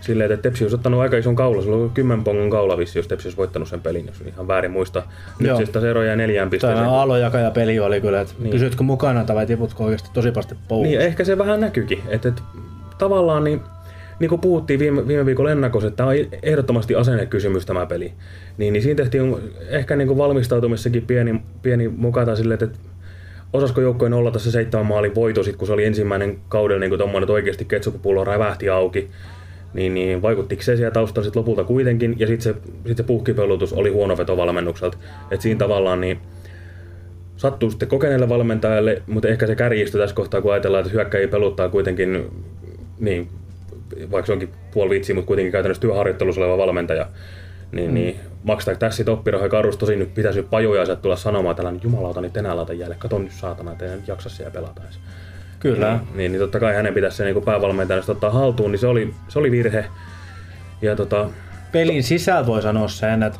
Silleen, että Tepsi olisi ottanut aika ison kaula, se oli 10 pongon kaula vissi, jos Tepsi olisi voittanut sen pelin, jos ihan väärin muista. Nyt Joo. siis ero jää neljään pisteeseen. Tämä alojakaja peli oli kyllä, että niin. pysytkö mukana tai tiputko oikeasti tosi pasti pouhuun. Niin, ehkä se vähän näkyykin, että, että tavallaan niin niin kuin puhuttiin viime, viime viikolla ennakossa, että tämä on ehdottomasti asennekysymys tämä peli. Niin, niin siinä tehtiin ehkä niin kuin valmistautumisessakin pieni, pieni mukata silleen, että osasko joukkojen olla tässä seitsemän maalin voito, sit, kun se oli ensimmäinen kaudella niin tuommoinen, että oikeasti ketsupupullo rävähti auki. niin, niin vaikuttiko se siellä taustalla sit lopulta kuitenkin, ja sitten se, sit se puhkipelutus oli huono veto valmennukselta. Et siinä tavallaan niin sattuu sitten kokeneelle valmentajalle, mutta ehkä se kärjistyi tässä kohtaa, kun ajatellaan, että hyökkäjiä peluttaa kuitenkin, niin, vaikka se onkin puoli vitsi, mutta kuitenkin käytännössä työharjoittelussa oleva valmentaja, niin, mm. niin maksaako tässä sitten oppirahoja karus, tosin nyt pitäisi pajoja tulla sanomaan, että älä jumalauta niitä enää laita jäälle, kato nyt saatana, että nyt jaksa siellä pelata edes. Kyllä. Niin, niin, niin totta kai hänen pitäisi se niin päävalmentajana ottaa haltuun, niin se oli, se oli virhe. Ja tota, Pelin sisällä voi sanoa sen, että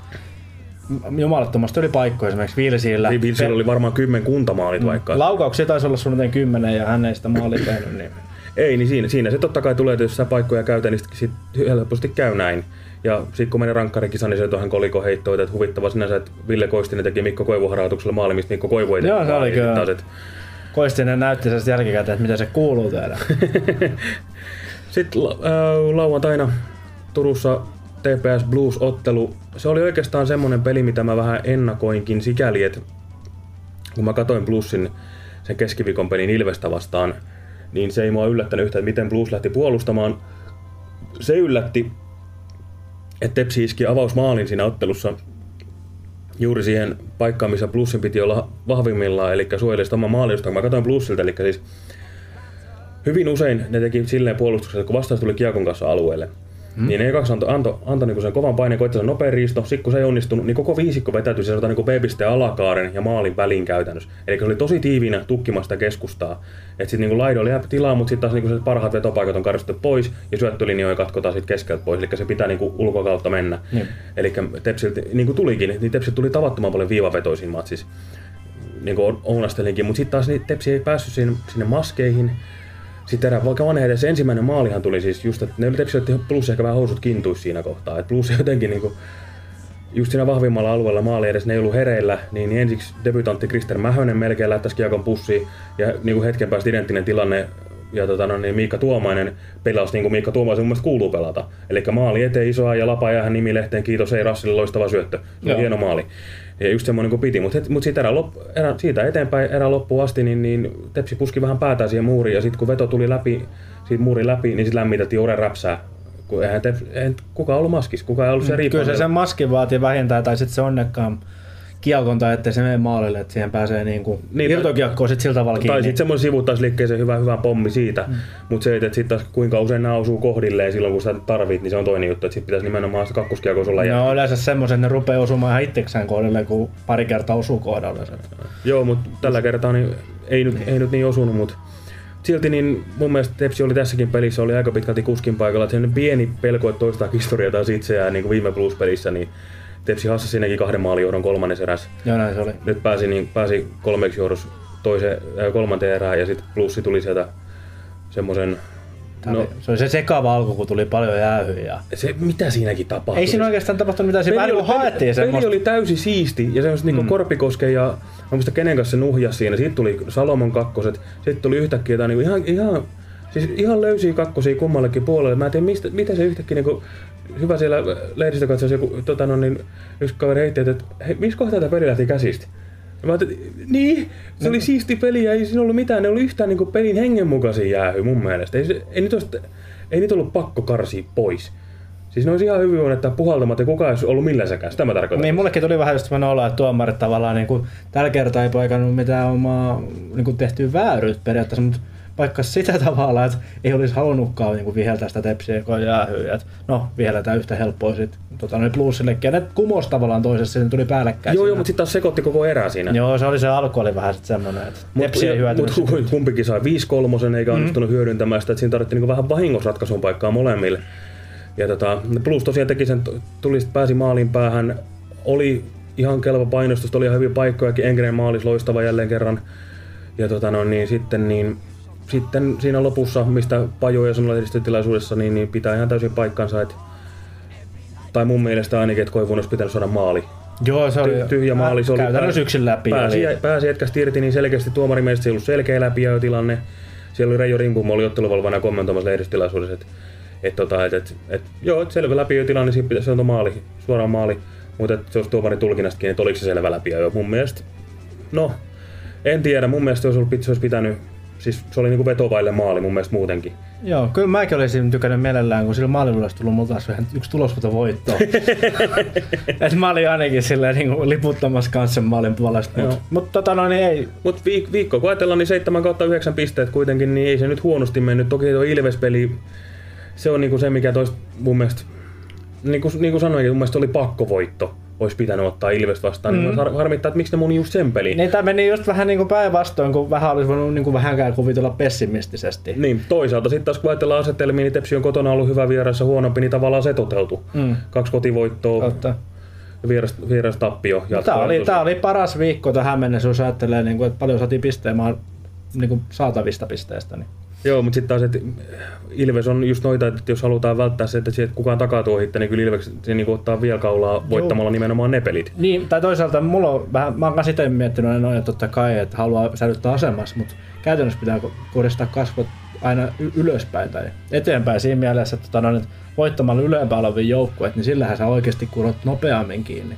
jumalattomasti oli paikkoja esimerkiksi Vilsillä. Niin Vilsillä oli varmaan kymmenkunta maalit vaikka. Laukauksia taisi olla suunnilleen kymmenen ja hän ei sitä maalia tehnyt. Niin. Ei, niin siinä, siinä se totta kai tulee, että jos sä paikkoja käytät, niin sit helposti käy näin. Ja sitten kun meni rankkarikisa, niin se tuohon koliko heittoi, että huvittava sinänsä, että Ville Koistinen teki Mikko Koivun harjoituksella maali, mistä Mikko Koivu ei Joo, se oli kyllä. Taas, että Koistinen näytti sen jälkikäteen, että mitä se kuuluu tehdä. Sitten äh, lauantaina Turussa TPS Blues-ottelu. Se oli oikeastaan semmonen peli, mitä mä vähän ennakoinkin sikäli, että kun mä katoin Bluesin sen keskiviikon pelin Ilvestä vastaan, niin se ei mua yllättänyt yhtään, että miten Blues lähti puolustamaan. Se yllätti, että Tepsi iski avausmaalin siinä ottelussa juuri siihen paikkaan, missä Bluesin piti olla vahvimmillaan, eli suojeli oman maaliusta. Mä katsoin Bluesilta, eli siis hyvin usein ne teki silleen puolustuksessa, kun vastaus tuli kiekon kanssa alueelle. Hmm. Niin ne kaksi antoi, antoi, antoi niin sen kovan paineen, koittaa sen nopea riisto. Sitten kun se ei onnistunut, niin koko viisikko vetäytyi se niin B-pisteen alakaaren ja maalin väliin käytännössä. Eli se oli tosi tiiviinä tukkimasta keskustaa. Että sitten niin laido oli tilaa, mutta sitten taas niin se parhaat vetopaikat on karsittu pois ja syöttölinjoja katkotaan sitten keskeltä pois. Eli se pitää niin ulkokautta mennä. Hmm. Eli Tepsiltä, niin kuin tulikin, niin Tepsiltä tuli tavattoman paljon viivavetoisin matsis. Niin kuin Ounastelinkin, mutta sitten taas niin Tepsi ei päässyt sinne, sinne maskeihin sitten erään vaikka vanheedessä ensimmäinen maalihan tuli siis just, että ne oli tepsi, plus ehkä vähän housut kintuisi siinä kohtaa. Että plus jotenkin niinku, just siinä vahvimmalla alueella maali edes ne ei ollut hereillä, niin, niin ensiksi debutantti Krister Mähönen melkein lähtäisi kiekon pussiin ja niin kuin hetken päästä identtinen tilanne ja tota, no, niin Miikka Tuomainen pelasi niin kuin Miikka Tuomaisen mun mielestä kuuluu pelata. Eli maali eteen isoa ja lapa ja nimilehteen, kiitos ei Rassille loistava syöttö. Se on hieno maali. Ja just semmoinen kuin piti, mutta mut siitä, erä loppu, erä, siitä eteenpäin erä loppuun asti, niin, niin Tepsi puski vähän päätään siihen muuriin ja sitten kun veto tuli läpi, siitä muurin läpi, niin sitten lämmitettiin Oren räpsää. Kun eihän, te, eihän kukaan ollut maskissa, kukaan ei ollut se mm, riippuen. Kyllä se sen maskin vaatii vähintään, tai sitten se onnekkaan kiekon tai ettei se mene maalille, että siihen pääsee niinku niin, irtokiekkoon sitten sillä tavalla kiinni. Tai sitten semmoinen sivuttaisliikkeeseen hyvä, hyvä pommi siitä, mm. mutta se, että sitten taas kuinka usein nämä osuu kohdilleen silloin kun sitä tarvit, niin se on toinen juttu, että sitten pitäisi nimenomaan sitä kakkoskiekossa olla. No yleensä semmoisen, ne rupeaa osumaan ihan itsekseen kohdille, kun pari kertaa osuu kohdalle. Joo, mutta tällä kertaa niin ei, nyt, ei nyt niin osunut, mutta silti niin mun mielestä Tepsi oli tässäkin pelissä oli aika pitkälti kuskin paikalla, että pieni pelko, että toistaa historiaa taas itseään niin kuin viime Blues-pelissä, niin Tepsi hassasi siinäkin kahden maalijohdon kolmannes eräs. Joo, näin se oli. Nyt pääsi, niin, pääsi kolmeksi johdossa toiseen, äh, kolmanteen erään ja sitten plussi tuli sieltä semmoisen No, se oli se sekava alku, kun tuli paljon jäähyä. Ja... Se, mitä siinäkin tapahtui? Ei siinä oikeastaan tapahtunut mitään, se vähän niin haettiin semmoista. Peli oli täysin siisti ja semmoista niinku mm. niin Korpikoske ja mä muista kenen kanssa se nuhjas siinä. Sitten tuli Salomon kakkoset, sitten tuli yhtäkkiä jotain niin ihan, ihan, siis ihan löysiä kakkosia kummallekin puolelle. Mä en tiedä, mistä, mitä se yhtäkkiä niin hyvä siellä lehdistökatsossa joku, tota, no, niin, yksi kaveri heitti, että hei, missä kohtaa tämä peli lähti käsistä? Ja mä ajattelin, niin, se oli siisti peli ja ei siinä ollut mitään, ne oli yhtään niin pelin hengenmukaisia jäähy mun mielestä. Ei, se, ei, niitä olisi, ei niitä ollut pakko karsia pois. Siis ne olisi ihan hyvin voinut että puhaltamat ja kukaan olisi ollut milläsäkään, sitä mä tarkoitan. Niin, mullekin tuli vähän just sellainen olo, että tuomarit tavallaan niin kuin, tällä kertaa ei poikannut mitään omaa niin kuin tehtyä vääryyttä periaatteessa, mutta vaikka sitä tavalla, että ei olisi halunnutkaan niin viheltää sitä tepsiä, joka on jäähyä. Että no, vihelletään yhtä helppoa sitten tota, noin plussillekin. Ja ne kumos tavallaan toisessa, se tuli päällekkäin. Joo, joo, mutta sitten taas sekoitti koko erää siinä. Joo, se oli se alku oli vähän sitten semmoinen, että tepsi ei hyötynyt. Mutta kumpikin sai 5 kolmosen eikä mm-hmm. onnistunut hyödyntämään sitä, että siinä tarvittiin niin vähän vahingosratkaisun paikkaa molemmille. Ja tota, Plus tosiaan teki sen, tuli pääsi maalin päähän, oli ihan kelpo painostus, oli ihan hyviä paikkojakin, Engren maalis loistava jälleen kerran. Ja tota, no, niin, sitten niin, sitten siinä lopussa, mistä Pajo ja sanoi lehdistötilaisuudessa, niin, niin pitää ihan täysin paikkansa, että tai mun mielestä ainakin, että Koivun olisi pitänyt saada maali. Joo, se oli Ty- tyhjä maali. Se oli käytännössä yksin läpi. Pääsi, pääsi jätkästi irti, niin selkeästi tuomari mielestä ei ollut selkeä läpi jo tilanne. Siellä oli Reijo Rimpum, oli otteluvalvana kommentoimassa lehdistötilaisuudessa, että et, tota, et, et, et, joo, et selvä läpi jo tilanne, siinä pitäisi sanoa maali, suoraan maali. Mutta se olisi tuomarin tulkinnastakin, että oliko se selvä läpi jo. Mun mielestä, no, en tiedä, mun mielestä olisi, ollut, se olisi pitänyt Siis se oli niinku vetovaille maali mun mielestä muutenkin. Joo, kyllä mäkin olisin tykännyt mielellään, kun sillä maalilla olisi tullut multa taas yksi tulosvuoto voitto. Et mä olin ainakin silleen niin liputtamassa kanssa sen maalin puolesta. Mutta mut, tota no, niin ei. Mut viik- viikko kun ajatellaan, niin 7 kautta 9 pisteet kuitenkin, niin ei se nyt huonosti mennyt. Toki tuo Ilves-peli, se on niinku se, mikä toista mun mielestä, niin kuin, niin kuin sanoinkin, mun mielestä oli pakkovoitto. Olisi pitänyt ottaa Ilves vastaan. Mm. Niin har- harmittaa, että miksi ne muni just sen pelin. Niin tämä meni just vähän niin kuin päinvastoin, kun vähän olisi voinut niin kuin vähänkään kuvitella pessimistisesti. Niin, toisaalta sitten taas kun ajatellaan asetelmia, niin Tepsi on kotona ollut hyvä vieressä huonompi, niin tavallaan se toteutui. Mm. Kaksi kotivoittoa Totta. vieras, vieras tappio. Tämä oli, tää oli paras viikko tähän mennessä, jos ajattelee, niin kuin, että paljon saatiin pisteemaan niin kuin saatavista pisteistä. Niin. Joo, mutta sitten taas, että Ilves on just noita, että jos halutaan välttää se, että sieltä kukaan takatuohitte, niin kyllä Ilves se niin ottaa vielä kaulaa voittamalla nimenomaan ne pelit. Niin, tai toisaalta mulla on vähän, mä oon itse miettinyt noin, että totta kai, että haluaa säilyttää asemassa, mutta käytännössä pitää kohdistaa kasvot aina ylöspäin tai eteenpäin siinä mielessä, että, tota, noin, että voittamalla ylempää olevia joukkueet, niin sillähän sä oikeasti kurot nopeammin kiinni.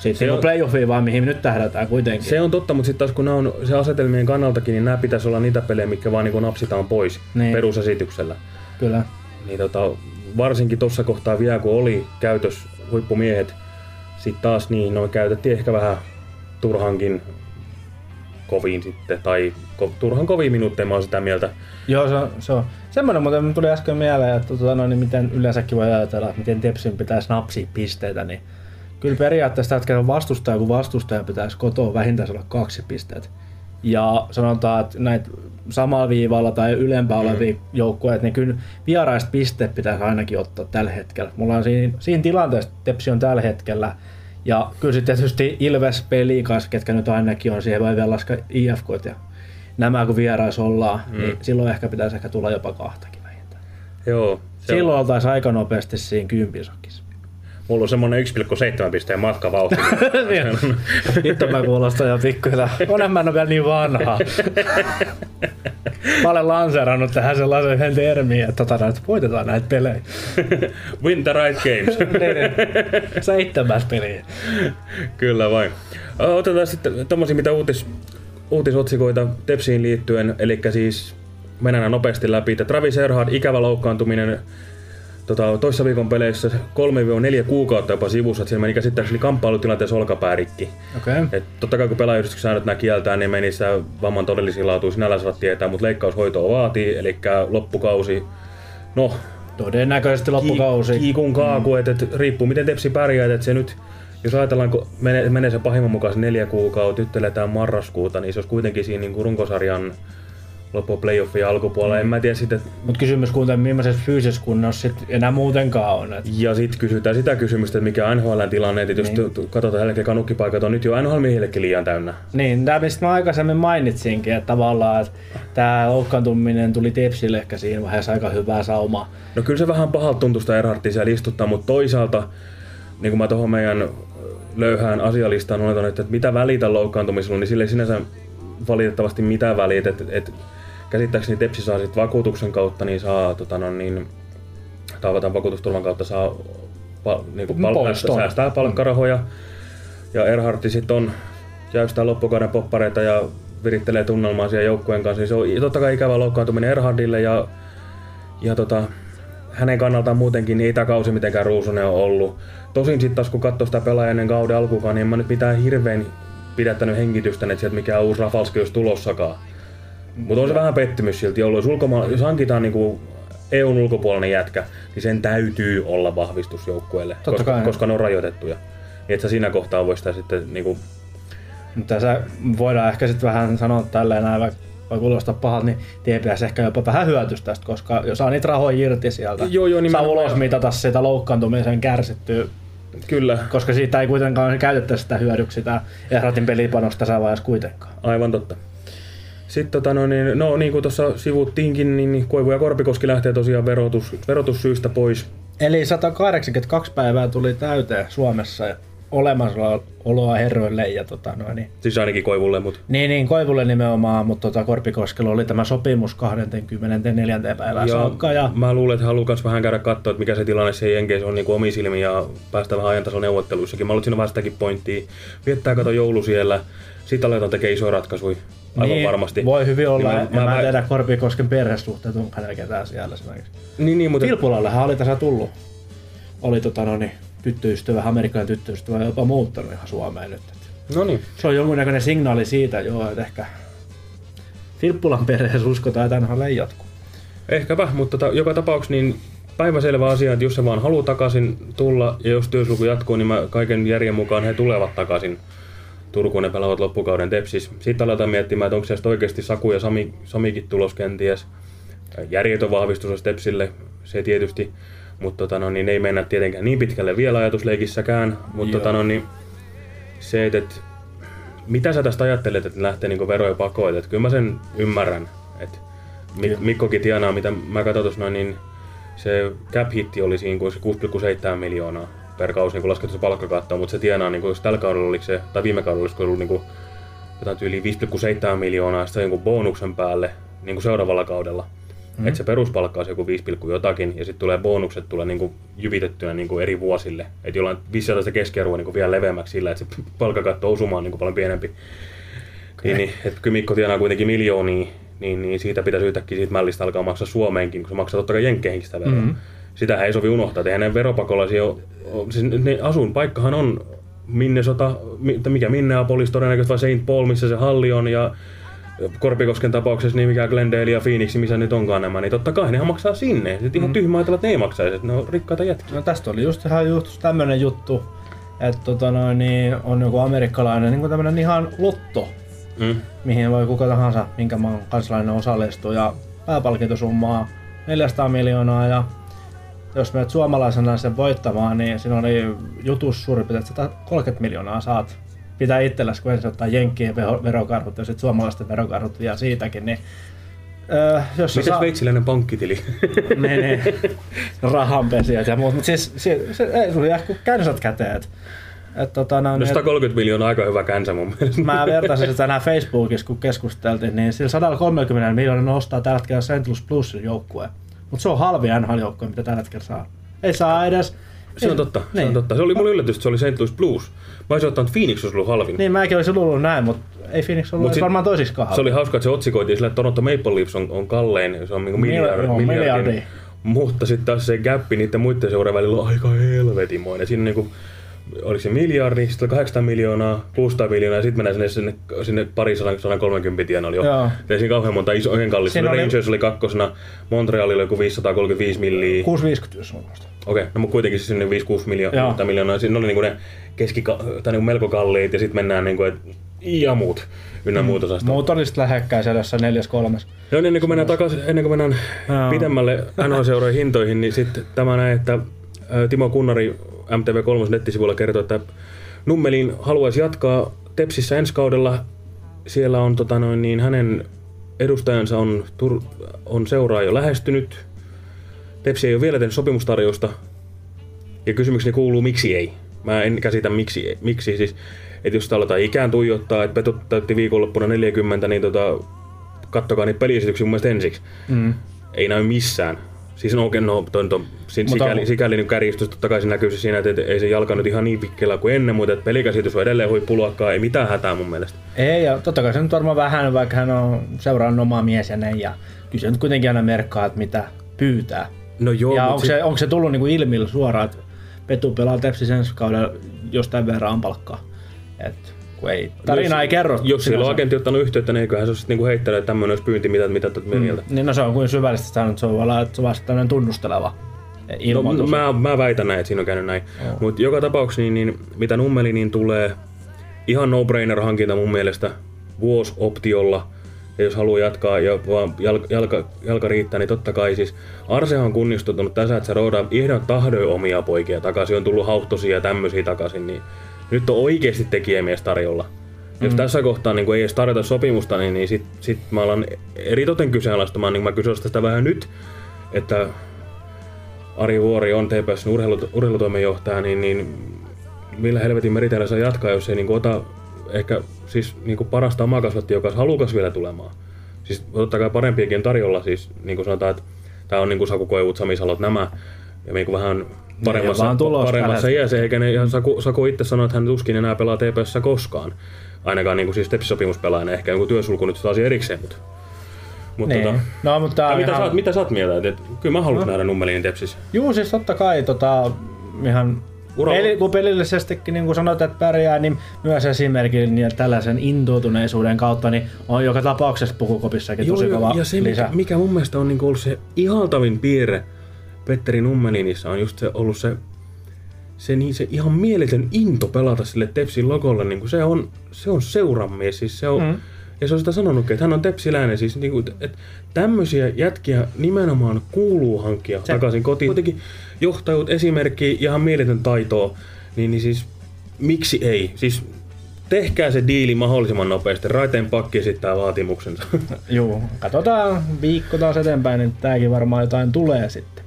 Sitten Se se on- playoffiin vaan, mihin nyt tähdätään kuitenkin. Se on totta, mutta sitten taas kun nämä on se asetelmien kannaltakin, niin nämä pitäisi olla niitä pelejä, mitkä vaan niin napsitaan pois Niin. perusesityksellä. Kyllä. Niin tota, varsinkin tuossa kohtaa vielä, kun oli käytös huippumiehet, sitten taas niin, no käytettiin ehkä vähän turhankin koviin sitten, tai ko, turhan koviin minuutteja, mä oon sitä mieltä. Joo, se on, se on. Semmoinen muuten tuli äsken mieleen, että tota, no, niin miten yleensäkin voi ajatella, että miten Tepsin pitäisi napsia pisteitä, niin kyllä periaatteessa tällä hetkellä vastustaja, kun vastustaja pitäisi kotoa vähintään olla kaksi pistet. Ja sanotaan, että näitä samalla viivalla tai ylempää olevia joukkueita, niin kyllä vieraista pisteet pitäisi ainakin ottaa tällä hetkellä. Mulla on siinä, siinä tilanteessa, että Tepsi on tällä hetkellä, ja kyllä sitten tietysti Ilves peli kanssa, ketkä nyt ainakin on, siihen voi vielä laskea IFK ja nämä kun vierais ollaan, mm. niin silloin ehkä pitäisi ehkä tulla jopa kahtakin vähintään. Joo. Se Silloin on, oltaisiin aika nopeasti siinä kympisokissa. Mulla on semmonen 1,7 pisteen matka vauhti. Nyt mä kuulostan jo pikkuhiljaa. Onhan mä en ole vielä niin vanha. Mä olen lanseerannut tähän sellaisen yhden termiin, että, tota, että voitetaan näitä pelejä. Win the right games. Niin, niin. Seitsemäs peliä. Kyllä vain. Otetaan sitten tommosia mitä uutis, uutisotsikoita Tepsiin liittyen, eli siis mennään nopeasti läpi, Travis Erhard, ikävä loukkaantuminen tota, toissa viikon peleissä 3-4 kuukautta jopa sivussa, että siinä meni käsittääkseni kamppailutilanteessa olkapäärikki. Okei. Okay. Et totta kai kun pelaajayhdistyksen säännöt nämä kieltää, niin meni sitä vamman todellisiin laatuun sinällään saada tietää, mutta leikkaushoitoa vaatii, eli loppukausi, no Todennäköisesti loppukausi. kiikun kaaku, että et, riippuu miten Tepsi pärjää, että se nyt, jos ajatellaan, kun menee, menee se pahimman mukaan se neljä kuukautta, nyt eletään marraskuuta, niin se olisi kuitenkin siinä niin runkosarjan loppu playoffia alkupuolella. Mm. En mä tiedä sitten, Mutta kysymys kuitenkin, millaisessa fyysisessä kunnossa sit enää muutenkaan on. Et ja sitten kysytään sitä kysymystä, että mikä on NHL tilanne, että jos Niin. niin. katsotaan jälkeen kanukkipaikat on nyt jo NHL-miehillekin liian täynnä. Niin, tämä mistä mä aikaisemmin mainitsinkin, että tavallaan että tämä loukkaantuminen tuli Tepsille ehkä siinä vaiheessa aika hyvää saumaa. No kyllä se vähän pahalta tuntuu sitä Erhardtia siellä istuttaa, mutta toisaalta, niin kuin mä tuohon meidän löyhään asialistaan oletan, että että mitä välitä loukkaantumisella, niin sille ei sinänsä valitettavasti mitään väliä, että, että käsittääkseni Tepsi saa sitten vakuutuksen kautta, niin saa tota, no, niin, tämän vakuutusturvan kautta saa pa, niin kuin pal- Poiston. säästää palkkarahoja. Ja Erhardti sitten on jäystää loppukauden poppareita ja virittelee tunnelmaa siellä joukkueen kanssa. Niin se on totta kai ikävä loukkaantuminen Erhardille ja, ja tota, hänen kannaltaan muutenkin niin ei tämä kausi mitenkään ruusunen on ollut. Tosin sitten taas kun katsoo sitä pelaajaa ennen kauden alkukaan, niin en mä nyt mitään hirveän pidättänyt hengitystä, että sieltä mikään uusi Rafalski olisi tulossakaan. Mutta on se vähän pettymys silti ollut. Jos, ulkoma- jos hankitaan niinku EUn ulkopuolinen jätkä, niin sen täytyy olla vahvistus joukkueelle, koska, kai. koska ne on rajoitettuja. Niin että sä siinä kohtaa voi sitä sitten niinku, Mutta tässä voidaan ehkä sitten vähän sanoa tälleen näin, vaikka voi kuulostaa pahalta, niin TPS ehkä jopa vähän hyötys tästä, koska jos saa niitä rahoja irti sieltä, Joo, joo, saa nimenomaan. ulos mitata sitä loukkaantumisen kärsittyä, kyllä, koska siitä ei kuitenkaan käytettäisi sitä hyödyksi sitä Ehratin pelipanosta tässä vaiheessa kuitenkaan. Aivan totta. Sitten tota, no, niin, no, niin kuin tuossa sivuttiinkin, niin Koivu ja Korpikoski lähtee tosiaan verotus, verotussyistä pois. Eli 182 päivää tuli täyteen Suomessa olemassaoloa herroille ja tota noin, niin Siis ainakin Koivulle, mutta Niin, niin, Koivulle nimenomaan, mutta tota Korpikoskella oli tämä sopimus 24. päivään saakka. Ja, mä luulen, että haluan myös vähän käydä katsoa, että mikä se tilanne se Jenkeissä on niin kuin omiin silmiin ja päästä vähän ajantasolla neuvotteluissakin. Mä että siinä vähän sitäkin pointtia. Viettää kato joulu siellä, sitten aletaan tekemään isoja ratkaisuja. Aivan niin, varmasti. Voi hyvin olla. Niin mä, mä, mä väit- tiedä Korpikosken perhesuhteet, onko hänellä ketään siellä esimerkiksi. Niin, niin, mutta... Filpulallehan oli tässä tullut. Oli tota, no, niin, tyttöystävä, amerikkalainen tyttöystävä jopa muuttanut ihan Suomeen nyt. No niin. Se on jonkunnäköinen signaali siitä, joo, että ehkä Filppulan perheessä uskotaan, että aina ei jatkuu. Ehkäpä, mutta tota, joka tapauksessa niin päiväselvä asia, että jos se vaan haluaa takaisin tulla ja jos työsulku jatkuu, niin mä kaiken järjen mukaan he tulevat takaisin Turkuun ja pelaavat loppukauden Tepsis. Sitten aletaan miettimään, että onko siellä oikeasti Saku ja Sami, Samikin tulos kenties. Järjetön vahvistus olisi Tepsille, se tietysti. Mutta tota, no, niin ei mennä tietenkään niin pitkälle vielä ajatusleikissäkään. Mutta tota, no, niin, se, että et, mitä sä tästä ajattelet, että ne lähtee niinku veroja pakoon? Et kyllä mä sen ymmärrän. Et Mik- Mikkokin tienaa, mitä mä katsoin noin, niin se cap hitti oli siinä kuin se 6,7 miljoonaa per kausi niin laskettu se palkkakatto, mutta se tienaa, niin kuin, jos tällä kaudella oli se, tai viime kaudella olisiko ollut niin kuin, jotain tyyli 5,7 miljoonaa, sitten jonkun bonuksen päälle niin kuin seuraavalla kaudella. Mm. Että se peruspalkka on joku 5, jotakin, ja sitten tulee bonukset tulee niin kuin jyvitettynä niin kuin eri vuosille. Että jollain vissiin sitä keskiarvoa niin kuin vielä leveämmäksi sillä, että se palkkakatto osuma on niin kuin paljon pienempi. Niin, niin, että kyllä Mikko tienaa kuitenkin miljoonia, niin, niin siitä pitäisi yhtäkkiä siitä mällistä alkaa maksaa Suomeenkin, kun se maksaa totta kai Jenkkeihinkin sitä veroa. Mhm. Mm-hmm. Sitähän ei sovi unohtaa, että ne veropakolaisia ole, ole- siis ne asuinpaikkahan on Minnesota, mikä Minneapolis todennäköisesti vai St. Paul, missä se halli on, ja Korpikosken tapauksessa niin mikä Glendale ja Phoenix, missä nyt onkaan nämä, niin totta kai nehän maksaa sinne. Sitten ihan tyhmä ajatella, että ne ei maksaisi, että ne on rikkaita jätkiä. No tästä oli just ihan just tämmönen juttu, että tota noin, niin on joku amerikkalainen niin tämmönen ihan lotto, Mm. mihin voi kuka tahansa, minkä maan kansalainen osallistuu ja pääpalkintosummaa 400 miljoonaa ja jos menet suomalaisena sen voittamaan, niin siinä oli jutus suurin piirtein, että 130 miljoonaa saat pitää itselläsi, kun ensin ottaa jenkkien verokarhut ja sitten suomalaisten verokarhut vielä siitäkin, niin öö, jos Miten saa- sveitsiläinen pankkitili? ne, ne rahanpesijät ja muut, mutta siis se, se, ei sulla jää kuin känsät käteen. Et, et, tota, no, No niin, 130 miljoonaa aika hyvä känsä mun mielestä. Mä vertaisin sitä tänään Facebookissa, kun keskusteltiin, niin sillä 130 miljoonaa ostaa tällä hetkellä. Louis Bluesin joukkue. Mutta se on halvi NHL-joukkue, mitä tällä hetkellä saa. Ei saa edes... Se on totta, se on Niin. totta. Se oli mulle yllätys, että se oli St. Louis Blues. Mä olisin ottanut, että Phoenix olisi ollut halvin. Niin mäkin olisin luullut näin, mutta ei Phoenix ollut Mut sit- varmaan toisiksikaan Se halvi. oli hauska, että se otsikoitiin sillä, että Toronto Maple Leafs on, on kallein, se on niinku Mil- miljardi, miljardi. Mutta sitten taas se gappi niiden muiden seurojen välillä on aika helvetimoinen. Siinä niinku, oliko se miljardi, sitten oli 800 miljoonaa, 600 miljoonaa ja sitten mennään sinne, sinne, sinne pari 130 tienoilla jo. Joo. Ei siinä kauhean monta iso, oikein kallista. Siinä oli- Rangers oli kakkosena, Montrealilla oli joku 535 milliä. 650 jos on. Okei, no mutta kuitenkin siis sinne 5-6 miljoonaa, Joo. miljoonaa. Siinä oli niinku ne keski, tai niinku melko kalliit ja sitten mennään niinku, et, ja muut ynnä muut osasta. Muut oli sitten lähekkäin siellä jossain neljäs kolmes. Joo, niin ennen kuin mennään takaisin, ennen kuin mennään Joo. pidemmälle NHL-seurojen hintoihin, niin sitten tämä näin, että Timo Kunnari MTV3 nettisivuilla kertoi, että Nummelin haluaisi jatkaa Tepsissä ensi kaudella. Siellä on tota noin, niin hänen edustajansa on, tur, on seuraa jo lähestynyt. Tepsi ei ole vielä tehnyt sopimustarjousta. Ja kysymykseni kuuluu, miksi ei? Mä en käsitä miksi, miksi siis, että jos sitä aletaan ikään tuijottaa, että Petut täytti viikonloppuna 40, niin tota, kattokaa niitä peliesityksiä mun mielestä ensiksi. Mm. Ei näy missään. Siis no, no, toi, toi, sin, Mutta- sikäli, sikäli nyt kärjistys totta kai se näkyy siinä, että et, ei se jalka nyt ihan niin vikkelä kuin ennen, mutta että pelikäsitys on edelleen huippuluokkaa, ei mitään hätää mun mielestä. Ei, ja totta kai se nyt varmaan vähän, vaikka hän on seurannut omaa mies ja näin, ja kyllä se nyt kuitenkin aina merkkaa, että mitä pyytää. No joo, ja onko, sit- se, onko se tullut niinku ilmi suoraan, että Petu pelaa Tepsis ensi kaudella jostain verran palkkaa? Et, kun ei, tarina jos, ei kerro. Jos sillä on agentti ottanut yhteyttä, niin eiköhän se olisi niinku heittänyt, että tämmöinen olisi pyynti, mitä, mitä mm. mieltä. Niin no se on kuin syvällisesti sanonut, se on vaan, että se on vasta tämmöinen tunnusteleva No, ilmoitus. mä, mä väitän näin, että siinä on käynyt näin. Joo. Mutta joka tapauksessa, niin, niin, mitä nummeli niin tulee ihan no-brainer hankinta mun mielestä vuosoptiolla. Ja jos haluaa jatkaa ja vaan jalka, jalka, jalka riittää, niin totta kai siis Arsehan on kunnistutunut tässä, että se roudaa ihan tahdoin omia poikia takaisin, on tullut hauhtosia ja tämmöisiä takaisin, niin nyt on oikeasti tekijämies tarjolla. Mm. Jos tässä kohtaa niin ei edes tarjota sopimusta, niin, niin sit, sit mä alan eritoten kyseenalaistamaan, niin mä kysyn sitä vähän nyt, että Ari Vuori on TPSn urheilu, urheilutoimenjohtaja, niin, niin millä helvetin meriteillä saa jatkaa, jos ei niin ota ehkä siis niin parasta omaa kasvatti, joka olisi halukas vielä tulemaan. Siis totta kai parempiakin on tarjolla, siis niin kuin sanotaan, että tämä on niin kuin Saku Koivut, Sami Salot, nämä, ja niin kuin vähän paremmassa, vaan tulos paremmassa iässä, eikä ne, ihan Saku, Saku itse sanoi, että hän tuskin enää pelaa TPSssä koskaan. Ainakaan niin kuin siis Tepsi-sopimuspelaajana, ehkä joku työsulku nyt taas erikseen, mutta... mutta Niin. tota, No, mutta ja on mitä, ihan- sä, oot- mitä sä oot mieltä? Et, kyllä mä haluan No. nähdä Nummelinin Tepsissä. Juu, siis totta kai tota, ihan Ura- Peli, kun pelillisestikin niin kuin sanoit, että pärjää, niin myös esimerkiksi niin tällaisen intoutuneisuuden kautta niin on joka tapauksessa pukukopissakin tosi kova ja se, lisä. mikä, mikä mun mielestä on niinku ollut se ihaltavin piirre Petteri Nummelinissa on just se ollut se, se, niin, se ihan mieletön into pelata sille Tepsin logolle. Niin se, on, se on seuramies. Siis se on, Mm. Ja se on sitä sanonutkin, että hän on tepsiläinen. Siis, niin kuin, että tämmöisiä jätkiä nimenomaan kuuluu hankkia Se- takaisin kotiin. Kuitenkin johtajuut, esimerkki ihan mieletön taitoa. Niin, niin siis miksi ei? Siis tehkää se diili mahdollisimman nopeasti. Raiteen pakki esittää vaatimuksensa. Juu, katsotaan viikko taas eteenpäin, niin tääkin varmaan jotain tulee sitten.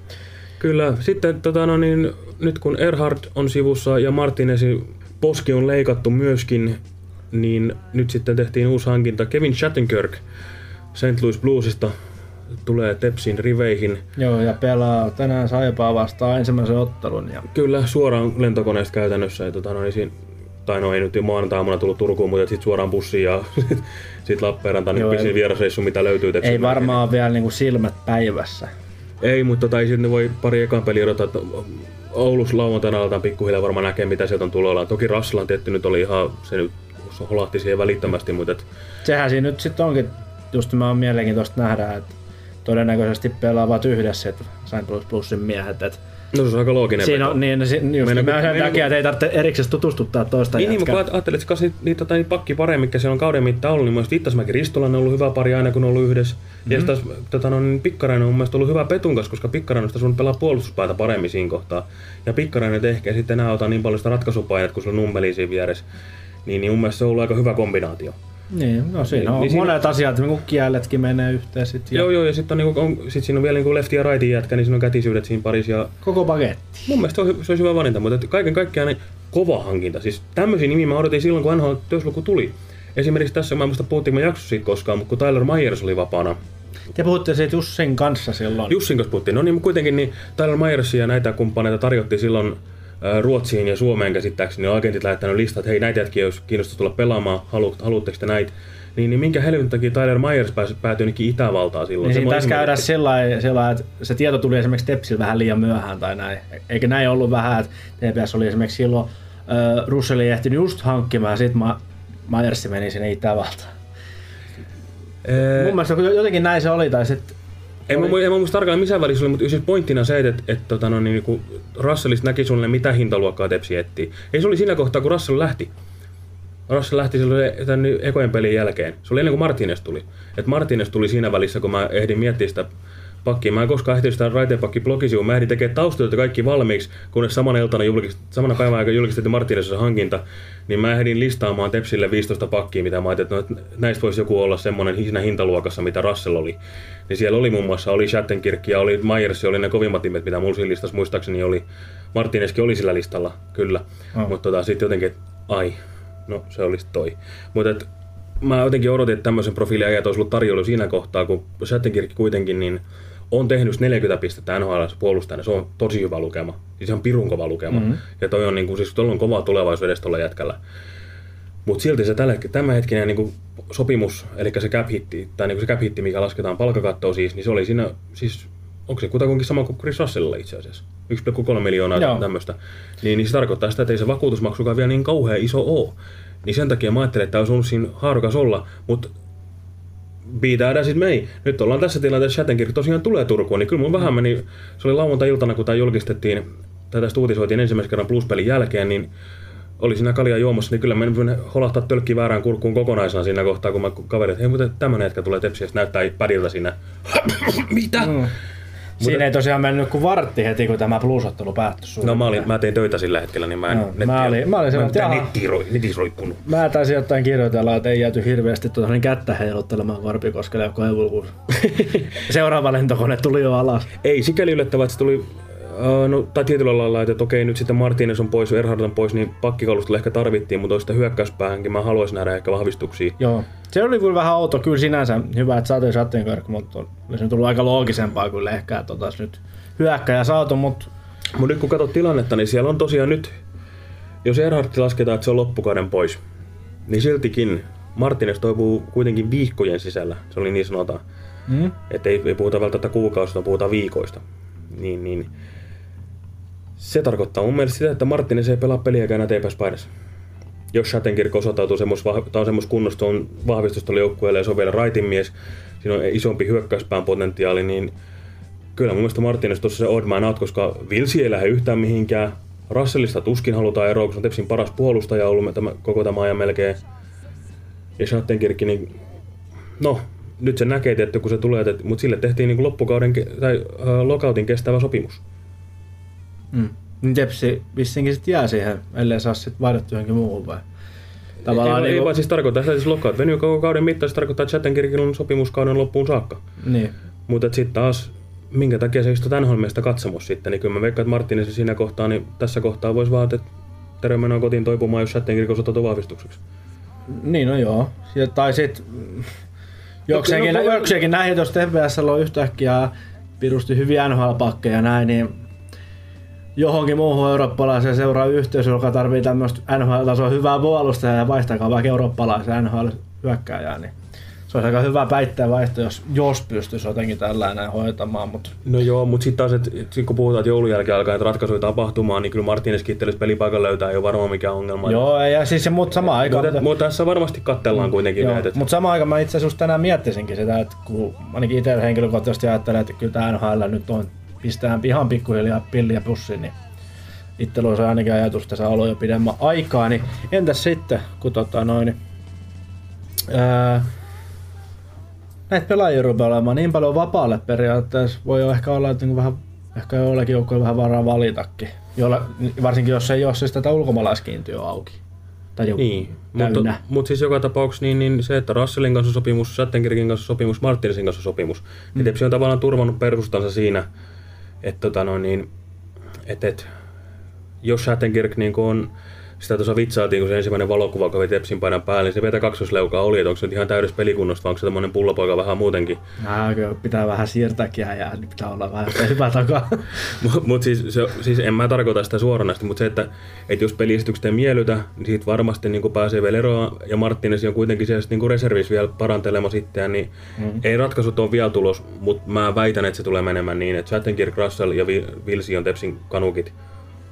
Kyllä. Sitten tota, no niin, nyt kun Erhard on sivussa ja Martinezin poski on leikattu myöskin, niin nyt sitten tehtiin uusi hankinta. Kevin Shattenkirk St. Louis Bluesista tulee Tepsin riveihin. Joo, ja pelaa tänään Saipaa vastaan ensimmäisen ottelun. Ja... Kyllä, suoraan lentokoneesta käytännössä. Ja, tota, no, niin siinä, tai no ei nyt jo maanantai-aamuna tullut Turkuun, mutta sitten suoraan bussiin ja sitten Lappeenrantaan niin pisin ei- vierasreissu, mitä löytyy Tepsin Ei varmaan vielä niinku silmät päivässä. Ei, mutta tota, ei sitten voi pari ekan peliä odottaa, että Oulussa lauantaina aletaan pikkuhiljaa varmaan näkee, mitä sieltä on tuloillaan. Toki Rassalan tietty nyt oli ihan, se nyt holahti siihen välittömästi, mutta et, Sehän siinä nyt sitten onkin, just mä on mielenkiintoista nähdä, että todennäköisesti pelaavat yhdessä että St. Louis Plusin miehet. Et no se on aika looginen siinä on, niin, si- just Meidän- mä sen takia, että ei tarvitse erikseen tutustuttaa toista Niin, niin jätkää. mutta kun ajattelet, että kasi- niitä, tota, niitä pakki paremmin, mitkä siellä on kauden mittaan ollut, niin mun mielestä Vittasmäki Ristolan on ollut hyvä pari aina, kun on ollut yhdessä. Mm-hmm. Ja sitten taas tota, no, niin Pikkarainen on mun mielestä ollut hyvä petun kanssa, koska Pikkarainen on sun pelaa puolustuspäätä paremmin siinä kohtaa. Ja Pikkarainen ehkä sitten enää ota niin paljon sitä ratkaisupainet, kun sulla on nummeli siinä vieressä. Niin, niin mun mielestä se on ollut aika hyvä kombinaatio. Niin, no siinä Niin- on niin siinä- monet asiat, niin kuin kieletkin menee yhteen sitten. Joo, joo, ja sitten on, on, sit siinä on vielä niinku lefti ja rightin jätkä, niin siinä on kätisyydet siinä parissa. Ja Koko paketti. mun mielestä se, on, se olisi hyvä valinta, mutta kaiken kaikkiaan niin kova hankinta. Siis tämmöisiä nimiä mä odotin silloin, kun NHL työsluku tuli. Esimerkiksi tässä, mä en muista puhuttiin mä jaksossa siitä koskaan, mutta kun Tyler Myers oli vapaana. Te puhutte siitä Jussin kanssa silloin. Jussin kanssa puhuttiin. No niin, mutta kuitenkin niin Tyler Myersia ja näitä kumppaneita tarjottiin silloin ää, Ruotsiin ja Suomeen käsittääkseni. Ne agentit lähettänyt listat, että hei näitä jätkiä olisi kiinnostunut tulla pelaamaan, halu, haluatteko te näitä? Niin, niin minkä helvetin takia Tyler Myers pääsi, päätyi jonnekin Itävaltaan silloin? Niin siinä taisi käydä sillä lailla, että se tieto tuli esimerkiksi Tepsillä vähän liian myöhään tai näin. Eikä näin ollut vähän, että TPS oli esimerkiksi silloin äh, Russellin ehtinyt just hankkimaan ja sitten Ma- Myers meni sinne Itävaltaan. Ee, Mun mielestä jotenkin näin se oli tai sitten En mä, en mä muista tarkalleen missä välissä oli, mutta siis pointtina se, että, että, että tota, no, niin, kun Russellista näki suunnilleen mitä hintaluokkaa Tepsi etsii. Ei se oli siinä kohtaa, kun Russell lähti. Russell lähti silloin tämän ekojen pelin jälkeen. Se oli ennen kuin Martinez tuli. Et Martinez tuli siinä välissä, kun mä ehdin miettiä sitä pakkia. Mä en koskaan ehtinyt sitä raiteenpakki blogisivua. Mä ehdin tekemään taustatyötä kaikki valmiiksi, kunnes samana iltana julkist, samana päivänä, kun julkistettiin Martinezin hankinta, niin mä ehdin listaamaan Tepsille 15 pakkia, mitä mä ajattelin, että no, että näistä voisi joku olla semmoinen siinä hintaluokassa, mitä Russell oli. Niin siellä oli muun muassa, oli Shattenkirk ja oli Myers, oli ne kovimmat nimet, mitä mulla siinä listassa muistaakseni oli. Martinezkin oli sillä listalla, kyllä. Oh. Mutta tota, sitten jotenkin, että ai, no se olisi toi. Mutta mä jotenkin odotin, että tämmöisen profiilin ajat olisi ollut tarjolla siinä kohtaa, kun Shattenkirk kuitenkin niin on tehnyt 40 pistettä NHL puolustajana. Se on tosi hyvä lukema. Siis se on pirun kova lukema. Mhm. Mm-hmm. Ja toi on, niin kuin, siis on kova tulevaisuudessa tuolla jätkällä. Mutta silti se tällä, tämänhetkinen niin kuin sopimus, eli se cap hitti, tai niin kuin se cap hitti, mikä lasketaan palkkakattoon siis, niin se oli siinä, siis onko se kutakuinkin sama kuin Chris Russellilla itse asiassa? 1,3 miljoonaa Joo. tämmöistä. Niin, niin se tarkoittaa sitä, että ei se vakuutusmaksukaan vielä niin kauhean iso oo. Niin sen takia mä ajattelin, että tämä olisi ollut siinä haarukas olla, mutta As it may. Nyt ollaan tässä tilanteessa, Shattenkirk tosiaan tulee Turkuun, niin kyllä mun vähän meni, se oli lauantai-iltana, kun tämä julkistettiin, tai tästä uutisoitiin ensimmäisen kerran pluspelin jälkeen, niin oli siinä kaljaa juomassa, niin kyllä mä en holahtaa tölkki väärään kurkkuun kokonaisena siinä kohtaa, kun mä kaverit, että hei, mutta tämmönen jätkä tulee tepsiä, näyttää pädiltä siinä. Mitä? Mm. Siinä ei tosiaan mennyt kuin vartti heti, kun tämä plusottelu päättyi No mä, olin, mä tein töitä sillä hetkellä, niin mä en No, nettiä, mä olin- mä olin mä että mitään jaha. nettiä roi- netissä roikkunut. Mä taisin jotain kirjoitella, että ei jääty hirveästi tuota, niin kättä heiluttelemaan Varpikoskelle ja Koivuluun. Seuraava lentokone tuli jo alas. Ei sikäli yllättävää, että se tuli, no, tai tietyllä lailla, että okei, nyt sitten Martinez on pois, Erhard on pois, niin pakkikalustolla ehkä tarvittiin, mutta toista hyökkäyspäähänkin mä haluaisin nähdä ehkä vahvistuksia. Joo. Se oli kyllä vähän outo, kyllä sinänsä hyvä, että saatiin Shattenkirk, mutta olisi nyt tullut aika loogisempaa kyllä ehkä, että otais nyt hyökkäjä saatu, mutta Mutta nyt kun katsot tilannetta, niin siellä on tosiaan nyt, jos Erhardti lasketaan, että se on loppukauden pois, niin siltikin Martinez toipuu kuitenkin viikkojen sisällä, se oli niin sanotaan. Mm. Että ei, ei puhuta välttämättä kuukausista, vaan puhutaan viikoista. Niin, niin. Se tarkoittaa mun mielestä sitä, että Martinez ei pelaa peliäkään enää TPS-paidassa. Jos Schattenkirk osoittautuu semmos, vah- semmos kunnosta, on vahvistusta joukkueelle ja se on vielä raitin mies, siinä on isompi hyökkäyspään potentiaali, niin kyllä mun mielestä Martinez tuossa se odd man out, koska Vilsi ei lähde yhtään mihinkään. Russellista tuskin halutaan eroa, koska on Tepsin paras puolustaja ollut tämä, koko tämä ajan melkein. Ja Schattenkirk, niin no, nyt se näkee, että kun se tulee, mutta sille tehtiin niin loppukauden tai äh, lokautin kestävä sopimus. Mm. Niin Tepsi vissinkin sitten jää siihen, ellei saa sitten vaihdettua johonkin muuhun vai? Tavallaan ei, niinku- ei vaan siis tarkoittaa sitä, että siis lockout venyy koko kauden mittaan, se tarkoittaa, on sopimuskauden loppuun saakka. Niin. Mutta sitten taas, minkä takia se istui NHL-meistä katsomus sitten, niin kyllä mä veikkaan, että Martinez siinä kohtaa, niin tässä kohtaa voisi vaan, että terve menoa kotiin toipumaan, jos Chattenkirk osoittautuu vahvistukseksi. Niin, no joo. Ja, tai sit jokseenkin, No, no, jokseenkin näihin, jos TPSllä on yhtäkkiä pirusti hyviä NHL-pakkeja näin, niin johonkin muuhun eurooppalaiseen seuraa yhteisö, joka tarvii tämmöistä NHL-tasoa hyvää puolustajaa ja vaihtakaa vaikka eurooppalaisen NHL-hyökkääjää, niin se olisi aika hyvä päittää vaihto, jos, jos pystyisi jotenkin tällainen hoitamaan, mutta No joo, mutta sitten taas, että sit kun puhutaan, että joulun jälkeen alkaa näitä ratkaisuja tapahtumaan, niin kyllä Martinez kittelisi pelipaikan löytää, ei ole varmaan mikään ongelma. joo, ei, ja siis mutta samaan aikaan... Mutta, mutta tässä varmasti kattellaan kuitenkin Joo, näitä. että- mutta samaan aikaan mä itse asiassa tänään miettisinkin sitä, että kun ainakin itse henkilökohtaisesti ajattelen, että kyllä tämä NHL nyt on, pistää ihan pikkuhiljaa pilliä pussiin, niin itsellä olisi ainakin ajatus tässä ollut jo pidemmän aikaa, niin entäs sitten, kun tota noin, ää, näitä pelaajia rupeaa olemaan niin paljon vapaalle periaatteessa, voi jo ehkä olla, että niinku vähän, ehkä joillakin joukkoilla vähän varaa valitakin, Jolla, varsinkin jos ei ole siis tätä ulkomaalaiskiintiöä auki. Tai joku Niin, täynnä. mutta, mutta siis joka tapauksessa niin, niin se, että Russellin kanssa on sopimus, Schattenkirkin kanssa on sopimus, Martinsin kanssa on sopimus, mm. niin Tepsi on tavallaan turvannut perustansa siinä, että tota noin, niin, et, et, jos Schattenkirk niin on sitä tuossa vitsaatiin, kun se ensimmäinen valokuva kävi Tepsin painan päälle, niin se vetä kaksosleukaa oli, että onko se nyt ihan täydessä pelikunnosta, vai onko se tämmöinen pullapoika vähän muutenkin. Nää, kyllä pitää vähän siirtääkin ja niin pitää olla vähän hyvä takaa. Mutta mut siis, se, siis en mä tarkoita sitä suoranaisesti, mutta se, että, että jos peliesitykset ei miellytä, niin siitä varmasti niin pääsee vielä eroa, ja Martinez on kuitenkin siellä niin reservissä vielä parantelemassa itseään, niin Mm. ei ratkaisut ole vielä tulos, mutta mä väitän, että se tulee menemään niin, että Chattenkirk, Russell ja Vi- Vilsi on Tepsin kanukit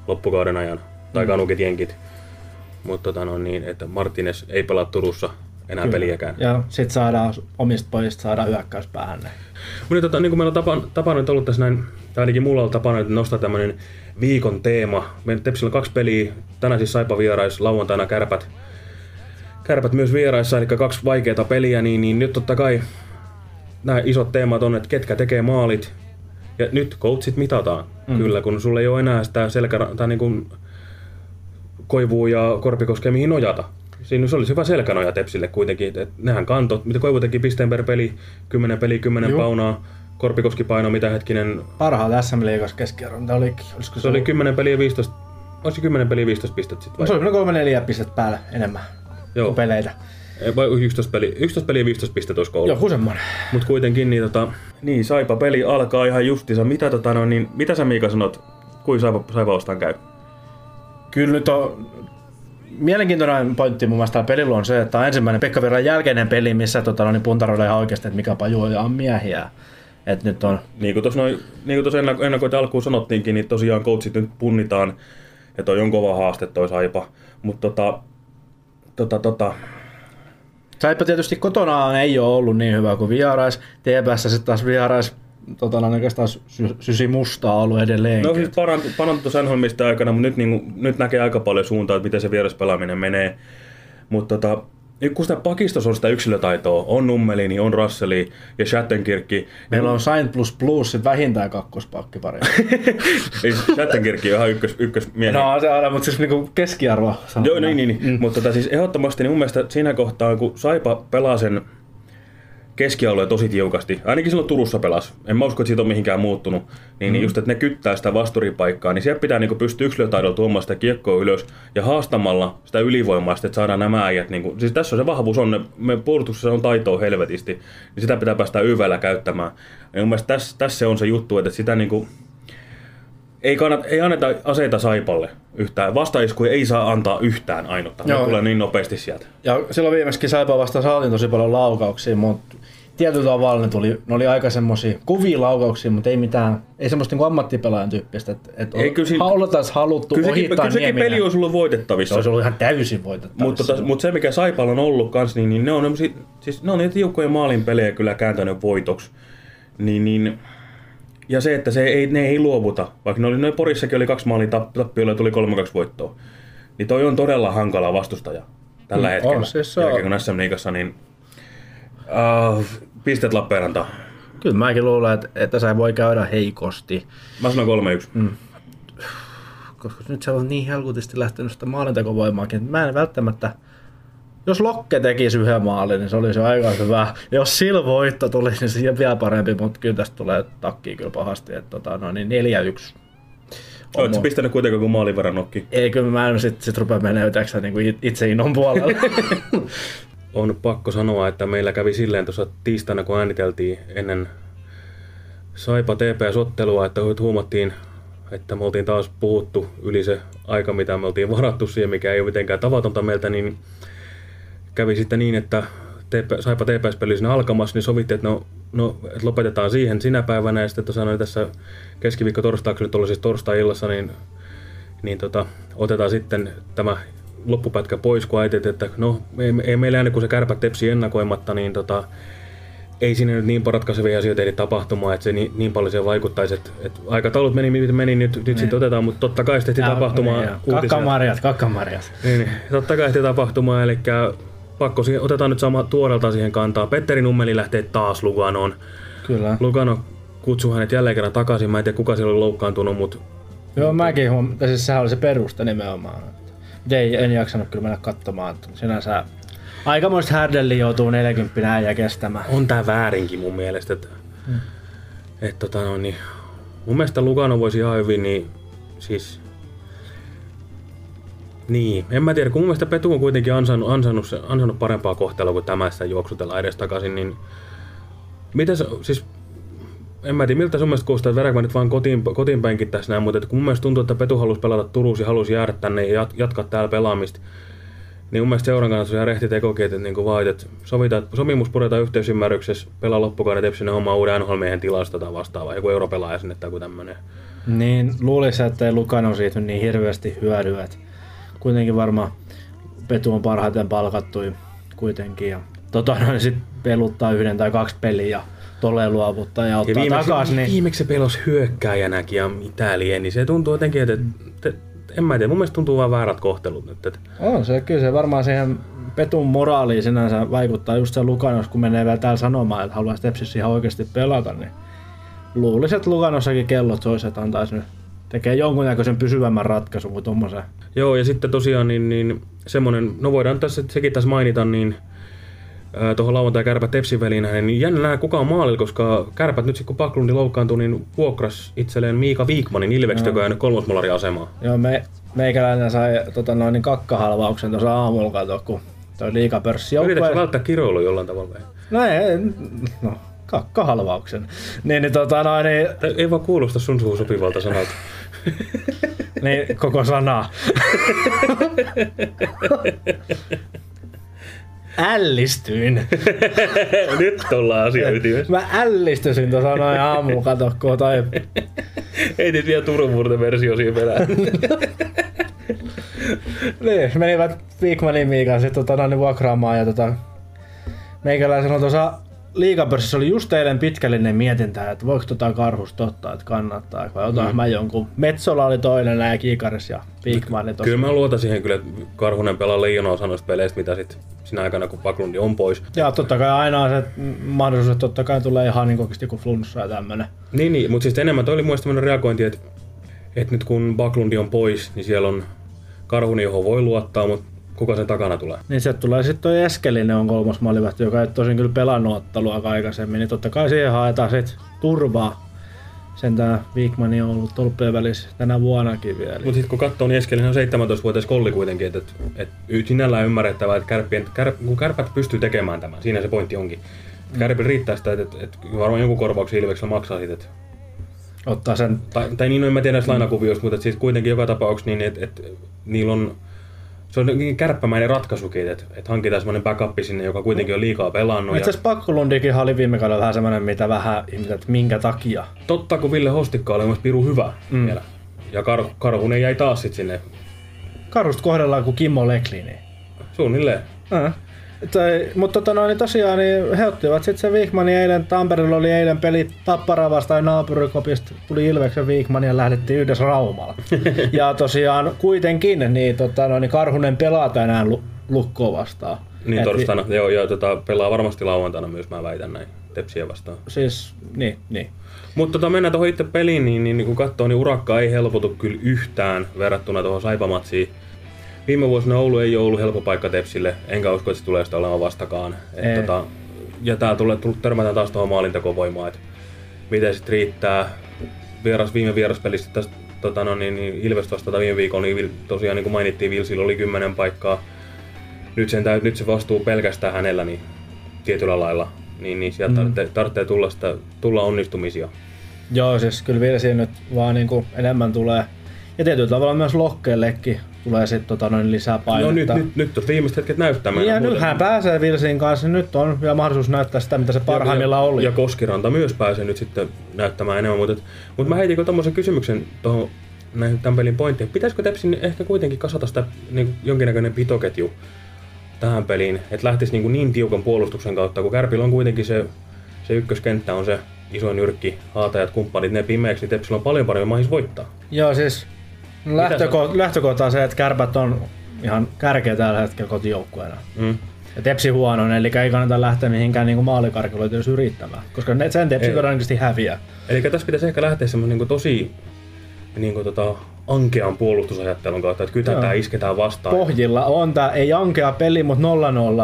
loppukauden ajan, tai Mm. kanukit jenkit. Mutta tota no niin, että Martinez ei pelaa Turussa enää Kyllä. peliäkään. Ja sit saadaan omista pojista saadaan hyökkäyspäähän ne. Mutta tota, niin kuin meillä on tapana, tapana nyt ollut tässä näin, tai ainakin mulla on tapana että nostaa tämmöinen viikon teema. Meillä Tepsillä on kaksi peliä, tänään siis Saipa vierais, lauantaina Kärpät. Kärpät myös vieraissa, eli kaksi vaikeaa peliä, niin, niin nyt totta kai nämä isot teemat on, että ketkä tekee maalit. Ja nyt coachit mitataan, mm. kyllä, kun sulla ei ole enää sitä selkä, tai niin kuin koivua ja korpikoskea mihin nojata. Siinä se olisi hyvä selkänoja Tepsille kuitenkin. että nehän kantot, mitä Koivu teki pisteen per peli, 10 peli, 10 Juu. paunaa. Korpikoski paino, mitä hetkinen, Parhaat SM-liigassa keskiarvo, mitä oli, olisiko se oli 10 peliä 15, olisi 10 peliä 15 pistettä sitten vai? Se oli noin kolme neljä pistettä päällä enemmän Joo. peleitä. Ei, Vai 11 peli, 11 peliä 15 pistettä olisiko ollut. Joku semmonen. Mutta kuitenkin niin, tota, niin Saipa peli alkaa ihan justiinsa. Mitä, tota, no, niin, mitä sä Miika sanot, kuin Saipa, Saipa vastaan käy? Kyllä nyt on mielenkiintoinen pointti mun mielestä pelillä on se, että on ensimmäinen Pekka Virran jälkeinen peli, missä tota, no, niin puntaroidaan ihan oikeasti, että mikä pajuoja on miehiä. Et nyt on Niin kuin tuossa niin kuin ennako- ennakoita alkuun sanottiinkin, niin tosiaan coachit nyt punnitaan. Ja toi on kova haaste toi Saipa. Mutta tota, tota, tota, Saipa tietysti kotonaan ei ole ollut niin hyvä kuin vierais. TPS sitten taas vierais tota, oikeastaan sy- sysi mustaa ollut edelleen. No siis parantui, parantui NHL aikana, mutta nyt, niin, nyt näkee aika paljon suuntaa, että miten se vieraspelaaminen menee. Mutta tota, nyt kun sitä pakistossa on sitä yksilötaitoa, on Nummelini, on Russeli ja Schattenkirkki. Meillä on Saint plus plus vähintään kakkospakki pari. Schattenkirkki on ihan ykkös, ykkösmiehi. no se on, mutta siis niinku keskiarvo. Joo, niin, niin, niin. Mm. mutta tota, siis ehdottomasti niin mun mielestä siinä kohtaa, kun Saipa pelaa sen keskialueen tosi tiukasti, ainakin silloin Turussa pelas, en mä usko, että siitä on mihinkään muuttunut, niin, mm. niin just, että ne kyttää sitä vasturipaikkaa, niin siellä pitää niin pystyä yksilötaidolla tuomaan sitä kiekkoa ylös ja haastamalla sitä ylivoimaa, sitten, että saadaan nämä äijät, niin kuin, siis tässä on se vahvuus, on, ne, me puolustuksessa on taitoa helvetisti, niin sitä pitää päästä YVllä käyttämään. Ja mun mielestä tässä, tässä on se juttu, että sitä niin kuin, ei, kannata, ei anneta aseita Saipalle yhtään. Vastaiskuja ei saa antaa yhtään ainutta. Ne Joo. tulee niin nopeasti sieltä. Ja silloin viimeksi Saipa vastaan saatiin tosi paljon laukauksia, mutta tietyllä tavalla ne, tuli, ne oli aika semmosia kuvia laukauksia, mutta ei mitään, ei semmoista niin ammattipelaajan tyyppistä, että et Ei, kyllä siinä- oltaisiin haluttu Kyllä sekin, ohittaa kyllä sekin peli olisi ollut voitettavissa. Se olisi ollut ihan täysin voitettavissa. Mutta, tota, mutta se mikä Saipalla on ollut kans, niin, niin ne on siis ne on niitä tiukkoja maalin pelejä kyllä kääntänyt voitoksi. Niin, niin, ja se, että se ei, ne ei luovuta, vaikka ne oli, noin Porissakin oli kaksi maalin tapp- tappiolla ja tuli 3-2 voittoa. Niin toi on todella hankala vastustaja tällä Mm, hetkellä. on, siis se on. Jälkeen kun SM Liigassa, niin uh, pistet Lappeenrantaan. Kyllä mäkin luulen, että, että se voi käydä heikosti. Mä sanon 3-1. Mm. Koska nyt se on niin helkutisti lähtenyt sitä maalintekovoimaakin, että mä en välttämättä... Jos Lokke tekisi yhden maalin, niin se olisi jo aika hyvä. Jos sillä voitto tulisi, niin siihen vielä parempi, mutta kyllä tästä tulee takkiin kyllä pahasti. Että tota, no niin 4-1. Oletko sä pistänyt kuitenkaan kuin maalin verran nokki? Ei, kyllä mä en sit, sit rupea menemään yhdeksän niin itse innon puolella. on pakko sanoa, että meillä kävi silleen tuossa tiistaina, kun ääniteltiin ennen Saipa TPS-ottelua, että huomattiin, että me oltiin taas puhuttu yli se aika, mitä me oltiin varattu siihen, mikä ei ole mitenkään tavatonta meiltä, niin kävi sitten niin, että TP, Saipa TPS-peli siinä alkamassa, niin sovittiin, että no, no että lopetetaan siihen sinä päivänä, ja sitten tuossa noin tässä keskiviikko torstaaksi nyt ollut siis torstai-illassa, niin, niin tota, otetaan sitten tämä loppupätkä pois, kun ajateltiin, että no ei, ei meillä jäänyt kuin se kärpät tepsi ennakoimatta, niin tota, ei siinä nyt niin ratkaisevia asioita ehdi tapahtumaan, että se niin, niin paljon siihen vaikuttaisi, että, että aikataulut meni, miten meni, nyt, nyt Niin. sitten otetaan, mutta totta kai se tehtiin tapahtumaan Niin, Kakkamarjat, kakkamarjat. niin, niin, totta kai tehtiin tapahtumaa, eli pakko siihen, otetaan nyt sama tuoreelta siihen kantaa. Petteri Nummeli lähtee taas Luganoon. Kyllä. Lugano kutsui hänet jälleen kerran takaisin, mä en tiedä kuka siellä oli loukkaantunut, mutta Joo, mäkin huomasin, siis sehän oli se perusta nimenomaan. Ei, en jaksanut kyllä mennä katsomaan, sinänsä aikamoista härdelli joutuu 40 äijä kestämään. on tää väärinkin mun mielestä. Että, Mm. et, tota, no, niin, mun mielestä Lugano voisi ihan hyvin, niin siis... Niin, en mä tiedä, kun mun mielestä Petu on kuitenkin ansainnut, ansainnut, se- ansainnut parempaa kohtelua kuin tämä sitä juoksutella edes takaisin, niin... Mitä siis en mä tiedä, miltä sun mielestä kuulostaa, että nyt vaan kotiin, kotiin tässä näin, mutta kun mun mielestä tuntuu, että Petu halusi pelata Turussa ja halusi jäädä tänne ja jat- jatkaa täällä pelaamista, niin mun mielestä seuran se on ihan rehti tekokin, että niin vaan, että sovitaan, että sopimus puretaan yhteisymmärryksessä, pelaa loppukauden Tepsinen homma uuden NHL-miehen tilasta tai vastaavaa, joku europelaaja sinne tai joku tämmönen. Niin luulisi, että ei Lukano siitä niin hirveästi hyödyä. Kuitenkin varmaan Petu on parhaiten palkattu kuitenkin. Ja tota, no, sit peluttaa yhden tai kaksi peliä ja tolleen luovuttaa ja ottaa viimeksi, takas. Niin... viimeksi se pelos hyökkääjänäkin ja mitä lie, niin se tuntuu jotenkin, että, että, että en mä tiedä, mun mielestä tuntuu vaan väärät kohtelut nyt. Että, On se, kyllä se varmaan siihen Petun moraaliin sinänsä vaikuttaa just se Lukanos, kun menee vielä täällä sanomaan, että haluaisi Tepsissä ihan oikeasti pelata, niin luulisin, että Lukanossakin kellot soisi, että antaisi nyt tekee jonkunnäköisen pysyvämmän ratkaisun kuin tommosen. Joo, ja sitten tosiaan niin, niin semmonen, no voidaan tässä, sekin tässä mainita, niin tuohon lauantai kärpät Tepsin väliin niin jännä nähdä kuka on maalilla, koska kärpät nyt sitten kun Paklundi loukkaantui, niin vuokras itselleen Miika Viikmanin Ilveksestä, joka on jäänyt kolmosmolarin asemaan. Joo, me, meikäläinen sai tota, noin niin kakkahalvauksen tuossa aamulla kato, kun toi liikapörssi Yritätkö välttää kiroilu jollain tavalla? No ei, no kakkahalvauksen. Niin, niin tota noin, niin, Ei vaan kuulosta sun suun sopivalta sanalta. niin koko sana. Ällistyin. Nyt ollaan asia ytimessä. Mä ällistyisin tuossa noin aamulla, kato, kun toi... Heitit vielä Turun versio siihen perään. niin, menivät Wigmanin Miikan sitten tota, vuokraamaan ja tota... Meikäläisen on tuossa liikapörssissä oli just eilen pitkällinen mietintä, että voiko tota karhusta ottaa, että kannattaa, vai otan mm. mä jonkun. Metsola oli toinen näin Kiikaris ja Wigman. Niin Kyllä mä luotan siihen kyllä, että Karhunen pelaa leijonaa osa noista peleistä, mitä sit sinä aikana, kun Paklundi on pois. Ja totta kai aina on se mahdollisuus, että totta kai tulee ihan niin oikeasti kuin flunssa ja tämmönen. Niin, niin mutta siis enemmän toi oli mun mielestä reagointi, että, että nyt kun Baklundi on pois, niin siellä on Karhunen, johon voi luottaa, mutta kuka sen takana tulee? Niin sieltä tulee sitten toi Eskelinen on kolmas maalivahti, joka ei tosin kyllä pelannut ottelua aikaisemmin, niin totta kai siihen haetaan sit turvaa. Sentään Wigmani on ollut tolppien välissä tänä vuonnakin vielä. Mutta sitten kun katsoo, niin Eskelinen on 17-vuotias kolli kuitenkin, että, että, että sinällään ymmärrettävää, että kärppien, kär, kun kärpät pystyy tekemään tämän, siinä se pointti onkin. Mm. Kärpillä riittää sitä, että, että, että varmaan jonkun korvauksen Ilveksellä maksaa siitä, että ottaa sen... Tai, tai niin, no en mä tiedä näistä lainakuvioista, mutta et siis kuitenkin joka tapauksessa niin, että et, niillä on se on kärppämäinen ratkaisukin, että et hankitaan semmoinen backup sinne, joka kuitenkin on liikaa pelannut. Itse asiassa Pakkolundikin oli viime kaudella vähän semmoinen, mitä vähän ihmiset, että minkä takia. Totta, kun Ville Hostikka oli myös piru hyvä mm. vielä. Ja Kar- Karhunen jäi taas sitten sinne. Karusta kohdellaan kuin Kimmo Leklini. Suunnilleen. Äh. Tai, mutta tota, no, niin tosiaan niin he ottivat sitten se Wigmanin eilen, Tampereella oli eilen peli Tappara vastaan naapurikopista, tuli Ilveksen Wigman ja lähdettiin yhdessä Raumalla. ja tosiaan kuitenkin niin, tota, no, niin Karhunen pelaa tänään lu- lukkoa vastaan. Niin Et- torstaina, joo, ja tota, pelaa varmasti lauantaina myös, mä väitän näin, Tepsiä vastaan. Siis, niin, niin. Mutta tota, mennään tuohon itse peliin, niin, niin, niin kun katsoo, niin urakka ei helpotu kyllä yhtään verrattuna tuohon Saipamatsiin. Viime vuosina Oulu ei ole ollut helppo paikka Tepsille, enkä usko, että se tulee sitä olemaan vastakaan. Et, tota, ja tää tulee, tul- törmätään taas tuohon maalintekovoimaan, että miten sitten riittää. Vieras, viime vieraspelissä tästä tota, no, niin, niin Ilves vastata viime viikolla, niin tosiaan niin kuin mainittiin, Vilsillä oli 10 paikkaa. Nyt, sen täyt, nyt se vastuu pelkästään hänellä niin tietyllä lailla. Niin, niin sieltä Mm. tarvitsee, tarvitsee tulla, sitä, tulla onnistumisia. Joo, siis kyllä Vilsiin nyt vaan niinku enemmän tulee. Ja tietyllä tavalla myös Lokkeellekin tulee sitten tota, noin lisää painetta. No nyt, nyt, nyt on viimeiset hetket näyttää. ja nyt hän pääsee Vilsiin kanssa, nyt on vielä mahdollisuus näyttää sitä, mitä se parhaimmillaan oli. Ja Koskiranta myös pääsee nyt sitten näyttämään enemmän, mutta, mutta mä heitin tuommoisen kysymyksen tuohon näihin tämän pelin pointteihin. Pitäisikö Tepsin ehkä kuitenkin kasata sitä niin jonkinnäköinen pitoketju tähän peliin, että lähtisi niin, niin tiukan puolustuksen kautta, kun Kärpillä on kuitenkin se, se ykköskenttä on se iso nyrkki, haatajat, kumppanit, ne pimeäksi, niin Tepsillä on paljon paremmin mahis voittaa. Joo, siis lähtöko- lähtökohta on se, että kärpät on ihan kärkeä tällä hetkellä kotijoukkueena. Mm. Ja Tepsi huono, eli ei kannata lähteä mihinkään niin maalikarkeloita jos yrittämään, koska ne, sen Tepsi todennäköisesti häviää. Eli tässä pitäisi ehkä lähteä semmoisen niin tosi niin kuin tota, ankean puolustusajattelun kautta, että kyllä tämä isketään vastaan. Pohjilla on tää, ei ankea peli, mutta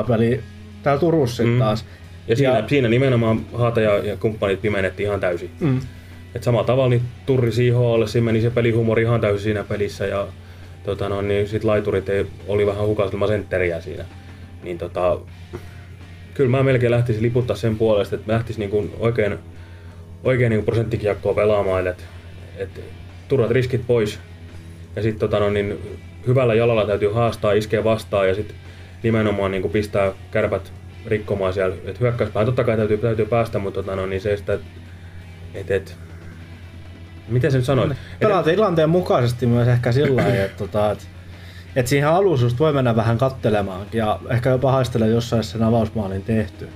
0-0 peli täällä Turussa mm. taas. Ja siinä, ja siinä nimenomaan Haata ja, ja kumppanit pimennettiin ihan täysin. Mm. Et samalla tavalla niin Turri CHL, siinä meni se pelihumori ihan täysin siinä pelissä ja tota, no, niin sit laiturit ei, oli vähän hukastelma sentteriä siinä. Niin tota, kyllä mä melkein lähtisin liputtaa sen puolesta, että mä lähtisin niin oikein, oikein niin prosenttikiekkoa pelaamaan, että et, turhat riskit pois. Ja sitten tota, no, niin, hyvällä jalalla täytyy haastaa, iskeä vastaan ja sitten nimenomaan niin pistää kärpät rikkomaan siellä. Et hyökkäyspään totta kai täytyy, täytyy päästä, mutta tota, no, niin se sitä, et, et, miten se nyt sanoit? Et, Pelaa tilanteen mukaisesti myös ehkä sillä lailla, että, tota, että, että siihen alussa just voi mennä vähän kattelemaankin ja ehkä jopa haistella jossain sen avausmaalin tehty.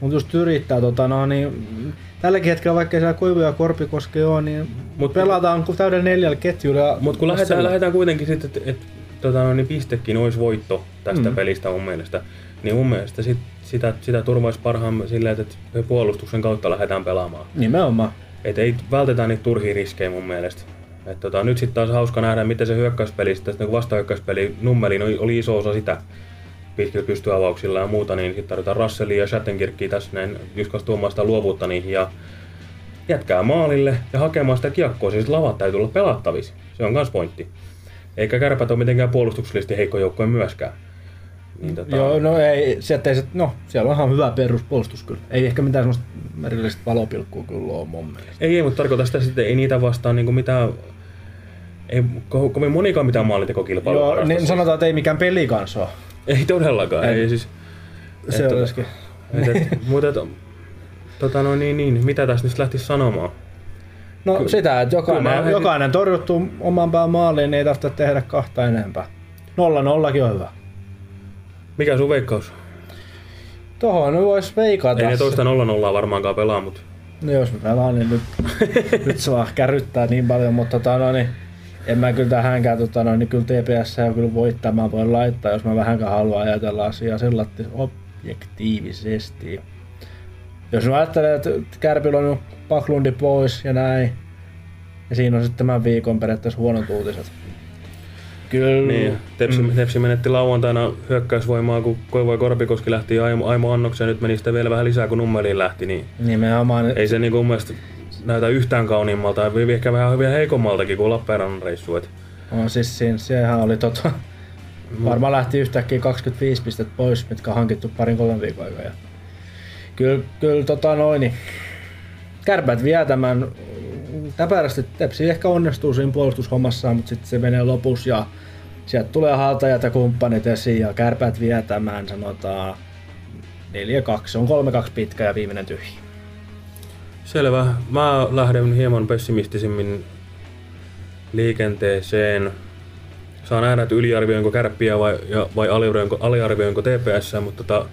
Mutta just yrittää, tota, no, niin, tälläkin hetkellä vaikka siellä Koivu ja Korpikoski ole, niin Mut, pelataan kun täydellä neljällä ketjulla. Mutta kun lähdetään, lähdetään kuitenkin sitten, että et, tota, no, niin pistekin olisi voitto tästä Mm. pelistä mun mielestä, niin mun mielestä sit, sitä, sitä turvaisi parhaamme sillä, että puolustuksen kautta lähdetään pelaamaan. Nimenomaan. Et ei vältetään niitä turhia riskejä mun mielestä. Et tota, nyt sitten taas hauska nähdä, miten se hyökkäyspeli, tästä niin vastahyökkäyspeli Nummelin oli, oli iso osa sitä pitkillä pystyavauksilla ja muuta, niin sitten tarvitaan Russellia ja Schattenkirkkiä tässä näin, Juskas tuomaan sitä luovuutta niihin ja jätkää maalille ja hakemaan sitä kiekkoa, siis lavat täytyy olla pelattavissa. Se on myös pointti. Eikä kärpät ole mitenkään puolustuksellisesti heikko joukkoja myöskään. Niin, tota, Joo, no ei, sieltä ei, se- no, siellä on ihan hyvä peruspuolustus kyllä. Ei ehkä mitään semmoista erillistä valopilkkua kyllä ole mun mielestä. Ei, ei, mutta tarkoitan sitä sitten, ei niitä vastaan niin mitään, ei ko- kovin monikaan mitään maalintekokilpailua Joo, niin siis. sanotaan, että ei mikään peli kanssa ole. Ei todellakaan, Ei. ei, siis. Se et olisikin. Mutta et, tota no niin, niin, mitä tässä nyt lähtisi sanomaan? No Ky- sitä, että jokainen, jokainen torjuttu oman pään maaliin, niin ei tarvitse tehdä kahta enempää. Nolla nollakin on hyvä. Mikä sun veikkaus? Tohon nyt vois veikata. Ei ne toista nolla nollaa varmaankaan pelaa, mutta No jos mä pelaan, niin nyt, nyt se vaan kärryttää niin paljon, mutta tota, no, niin, en mä kyllä tähänkään, tota, no, niin kyllä TPS on kyllä voittaa, mä voin laittaa, jos mä vähänkään haluan ajatella asiaa sillä objektiivisesti. Jos mä ajattelen, että Kärpillä on Paklundi pois ja näin, ja siinä on sitten tämän viikon periaatteessa huonot uutiset. Kyllä. niin, Tepsi, mm. Tepsi menetti lauantaina hyökkäysvoimaa, kun Koivu ja Korpikoski lähti Aimo, Aimo Annokseen, nyt meni sitten vielä vähän lisää, kun Nummeliin lähti, niin Nimenomaan. ei se niinku mun mielestä näytä yhtään kauniimmalta, ehkä vähän vielä heikommaltakin kuin Lappeenrannan reissu. Et On siis siinä, sehän oli tota, varmaan lähti yhtäkkiä 25 pistettä pois, mitkä on hankittu parin kolmen viikon aikana. Ja Kyllä, kyllä tota noin, niin kärpät vie tämän täpärästi Tepsi ehkä onnistuu siinä puolustushommassa, mutta sitten se menee lopussa ja sieltä tulee haltajat ja kumppanit esiin ja kärpäät vie tämän, sanotaan 4-2. Se on 3-2 pitkä ja viimeinen tyhjä. Selvä. Mä lähden hieman pessimistisemmin liikenteeseen. Saa nähdä, että yliarvioinko kärppiä vai, ja, vai aliarvioinko, aliarvioinko TPS, mutta tota,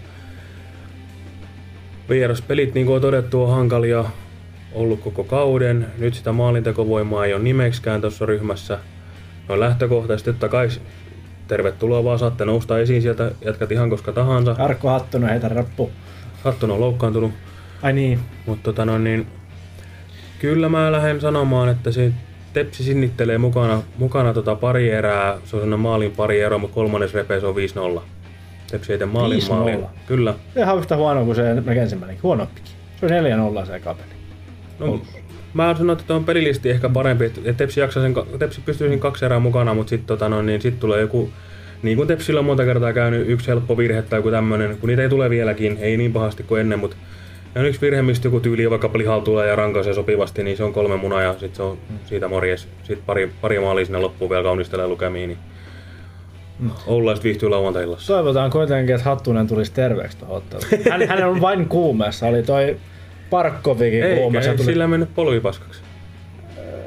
vieraspelit, niin kuin on todettu, on hankalia ollut koko kauden. Nyt sitä maalintekovoimaa ei ole nimeksikään tuossa ryhmässä. No lähtökohtaisesti totta kai tervetuloa vaan, saatte nousta esiin sieltä, jatkat ihan koska tahansa. Arkko Hattunen heitä rappu. Hattunen on loukkaantunut. Ai niin. Mutta tota no, niin, kyllä mä lähden sanomaan, että se Tepsi sinnittelee mukana, mukana tota pari erää, se on sellainen maalin pari eroa, mutta kolmannes repee se on 5-0. Tepsi ei tee maalin 5-0. maalin. Kyllä. Ihan yhtä huono kuin se ensimmäinenkin. Huonompikin. Se on 4-0 se kapeli. No, mä sanon, että on pelillisesti ehkä parempi, että Tepsi, jaksaa sen, Tepsi pystyy siinä kaksi erää mukana, mutta sitten tota, no, niin sit tulee joku, niin kuin Tepsillä on monta kertaa käynyt, yksi helppo virhe tai joku tämmöinen, kun niitä ei tule vieläkin, ei niin pahasti kuin ennen, mutta ja yksi virhe, mistä joku tyyli vaikka lihal tulee ja rankaisee sopivasti, niin se on kolme munaa ja sitten se on siitä morjes. Sitten pari, pari maalia sinne loppuun vielä kaunistelee lukemiin, niin Oulaiset viihtyy lauantai-illassa. Toivotaan kuitenkin, että Hattunen tulisi terveeksi tuohon otteluun. Hän, hän on vain kuumeessa. Oli toi Parkkovikin Eikä, kuumeessa. ei Tuli... sillä mennyt polvipaskaksi.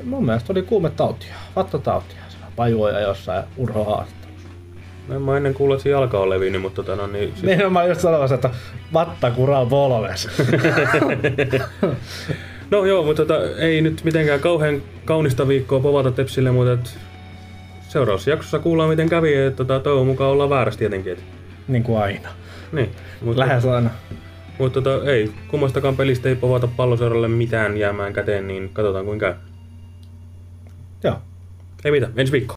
Mun mielestä oli kuumetautia. Vattotautia. Pajuoja jossain urhohaastattelussa. No en mä ennen kuullut, että se jalka on levinnyt, mutta tota, no, niin, sit... Niin mä just sanomassa, että vatta kuraa polves. no joo, mutta tota, ei nyt mitenkään kauhean kaunista viikkoa povata Tepsille, mutta et seuraavassa jaksossa kuullaan miten kävi, että tota, toivon mukaan ollaan väärässä tietenkin. Et. niin kuin aina. Niin. Mutta, Lähes aina. Mutta tota, ei, kummastakaan pelistä ei povata palloseuralle mitään jäämään käteen, niin katsotaan kuinka käy. Joo. Ei mitään, ensi viikko.